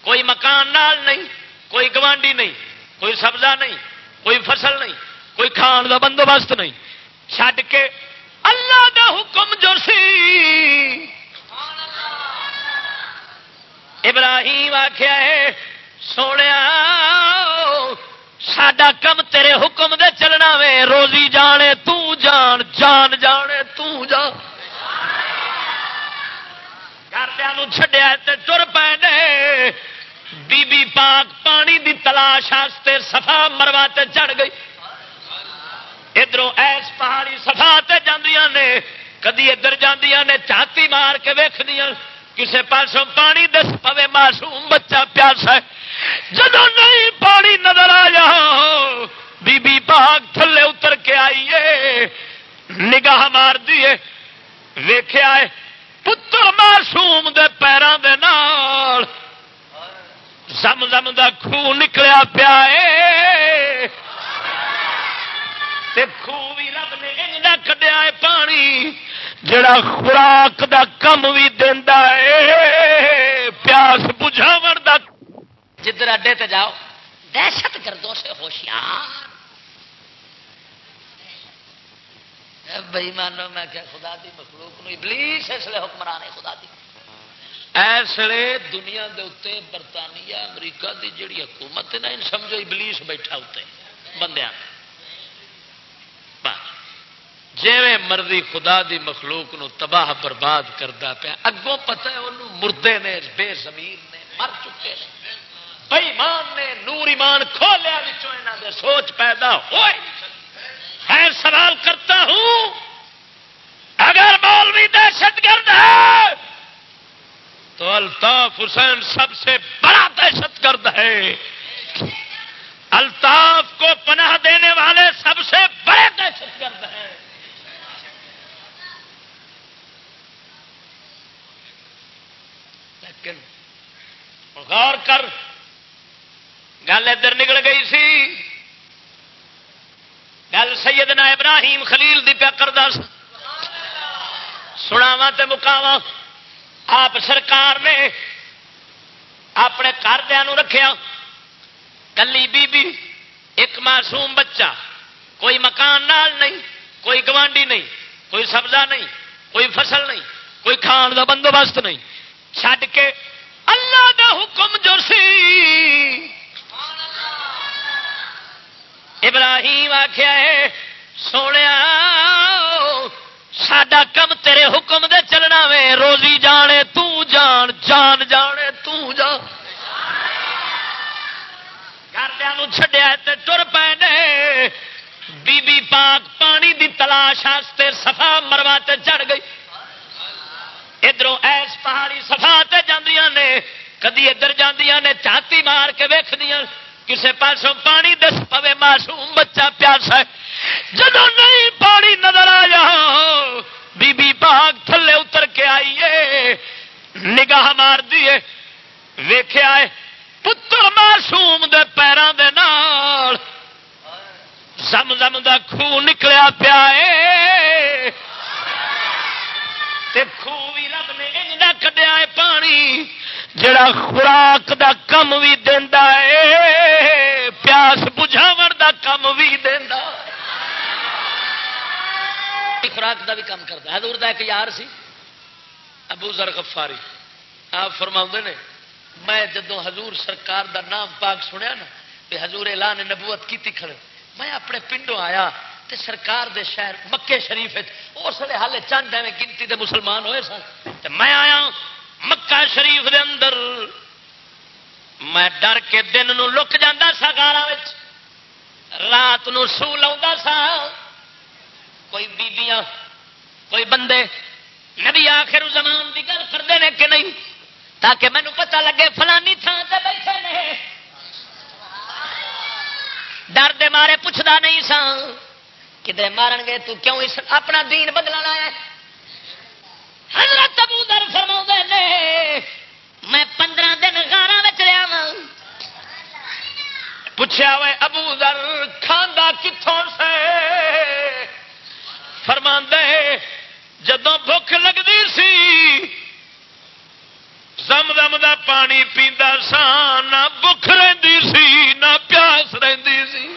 کوئی مکان نال نہیں، کوئی گوانڈی نہیں، کوئی سبزہ نہیں، کوئی فصل نہیں، کوئی کھان کا بندوبست نہیں۔ چھڈ کے اللہ دا حکم جو سی۔ ابراہیم آخیا ہے سونے ساڈا کم تیرے حکم دے چلنا وے، روزی جانے، تو جان جان جانے، تو جان۔ گھردوں چڈیا تر پے بی بی پاک پانی دی تلاش آستے سفا مروا تے چڑھ گئی۔ ادھر ایس پہاڑی سفا تے جاندیاں نے، کدی ادھر جاندیاں نے چاتی مار کے ویخ دیا کسے پاسوں پانی دس پوے، معصوم بچہ پیاس ہے۔ نہیں پانی نظر آیا، بی بی پاک تھلے اتر کے آئیے، نگاہ مار دیے ویخیا ہے، پتر معصوم دے پیروں دے نال، زم زم دا خو نکلیا پیا بھی رب نے کڈیا ہے پانی جڑا خوراک دا کم بھی دینا ہے پیاس بجھاو دا جدھر اڈے تے جاؤ دہشت گردوں سے ہوشیار۔ بئی مانو میں کہ خدا دی مخلوق نو ابلیس اس لیے حکمران ہے خدا دی۔ اس لیے دنیا دے اتنے برطانیہ امریکہ دی جڑی حکومت ہے نا سمجھو ابلیس بیٹھا اتنے بندیاں۔ جیویں مرضی خدا دی مخلوق نو تباہ برباد کرتا پیا، اگوں پتہ ہے انہوں مردے نے بے زمین نے، مر چکے نے۔ بئیمان نے، نور ایمان کھولیا یہاں دے سوچ پیدا ہوئے خیر سوال کرتا ہوں، اگر مولوی دہشت گرد ہے، تو الطاف حسین سب سے بڑا دہشت گرد ہے۔ الطاف کو پناہ دینے والے سب سے بڑے دہشت گرد ہیں۔ لیکن غور کر، گل ادھر نکل گئی سی۔ گل سیدنا ابراہیم خلیل دی پیا کردا سناوا تے مکاوا آپ سرکار نے اپنے گھردیا رکھیا۔ کلی بی بی ایک معصوم بچہ، کوئی مکان نال نہیں، کوئی گوانڈی نہیں، کوئی سبزہ نہیں، کوئی فصل نہیں، کوئی کھان کا بندوبست نہیں۔ چھڈ کے اللہ دا حکم جو سی۔ ابراہیم آخیا ہے، سونے ساڈا کم تیرے حکم دے چلنا وے، روزی جانے، تو جان جان جانے، تو جان۔ گھردوں چڈیا تر پے بی بی پاک پانی دی تلاش آستے سفا مروا تے چڑھ گئی۔ ادھر ایس پہاڑی سفا تے جاندیاں نے، کدی ادھر جاندیاں نے چاتی مار کے ویخ دیا کسے پاسوں پانی دس پوے معصوم بچہ پیاس ہے۔ جب نہیں پانی نظر آیا، بی بی پاک تھلے اتر کے آئیے، نگاہ مار دیے ویخیا ہے۔ پتر معصوم دے پیروں دے نال۔ زم زم دا خو نکلیا پیا خو بھی رب نے کڈیا ہے پانی۔ جڑا خوراک دا کم بھی دینا ہے پیاس بجھاو دا کم بھی دینا خوراک دا بھی کام کرتا ہے حضور دا ایک یار سی، ابو ذر غفاری۔ آپ فرما نے میں جدو حضور سرکار دا نام پاک سنیا نا کہ حضور اعلان نبوت کی کھڑے، میں اپنے پنڈوں آیا تے سرکار دے شہر مکے شریف اس لیے ہال چند ایویں گنتی دے مسلمان ہوئے سن۔ تے میں آیا مکہ شریف دے اندر، میں ڈر کے دن نو لک جانا سا گارا رات نو سو لا سا۔ کوئی بیبیاں، کوئی بندے، نبی آخر زمان کی گل کرتے ہیں کہ نہیں؟ تاکہ مینو پتہ لگے فلانی تھان سے بیٹھے نے۔ ڈر دے مارے پوچھتا نہیں سا کدھر مارن گے تو کیوں اس اپنا دین بدلنا ہے؟ حضرت ابو در فرما نے، میں پندرہ دن گارا بچ رہا ہوں پوچھا وہ ابو در کھانا کتوں سے؟ فرما جدو بھوک لگتی سی زم دم دا پانی پیندا سا، نہ بخ رہی سی، نہ پیاس رہی سی۔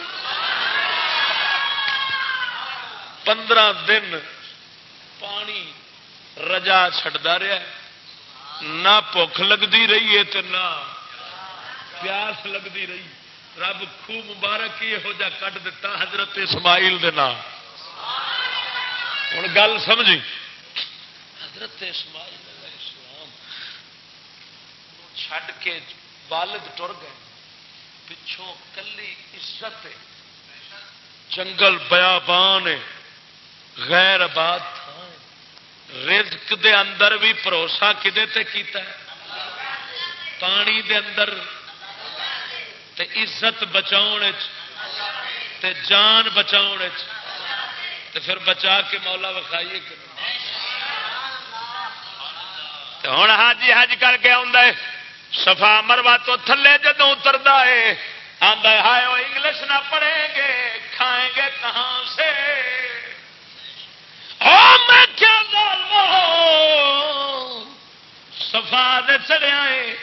پندرہ دن پانی رجا چڈتا رہا نہ بخ لگتی رہی ہے تو نہ پیاس لگتی رہی۔ رب خوب مبارک یہو جا کٹ دتا حضرت اسماعیل دے نام۔ ہوں گل سمجھی؟ حضرت اسماعیل چھڈ کے والد ٹر گئے۔ پچھوں کلی عزت جنگل بیابان غیر آباد تھان رزق دے اندر بھی بھروسہ کدے تے کیتا ہے؟ پانی دے اندر۔ تے عزت بچاؤ تے جان بچاؤ تو پھر بچا کے مولا وکھائیے ہوں حاجی حج کر کے آ سفا مروا تو تھلے جدو اترتا ہے آدھا ہائے وہ انگلش نہ پڑھیں گے، کھائیں گے کہاں سے؟ میں کیا سفا چڑیا ہے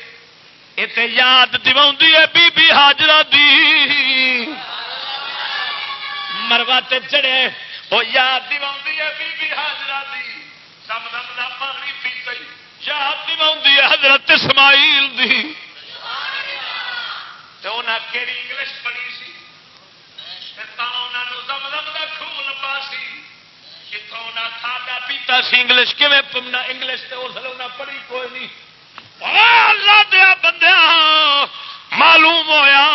یہ یاد دوا بی بی حاجرہ دی۔ مروا تے چڑے وہ یاد دوا بی بی حاجرہ دی۔ سم دم کا پانی پیتا یاد دوا حضرت اسماعیل دی۔ تو انہیں کہڑی انگلش پڑھی سی؟ خون کھادا پیتا سی انگلش؟ کیون انگلش تو اس لیے پڑھی کوئی نہیں۔ اللہ دیا بندیا معلوم ہویا۔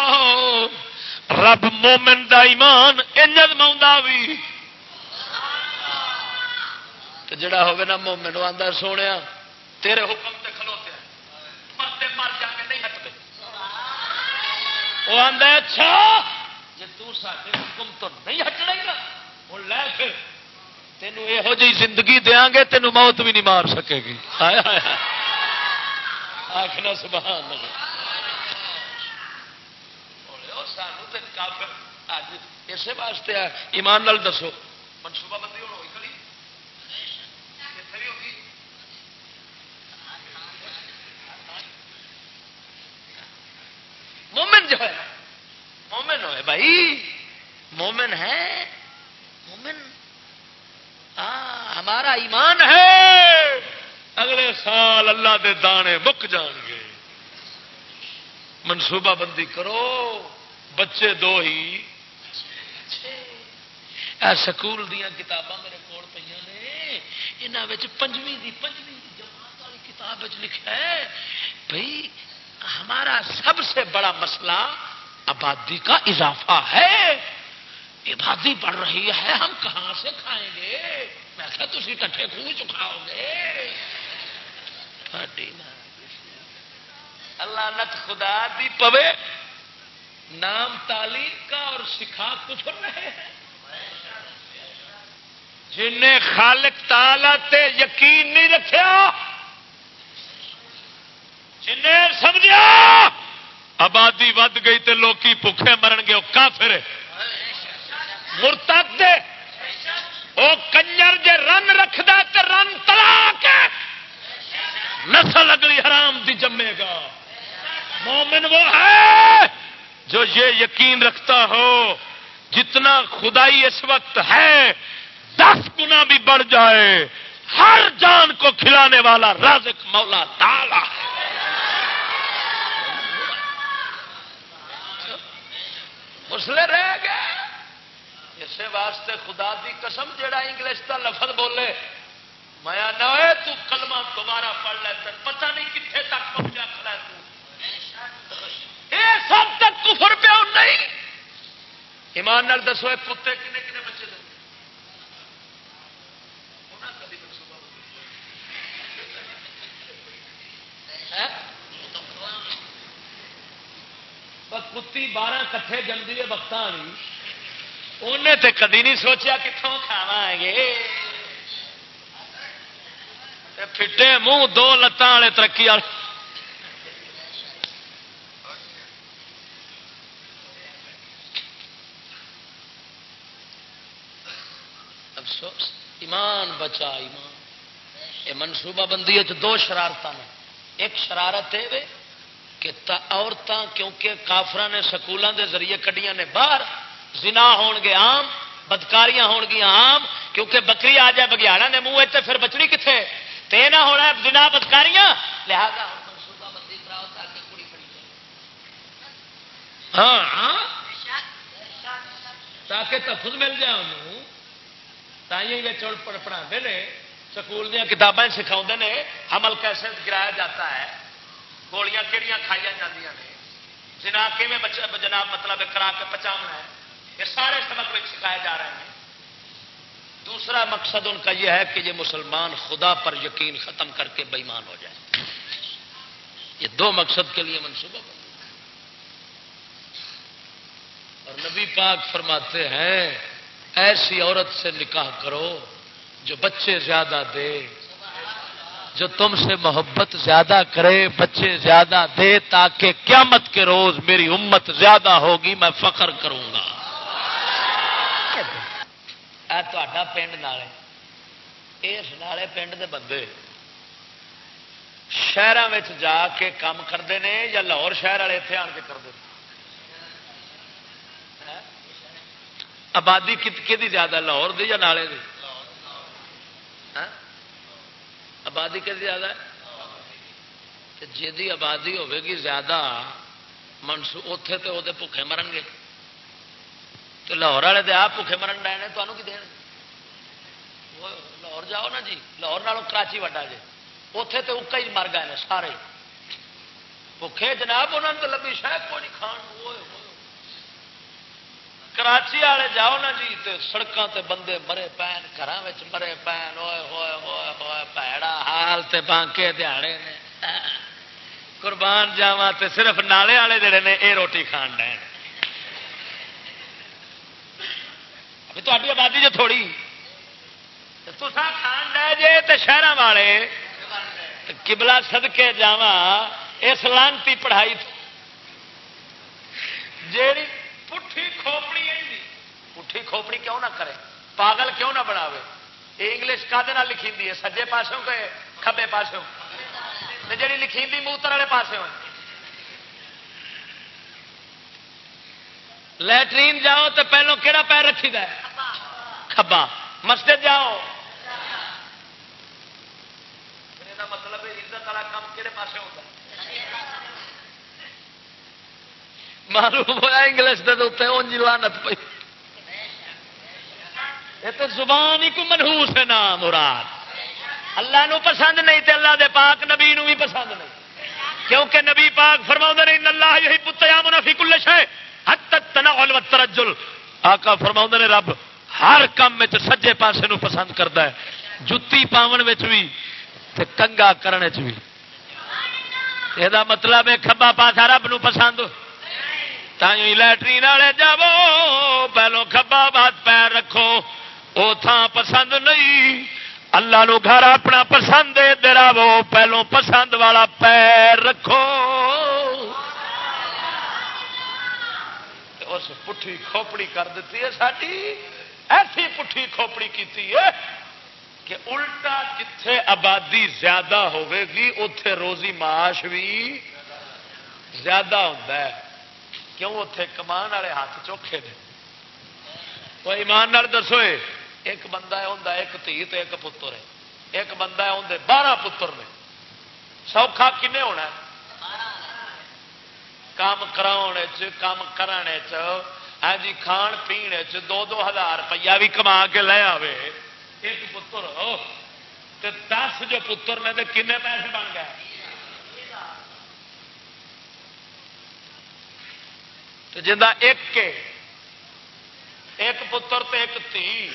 رب مومن دا ایمان انجد ما بھی جڑا ہوگا نا مومن آتا سونے تیرے حکم تے کھلوتے مرتے مر جا کے نہیں ہٹتے۔ وہ آدھا اچھا! جی تے حکم تو نہیں ہٹنا ہی نا۔ ہوں لے پھر۔ تینوں یہو جی زندگی دیا گے، تینوں موت بھی نہیں مار سکے گی۔ آخنا سبحان اللہ۔ سانو اج اسی واسطے ایمان نال دسو۔ منصوبہ بندی ہوئی کھڑی مومن جو ہے، مومن ہوئے بھائی، مومن ہے، مومن ہمارا ایمان ہے۔ اگلے سال اللہ دے دانے مک جان گے۔ منصوبہ بندی کرو، بچے دو ہی۔ سکول دیا کتاباں میرے کو پہ یہاں پنجویں پنجویں جماعت والی کتاب لکھا ہے۔ بھائی ہمارا سب سے بڑا مسئلہ آبادی کا اضافہ ہے۔ آبادی بڑھ رہی ہے، ہم کہاں سے کھائیں گے؟ میں کہ تھی کٹھے خوہ چکھاؤ گے۔ اللہ نت خدا دی پوے۔ نام تعلیم کا اور سکھا کچھ رہے ہیں جن خالق تالا تے یقین نہیں رکھا جن سمجھا آبادی ود گئی تے لوکی بھوکے مرن گے وہ کافر مرتد وہ کنجر جے رن رکھد رن تلا کے نسل اگلی حرام دی جمے گا۔ مومن وہ ہے جو یہ یقین رکھتا ہو، جتنا خدائی اس وقت ہے، دس گنا بھی بڑھ جائے۔ ہر جان کو کھلانے والا رازق مولا تالا۔ حوصلے رہ گئے۔ اسی واسطے خدا دی قسم جڑا انگلش کا لفظ بولے، میں نہ کلمہ دوبارہ پڑھ لے پتہ نہیں کتنے تک پہنچا کھڑا یہ سب تک کفر پہ نہیں۔ ایمان نال دسو، اے کتے کنے کنے بچے دے۔ کتی بارہ کٹھے جمدی ہے وقت انہیں تو کدی نہیں سوچا کتوں کھاوا گے۔ پھٹے منہ، دو لتان والے ترقی والے۔ افسوس، ایمان بچا، ایمان۔ یہ منصوبہ بندی دو شرارت نے۔ ایک شرارت ہے کہ عورتیں کیونکہ کافر نے سکولوں کے ذریعے کڈیاں نے باہر زنا ہون گے آم بدکاریاں ہون گیا آم کیونکہ بکری آ جائے بگیاڑا نے منہ اتنے پھر بچنی کتنے تے نہ ہونا زنا بدکاریاں؟ لہذا ہاں, ہاں۔ تاکہ تفظ مل جائے انہوں پڑھا سکول دیا کتابیں سکھاؤ نے حمل کیسے گرایا جاتا ہے؟ گولیاں کہڑی کھائی جناب جناب مطلب کرا کے پچاؤنا ہے یہ سارے سبق میں سکھائے جا رہے ہیں دوسرا مقصد ان کا یہ ہے کہ یہ مسلمان خدا پر یقین ختم کر کے بےمان ہو جائے یہ دو مقصد کے لیے منصوبہ اور نبی پاک فرماتے ہیں، ایسی عورت سے نکاح کرو جو بچے زیادہ دے جو تم سے محبت زیادہ کرے، بچے زیادہ دے تاکہ قیامت کے روز میری امت زیادہ ہوگی، میں فخر کروں گا۔ تا پنڈ نالے، اس نالے پنڈ دے بندے شہروں جا کے کام کرتے ہیں یا لاہور شہر والے اتنے آن کے کرتے آبادی کتنی زیادہ، لاہور دی یا نالے دی ہاں؟ آبادی کتنی زیادہ ہے؟ جی آبادی ہوے گی زیادہ منسو اتے تو وہ بھوکے مرن گے۔ تو لاہور والے تو آپ بھوکے مرن ڈے تمہوں کی دین۔ لاہور جاؤ نا جی لاہور نالوں کراچی وڈا جی اتے تو اکا ہی مر گئے سارے۔ بھوکے جناب انہوں نے تو لگی شاید کوئی نہیں کھان۔ ہوئے۔ کراچی والے جاؤ نا جی سڑکوں تے بندے مرے پین گھر مرے پین ہوئے ہوئے ہوئے ہوئے پیڑا حال تے بانکے دیہڑے نے۔ قربان جاوا تے صرف نالے والے جڑے نے یہ روٹی کھان ڈے تاری آبادی جو تھوڑی۔ تسا کھان ڈے جے تے شہر والے کبلا سدکے جا اس لانتی پڑھائی جیڑی پٹھی کھوپڑی پٹھی کھوپڑی کیوں نہ کرے؟ پاگل کیوں نہ بناوے؟ یہ انگلش کا لکھی ہے؟ سجے پاسوں کے کبے پاسوں؟ جی لکھی موتر والے پاس لٹرین جاؤ تو پہلو کہڑا پیر رکھی ہے؟ کبا مسجد جاؤ۔ مطلب عزت والا کام کہڑے پاس ہوتا معلوم ہوا انگلش کے اتنے اونجی لانت پی یہ تو زبان ہی کو منہوس ہے نا مراد۔ اللہ نو پسند نہیں تے اللہ دے پاک نبی نو بھی پسند نہیں۔ کیونکہ نبی پاک فرما نے اللہ یہی پتیا منافی کل ہے حد تک تنا ترجل آقا فرما نے، رب ہر کام میں سجے پاسے نو پسند کرتا ہے، جتی پاون بھی تے کنگا کرنے بھی یہ مطلب ہے، کھبا پاسا رب نو پسند۔ لٹرین والے جاو پہلو کھبا بات پیر رکھو وہ تھان پسند نہیں اللہ نو گھر اپنا پسند دراو پہلو پسند والا پیر رکھو اس پٹھی کھوپڑی کر دیتی ہے ساری ایسی پٹھی کھوپڑی کی کہ الٹا کتنے آبادی زیادہ ہوے گی اتے روزی معاش بھی زیادہ ہوتا ہے کیوں اتے کمان والے ہاتھ چوکھے نے؟ وہ ایمان دسو ایک بندہ ہے ایک تھی تو ایک پتر ہے۔ ایک بندہ ہے اندر بارہ پتر نے۔ سوکھا کن ہونا کام کرانے کام کرانے ہاں جی کھان پین دو دو ہزار روپیہ بھی کما کے لے آوے۔ ایک پتر دس جو پتر نے تو کنے پیسے بن گئے؟ جا ایک ایک پتر تے ایک تھی،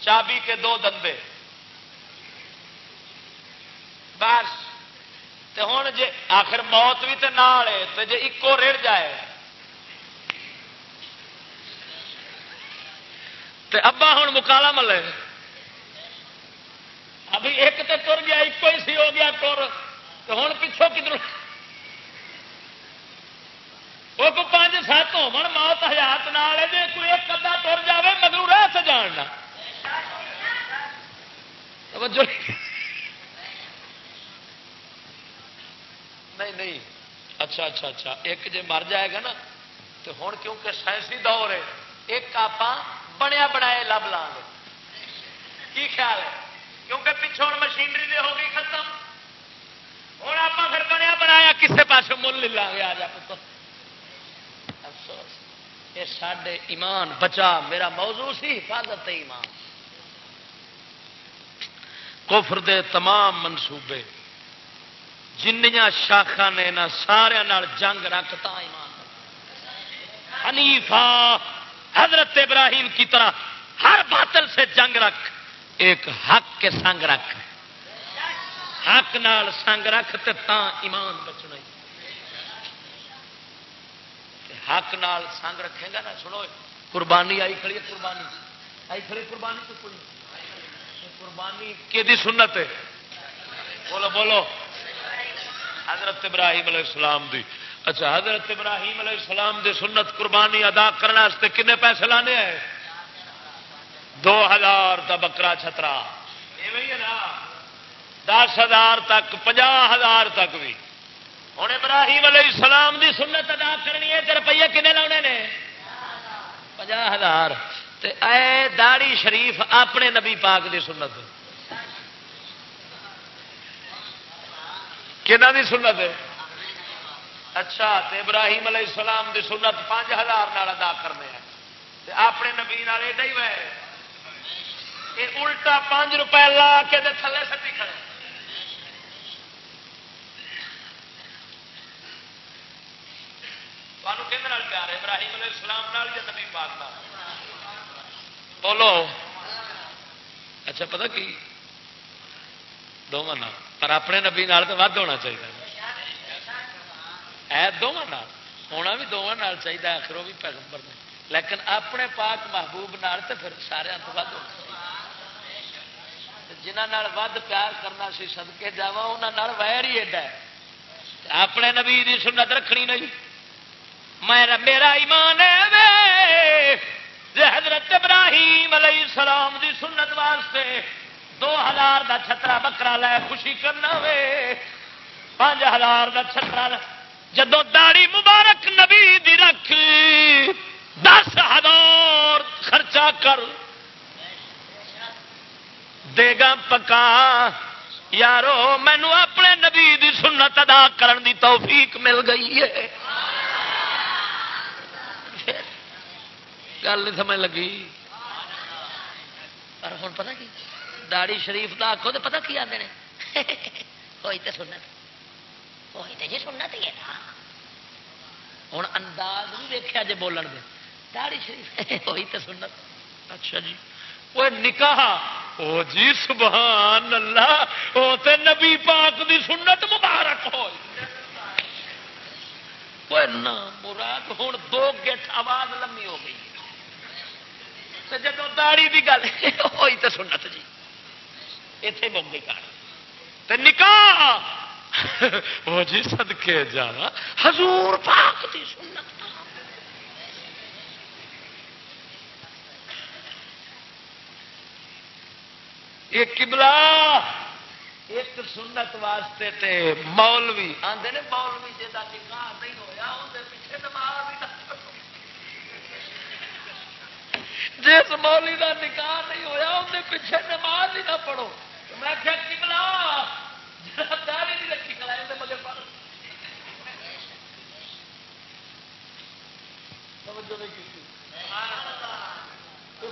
چابی کے دو دندے۔ بس، تے ہوں جی آخر موت بھی تو نال تو جی ایکو رڑ جائے۔ تو ابا ہوں مکالا ملے۔ ابھی ایک تو تر گیا ایک ہی سی ہو گیا تر ہوں پچھوں کدھر؟ وہ کو پانچ سات ہو موت ہزار نال جی کوئی ایک ادا تر جائے مگر رہ سے جاننا نہیں نہیں اچھا اچھا اچھا ایک جی مر جائے گا نا تو ہوں کیونکہ سائنسی دور ہے ایک آپ بنیا بنایا لب لا گے کی خیال ہے کیونکہ پچھوں مشینری دے ہو گئی ختم ہوں آپ پھر بنیا بنایا کسے پاس مل لے لیں گے آ جا پتر افسوس یہ سڈے ایمان بچا، میرا موضوع سی حفاظت ایمان۔ کفر دے تمام منصوبے جنیا شاخا نے نہ سارا جنگ رکھتا ایمان۔ حنیفہ، حضرت ابراہیم کی طرح ہر باطل سے جنگ رکھ، ایک حق کے سنگ رکھ۔ حق نال سنگ رکھ تا ایمان بچنا حق نال سنگ رکھے گا نا، سنو، قربانی، آئی کھڑی ہے قربانی۔ آئی کھڑی قربانی تو کوئی قربانی کہ سنت ہے؟ بولو بولو۔ حضرت ابراہیم علیہ السلام دی۔ اچھا حضرت ابراہیم علیہ السلام دی سنت قربانی ادا کرنے کنے پیسے لانے ہیں دو ہزار کا بکرا چھترا۔ دس ہزار تک پنجا ہزار تک بھی۔ ہوں ابراہیم علیہ السلام دی سنت ادا کرنی ہے تو روپیے کنے لاؤنے نے؟ پنجا ہزار۔ اے داڑی شریف اپنے نبی پاک دی سنت۔ کہنا دی سنت؟ ہے اچھا تے ابراہیم علیہ السلام دی سنت پانچ ہزار ادا کرنے ہیں۔ تے اپنے نبی ایڈا ہی وے۔ الٹا پانچ روپے لا کے دے تھلے سٹی کھڑے۔ تمہیں کہ پیار ہے ابراہیم علیہ السلام نال یا نبی پاک نال بولو اچھا پتہ کی دونوں پر اپنے نبی نال تو ود ہونا چاہیے دونوں ہونا بھی دونوں چاہیے آخر وہ بھی پیغمبر نے لیکن اپنے پاک محبوب نال تو پھر سارا تو ود ہونا جہاں ود پیار کرنا سی سدکے جا انہوں ویر ہی ایڈا اپنے نبی دی سنت رکھنی نہیں میرا ایمان ہے حضرت ابراہیم علیہ السلام دی سنت واسطے دو ہزار کا چھترا بکرا لے خوشی کرنا وے۔ پانچ ہزار کا چھترا جدو داڑی مبارک نبی دی رکھ، دس ہزار خرچہ کر۔ دے گا پکا۔ یارو مینو اپنے نبی دی سنت ادا کرن دی توفیق مل گئی ہے۔ گل نہیں سمجھ لگی۔ پر ہوں پتا کی؟ داڑی شریف کا آخو تو پتا کی آتے ہیں کوئی تو سنت۔ کوئی تو جی سنت ہی ہے نا۔ ہوں انداز بھی دیکھا جی بولن دے۔ داڑی شریف کوئی تو سنت۔ اچھا جی۔ وہ نکاح۔ او جی سبحان اللہ۔ وہ تے نبی پاک دی سنت مبارک ہو مراد ہوں دو گیٹ آواز لمبی ہو گئی۔ جب داڑی کی گل ہوئی تو سنت جی۔ اتے مک گئی گاڑی نکاح۔ وہ جی سدکے جا حضور پاک دی سنت۔ ایک قبلہ ایک سنت واسطے تے مولوی آتے نے مولوی جا نکاح نہیں ہوا اندر پیچھے نماز بھی جس مولی کا نکاح نہیں ہوا اندر پیچھے نماز ہی نہ پڑھو۔ میں کیا کملا داری نہیں رکھی کلا مگر پڑھ۔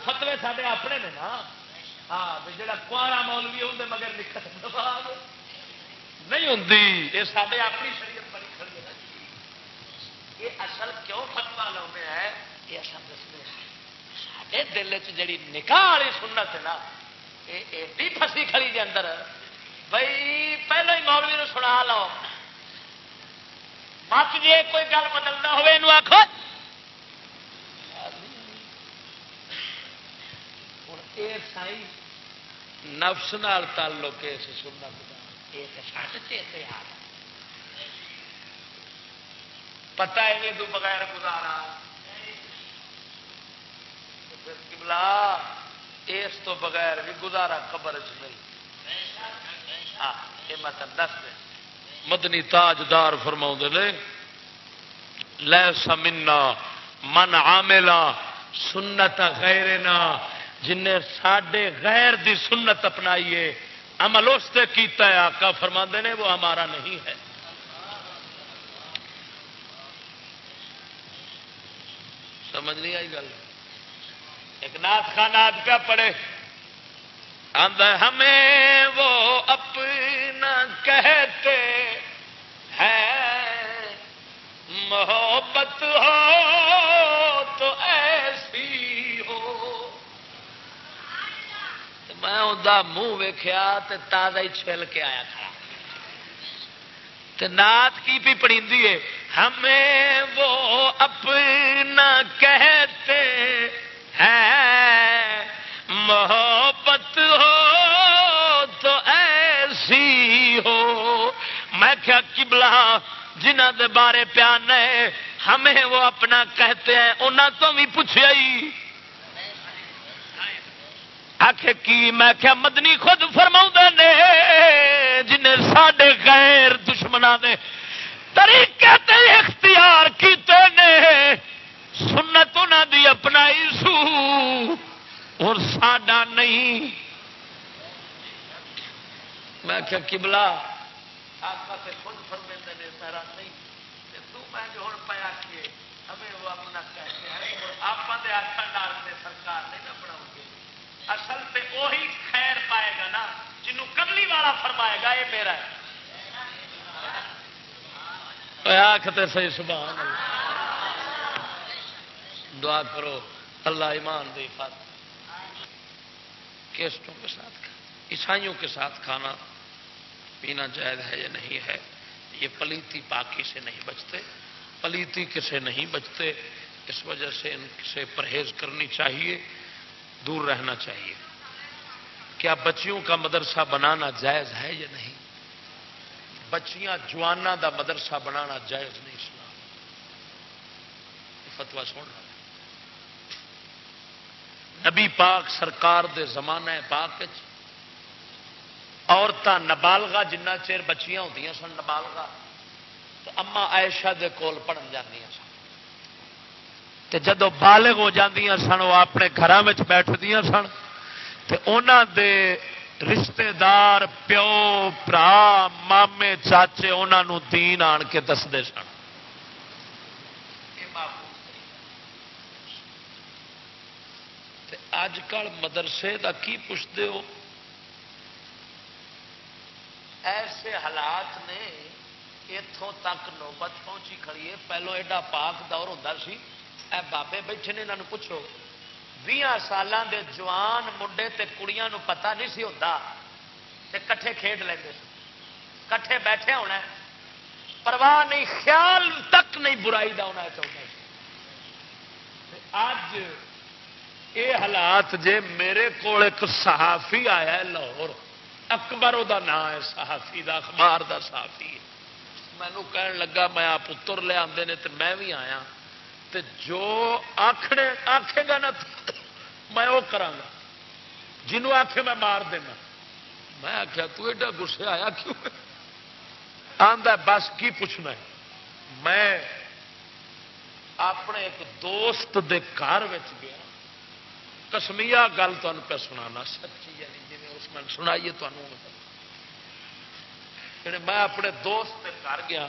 فتوے سارے اپنے نے نا۔ ہاں جا کارا مولوی اندر مگر نکل نہیں ہوں یہ سارے اپنی شریعت بڑی کھڑی ہے۔ یہ اصل کیوں فتوا لاؤنے ہے یہ اصل دستے سارے دل چی نکاح والی سنت ہے نا ایڈی فسی کھڑی کے اندر بھائی پہلے ہی مولوی نے سنا لو مت جی کوئی گل بدلنا ہوئے آخو سائی نفس نال تعلق اس سنت یہ سٹ چیتے آ پتا ہے تو بغیر گزارا کبلا اس تو بغیر بھی گزارا خبر چ نہیں۔ یہ میں دس دیں مدنی تاجدار فرما نے لے سمنا من عاملہ سنت غیرنا، جن ساڈے غیر دی سنت اپنائیے، عمل اس سے کیتا ہے، آقا فرما نے، وہ ہمارا نہیں ہے۔ سمجھ نہیں آئی گل؟ ایک نات خان آج پہ پڑے۔ ہمیں وہ اپنا کہتے ہیں۔ محبت ہو تو ایسی ہو۔ میں انہیں منہ ویخیا تو تازہ ہی چھل کے آیا کھڑا۔ نات کی بھی پڑی ہے، ہمیں وہ اپنا کہتے ہیں محبت ہو تو ایسی ہو۔ میں کیا کبلا جنہ دے بارے پیان ہے، ہمیں وہ اپنا کہتے ہیں انہوں تو بھی پوچھا ہی۔ آخ کی؟ میں کیا مدنی خود فرما نے، جنہیں سڈے غیر دشمنا نے طریقے تے اختیار کیتے نے۔ سنت انہوں دی اپنائی سو۔ اور ساڈا نہیں۔ میں کیا کبلا آپ سے خود نے سارا نہیں۔ میں جو کہ ہمیں وہ اپنا کہتے ہیں۔ ڈالتے سرکار نہیں نہ بناؤ گے اصل پہ وہی خیر پائے گا نا جنوں کملی والا فرمائے گا یہ میرا ہے۔ آختے صحیح سبحان اللہ۔ دعا کرو، اللہ ایمان دی فات کیسٹوں کے ساتھ عیسائیوں کے ساتھ کھانا پینا جائز ہے یا نہیں ہے، یہ پلیتی پاکی سے نہیں بچتے۔ پلیتی کسے نہیں بچتے، اس وجہ سے ان سے پرہیز کرنی چاہیے، دور رہنا چاہیے۔ کیا بچیوں کا مدرسہ بنانا جائز ہے یا نہیں؟ بچیاں جوانا دا مدرسہ بنانا جائز نہیں سنا فتوا سن نبی پاک سرکار دے زمانہ پاک عورتیں نبالگا جنہ چیر بچیاں ہوتی سن نبالگا تو اما عائشہ دے کول پڑھن جاندیاں سن۔ تے جدو بالغ ہو جاندیاں سن، وہ اپنے گھر بیٹھ دیا سن، تے انہاں دے رشتے دار، پیو، برا، مامے، چاچے انہوں دین آن کے دستے سن۔ اج کل مدرسے کا کی پوچھتے ہو؟ ایسے حالات نے اتوں تک نوبت پہنچی کھڑی ہے۔ پہلو ایڈا پاک دور ہوتا سی۔ اے بابے بیٹھے نے یہاں پوچھو۔ بھی سالوں دے جوان منڈے تے کڑیاں نو پتہ نہیں سی ہوتا تے کٹھے کھیڈ لیں کٹھے بیٹھے ہونا پرواہ نہیں، خیال تک نہیں، برائی دا ہونا چاہتا اج یہ حالات جے میرے کو ایک صحافی آیا ہے لاہور، اکبر وہ نام ہے، صحافی دا، اخبار دا صحافی مینو کہن لگا، میں آپ پتر لے آتے ہیں تو میں بھی آیا۔ تے جو آخنے آخے گا نا میں وہ کرا جنوں آخے میں مار دینا۔ میں آخیا تو ایڈا گسے آیا کیوں؟ آدھا بس کی پوچھنا ہے؟ میں اپنے ایک دوست دے گھر گیا۔ کسمیا گل تمہیں پہ سنا سچی یعنی جی اس میں سنائیے تمہیں یعنی میں اپنے دوست کے گھر گیا،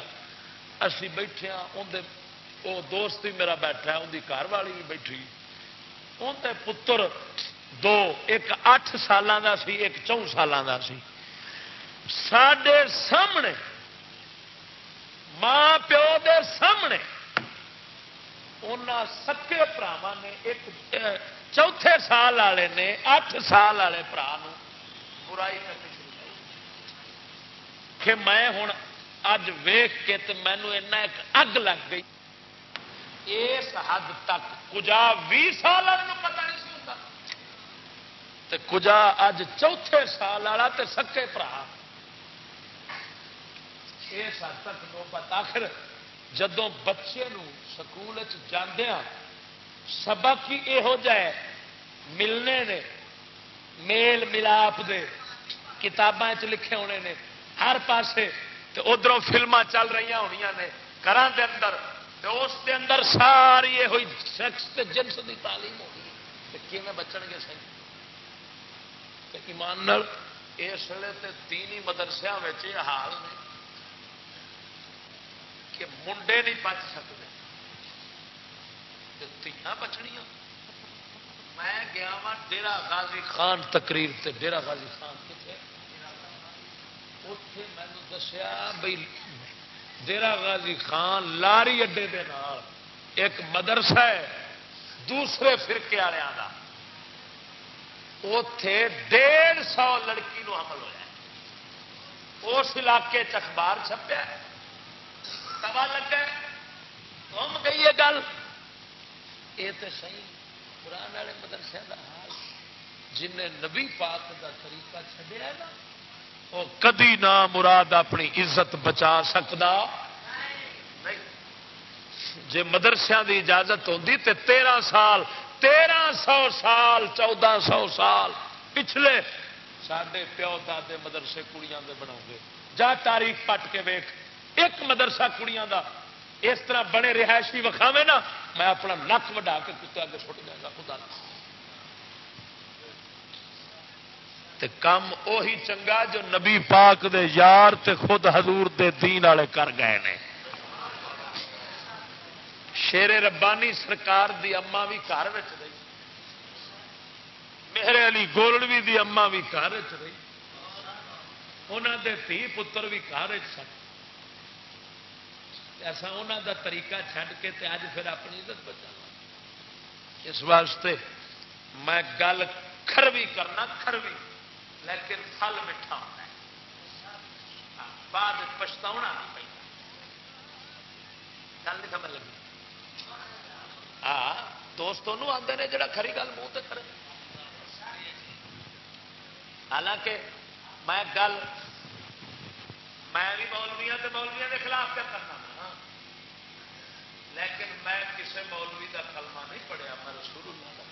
اسی بیٹھے ہاں، اندر وہ دوست ہی میرا بیٹھا ہے اندی گھر والی بھی بیٹھی اندر پتر دو، ایک اٹھ سالوں کا سی، ایک چون سالوں کا سی۔ سڈے سامنے ماں پیو دے سامنے ان سکے برا نے ایک چوتھے سال والے نے، اٹھ سال والے برا برائی کرنی شروع کہ میں ہوں اج ویخ کے تو مینو اگ لگ گئی۔ اس حد تک کجا بھی سال والے پتا نہیں سی کجا اج چوتھے سال والا تے سکے برا اس حد تک نوبت آخر جدوں بچے سکول جاندیا ہاں، سبق ہی یہو جہ ملنے نے، میل ملاپ دے، کتاباں لکھے ہونے نے۔ ہر پاسے ادھر فلما چل رہی ہونی نے۔ گھر دے اندر اس دے اندر ساری یہ ہوئی سیکس جنس کی تعلیم ہوگی کہ بچن گے سی ایمان اس ویلے تینی مدرسیا حال نے کہ منڈے نہیں بچ سکتے تیاں بچنیا میں گیا وا ڈیرا غازی خان تقریر تے ڈیرا غازی خان کتنے اتے مینو دسیا بھائی ڈیرا غازی خان لاری اڈے دے نال ایک مدرسہ ہے دوسرے فرقے والوں کا اتے ڈیڑھ سو لڑکی نو حمل ہوا اس علاقے چخبار چھپیا توا لگا گئی ہے گل یہ تو صحیح قرآن والے مدرسے کا حال جن نبی پاک کا طریقہ چڈیا نا، وہ کدی نہ مراد اپنی عزت بچا سکتا جی مدرسیا کی اجازت ہوتی تو تیرہ سال، تیرہ سو سال، چودہ سو سال پچھلے سڈے پیو دے مدرسے کڑیاں دے بنا گے۔ جا تاریخ پٹ کے ویخ ایک مدرسہ کڑیاں دا اس طرح بنے رہائشی وکھاوے نا، میں اپنا نک وڈا کے کتے اگے چھٹ جائے گا، خدا تے کم اوہی چنگا جو نبی پاک دے یار تے خود حضور دے دین والے کر گئے نے۔ شیر ربانی سرکار دی اما بھی گھر رہی۔ میرے علی گولڑوی دی اما بھی گھر رہی۔ انہوں دے تھی پتر بھی گھر سن۔ ایسا انہوں دا طریقہ چھڈ کے تے اج پھر اپنی عزت بچا اس واسطے میں گل کھروی کرنا کھروی، لیکن پھل میٹھا ہوتا ہے۔ بعد پچھتا نہیں پہ گل نہیں سمجھ لگی؟ ہاں دوستوں آتے ہیں جڑا کھری گل منہ کرے۔ حالانکہ میں گل میں بھی مولویا ہاں تو مولویا کے خلاف کیا کرنا لیکن میں کسی مولوی کا کلمہ نہیں پڑھیا، میں رسول اللہ کا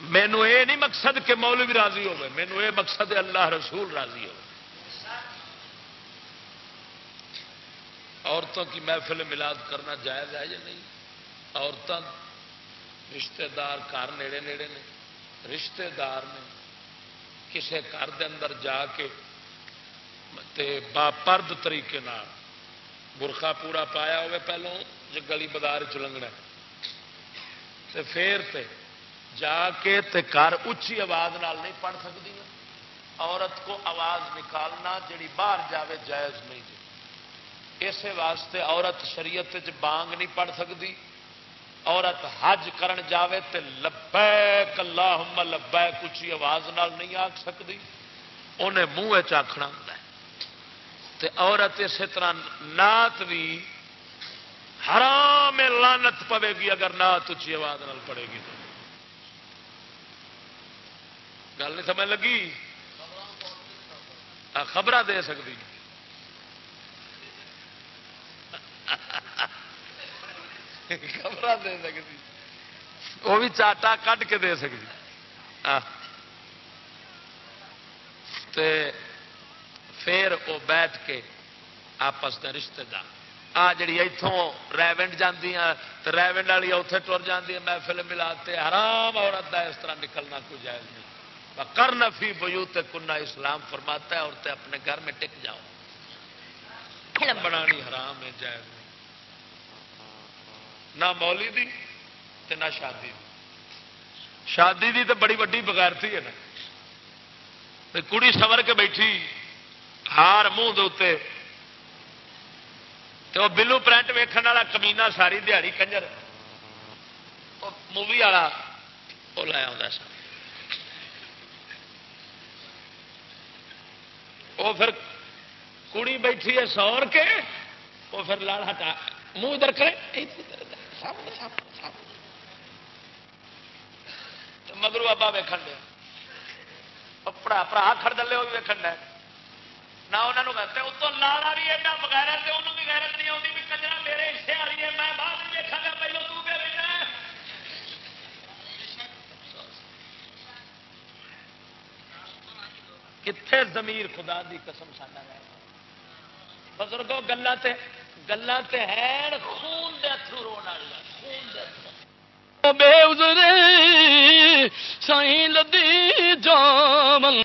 مینو یہ نہیں مقصد کہ مولوی راضی ہوے مینو یہ مقصد اللہ رسول راضی ہو عورتوں کی محفل ملاد کرنا جائز ہے یا نہیں؟ عورتوں رشتے دار گھر نیڑے نیڑے نے رشتے دار نے کسی گھر دے اندر جا کے با پرد طریقے برخا پورا پایا ہوئے پہلو جو گلی بازار چلنگنا پھر تے جا کے تے کر اچھی آواز نال نہیں پڑھ سکتی عورت کو آواز نکالنا جڑی باہر جاوے جائز نہیں جی۔ اسی واسطے عورت شریعت بانگ نہیں پڑھ سکتی عورت حج کرن جاوے تے لبیک اللہم، لبیک اچھی آواز نال نہیں آکھ سکتی انہیں منہ چکھنا ہوں تے عورت اسی طرح نات بھی حرام لانت پوے گی اگر نات اچھی آواز نال پڑے گی تو۔ گل نہیں سمجھ لگی؟ خبر دے سکتی خبر دے سکتی وہ بھی چاٹا کٹ کے دے سکتی پھر وہ بیٹھ کے آپس کے رشتے دار۔ آ جڑی اتوں ریونڈ جاتی تو ریونڈ والی اتنے ٹر جاتی محفل ملاتے حرام عورت کا اس طرح نکلنا کوئی جائز نہیں۔ کر نفی بجو کنہ اسلام فرماتا ہے، عورتیں اپنے گھر میں ٹک جاؤ۔ فلم بنانی حرام ہے، جائز نہیں۔ نہ مولی دی تے نہ شادی دی۔ شادی دی تو بڑی وڈی بغیرتی ہے نا۔ کڑی سور کے بیٹھی ہار منہ دے تو بلو پرنٹ ویکن والا کمینا ساری دیہڑی کنجر مووی والا وہ لایا ہوں سر وہ پھر کڑی بیٹھی ہے سور کے وہ پھر لاڑ ہٹا منہ ادھر کرے مگر بابا ویکن دیا پڑا پڑا کھڑ دلے وہ بھی ویکن دے نہ انہوں اتوں لاڑا بھی ایڈا انہوں بھی غیرت نہیں آتی بھی کجرا میرے حصے آ رہی ہے میں بعد دیکھا گا پہلو تو کہ کتنے زمیر خدا دی قسم ساڈا رہ بزرگوں گلا گلا ہے خون دے اترو رو خون دے بے ازرے سائیں لدی جامل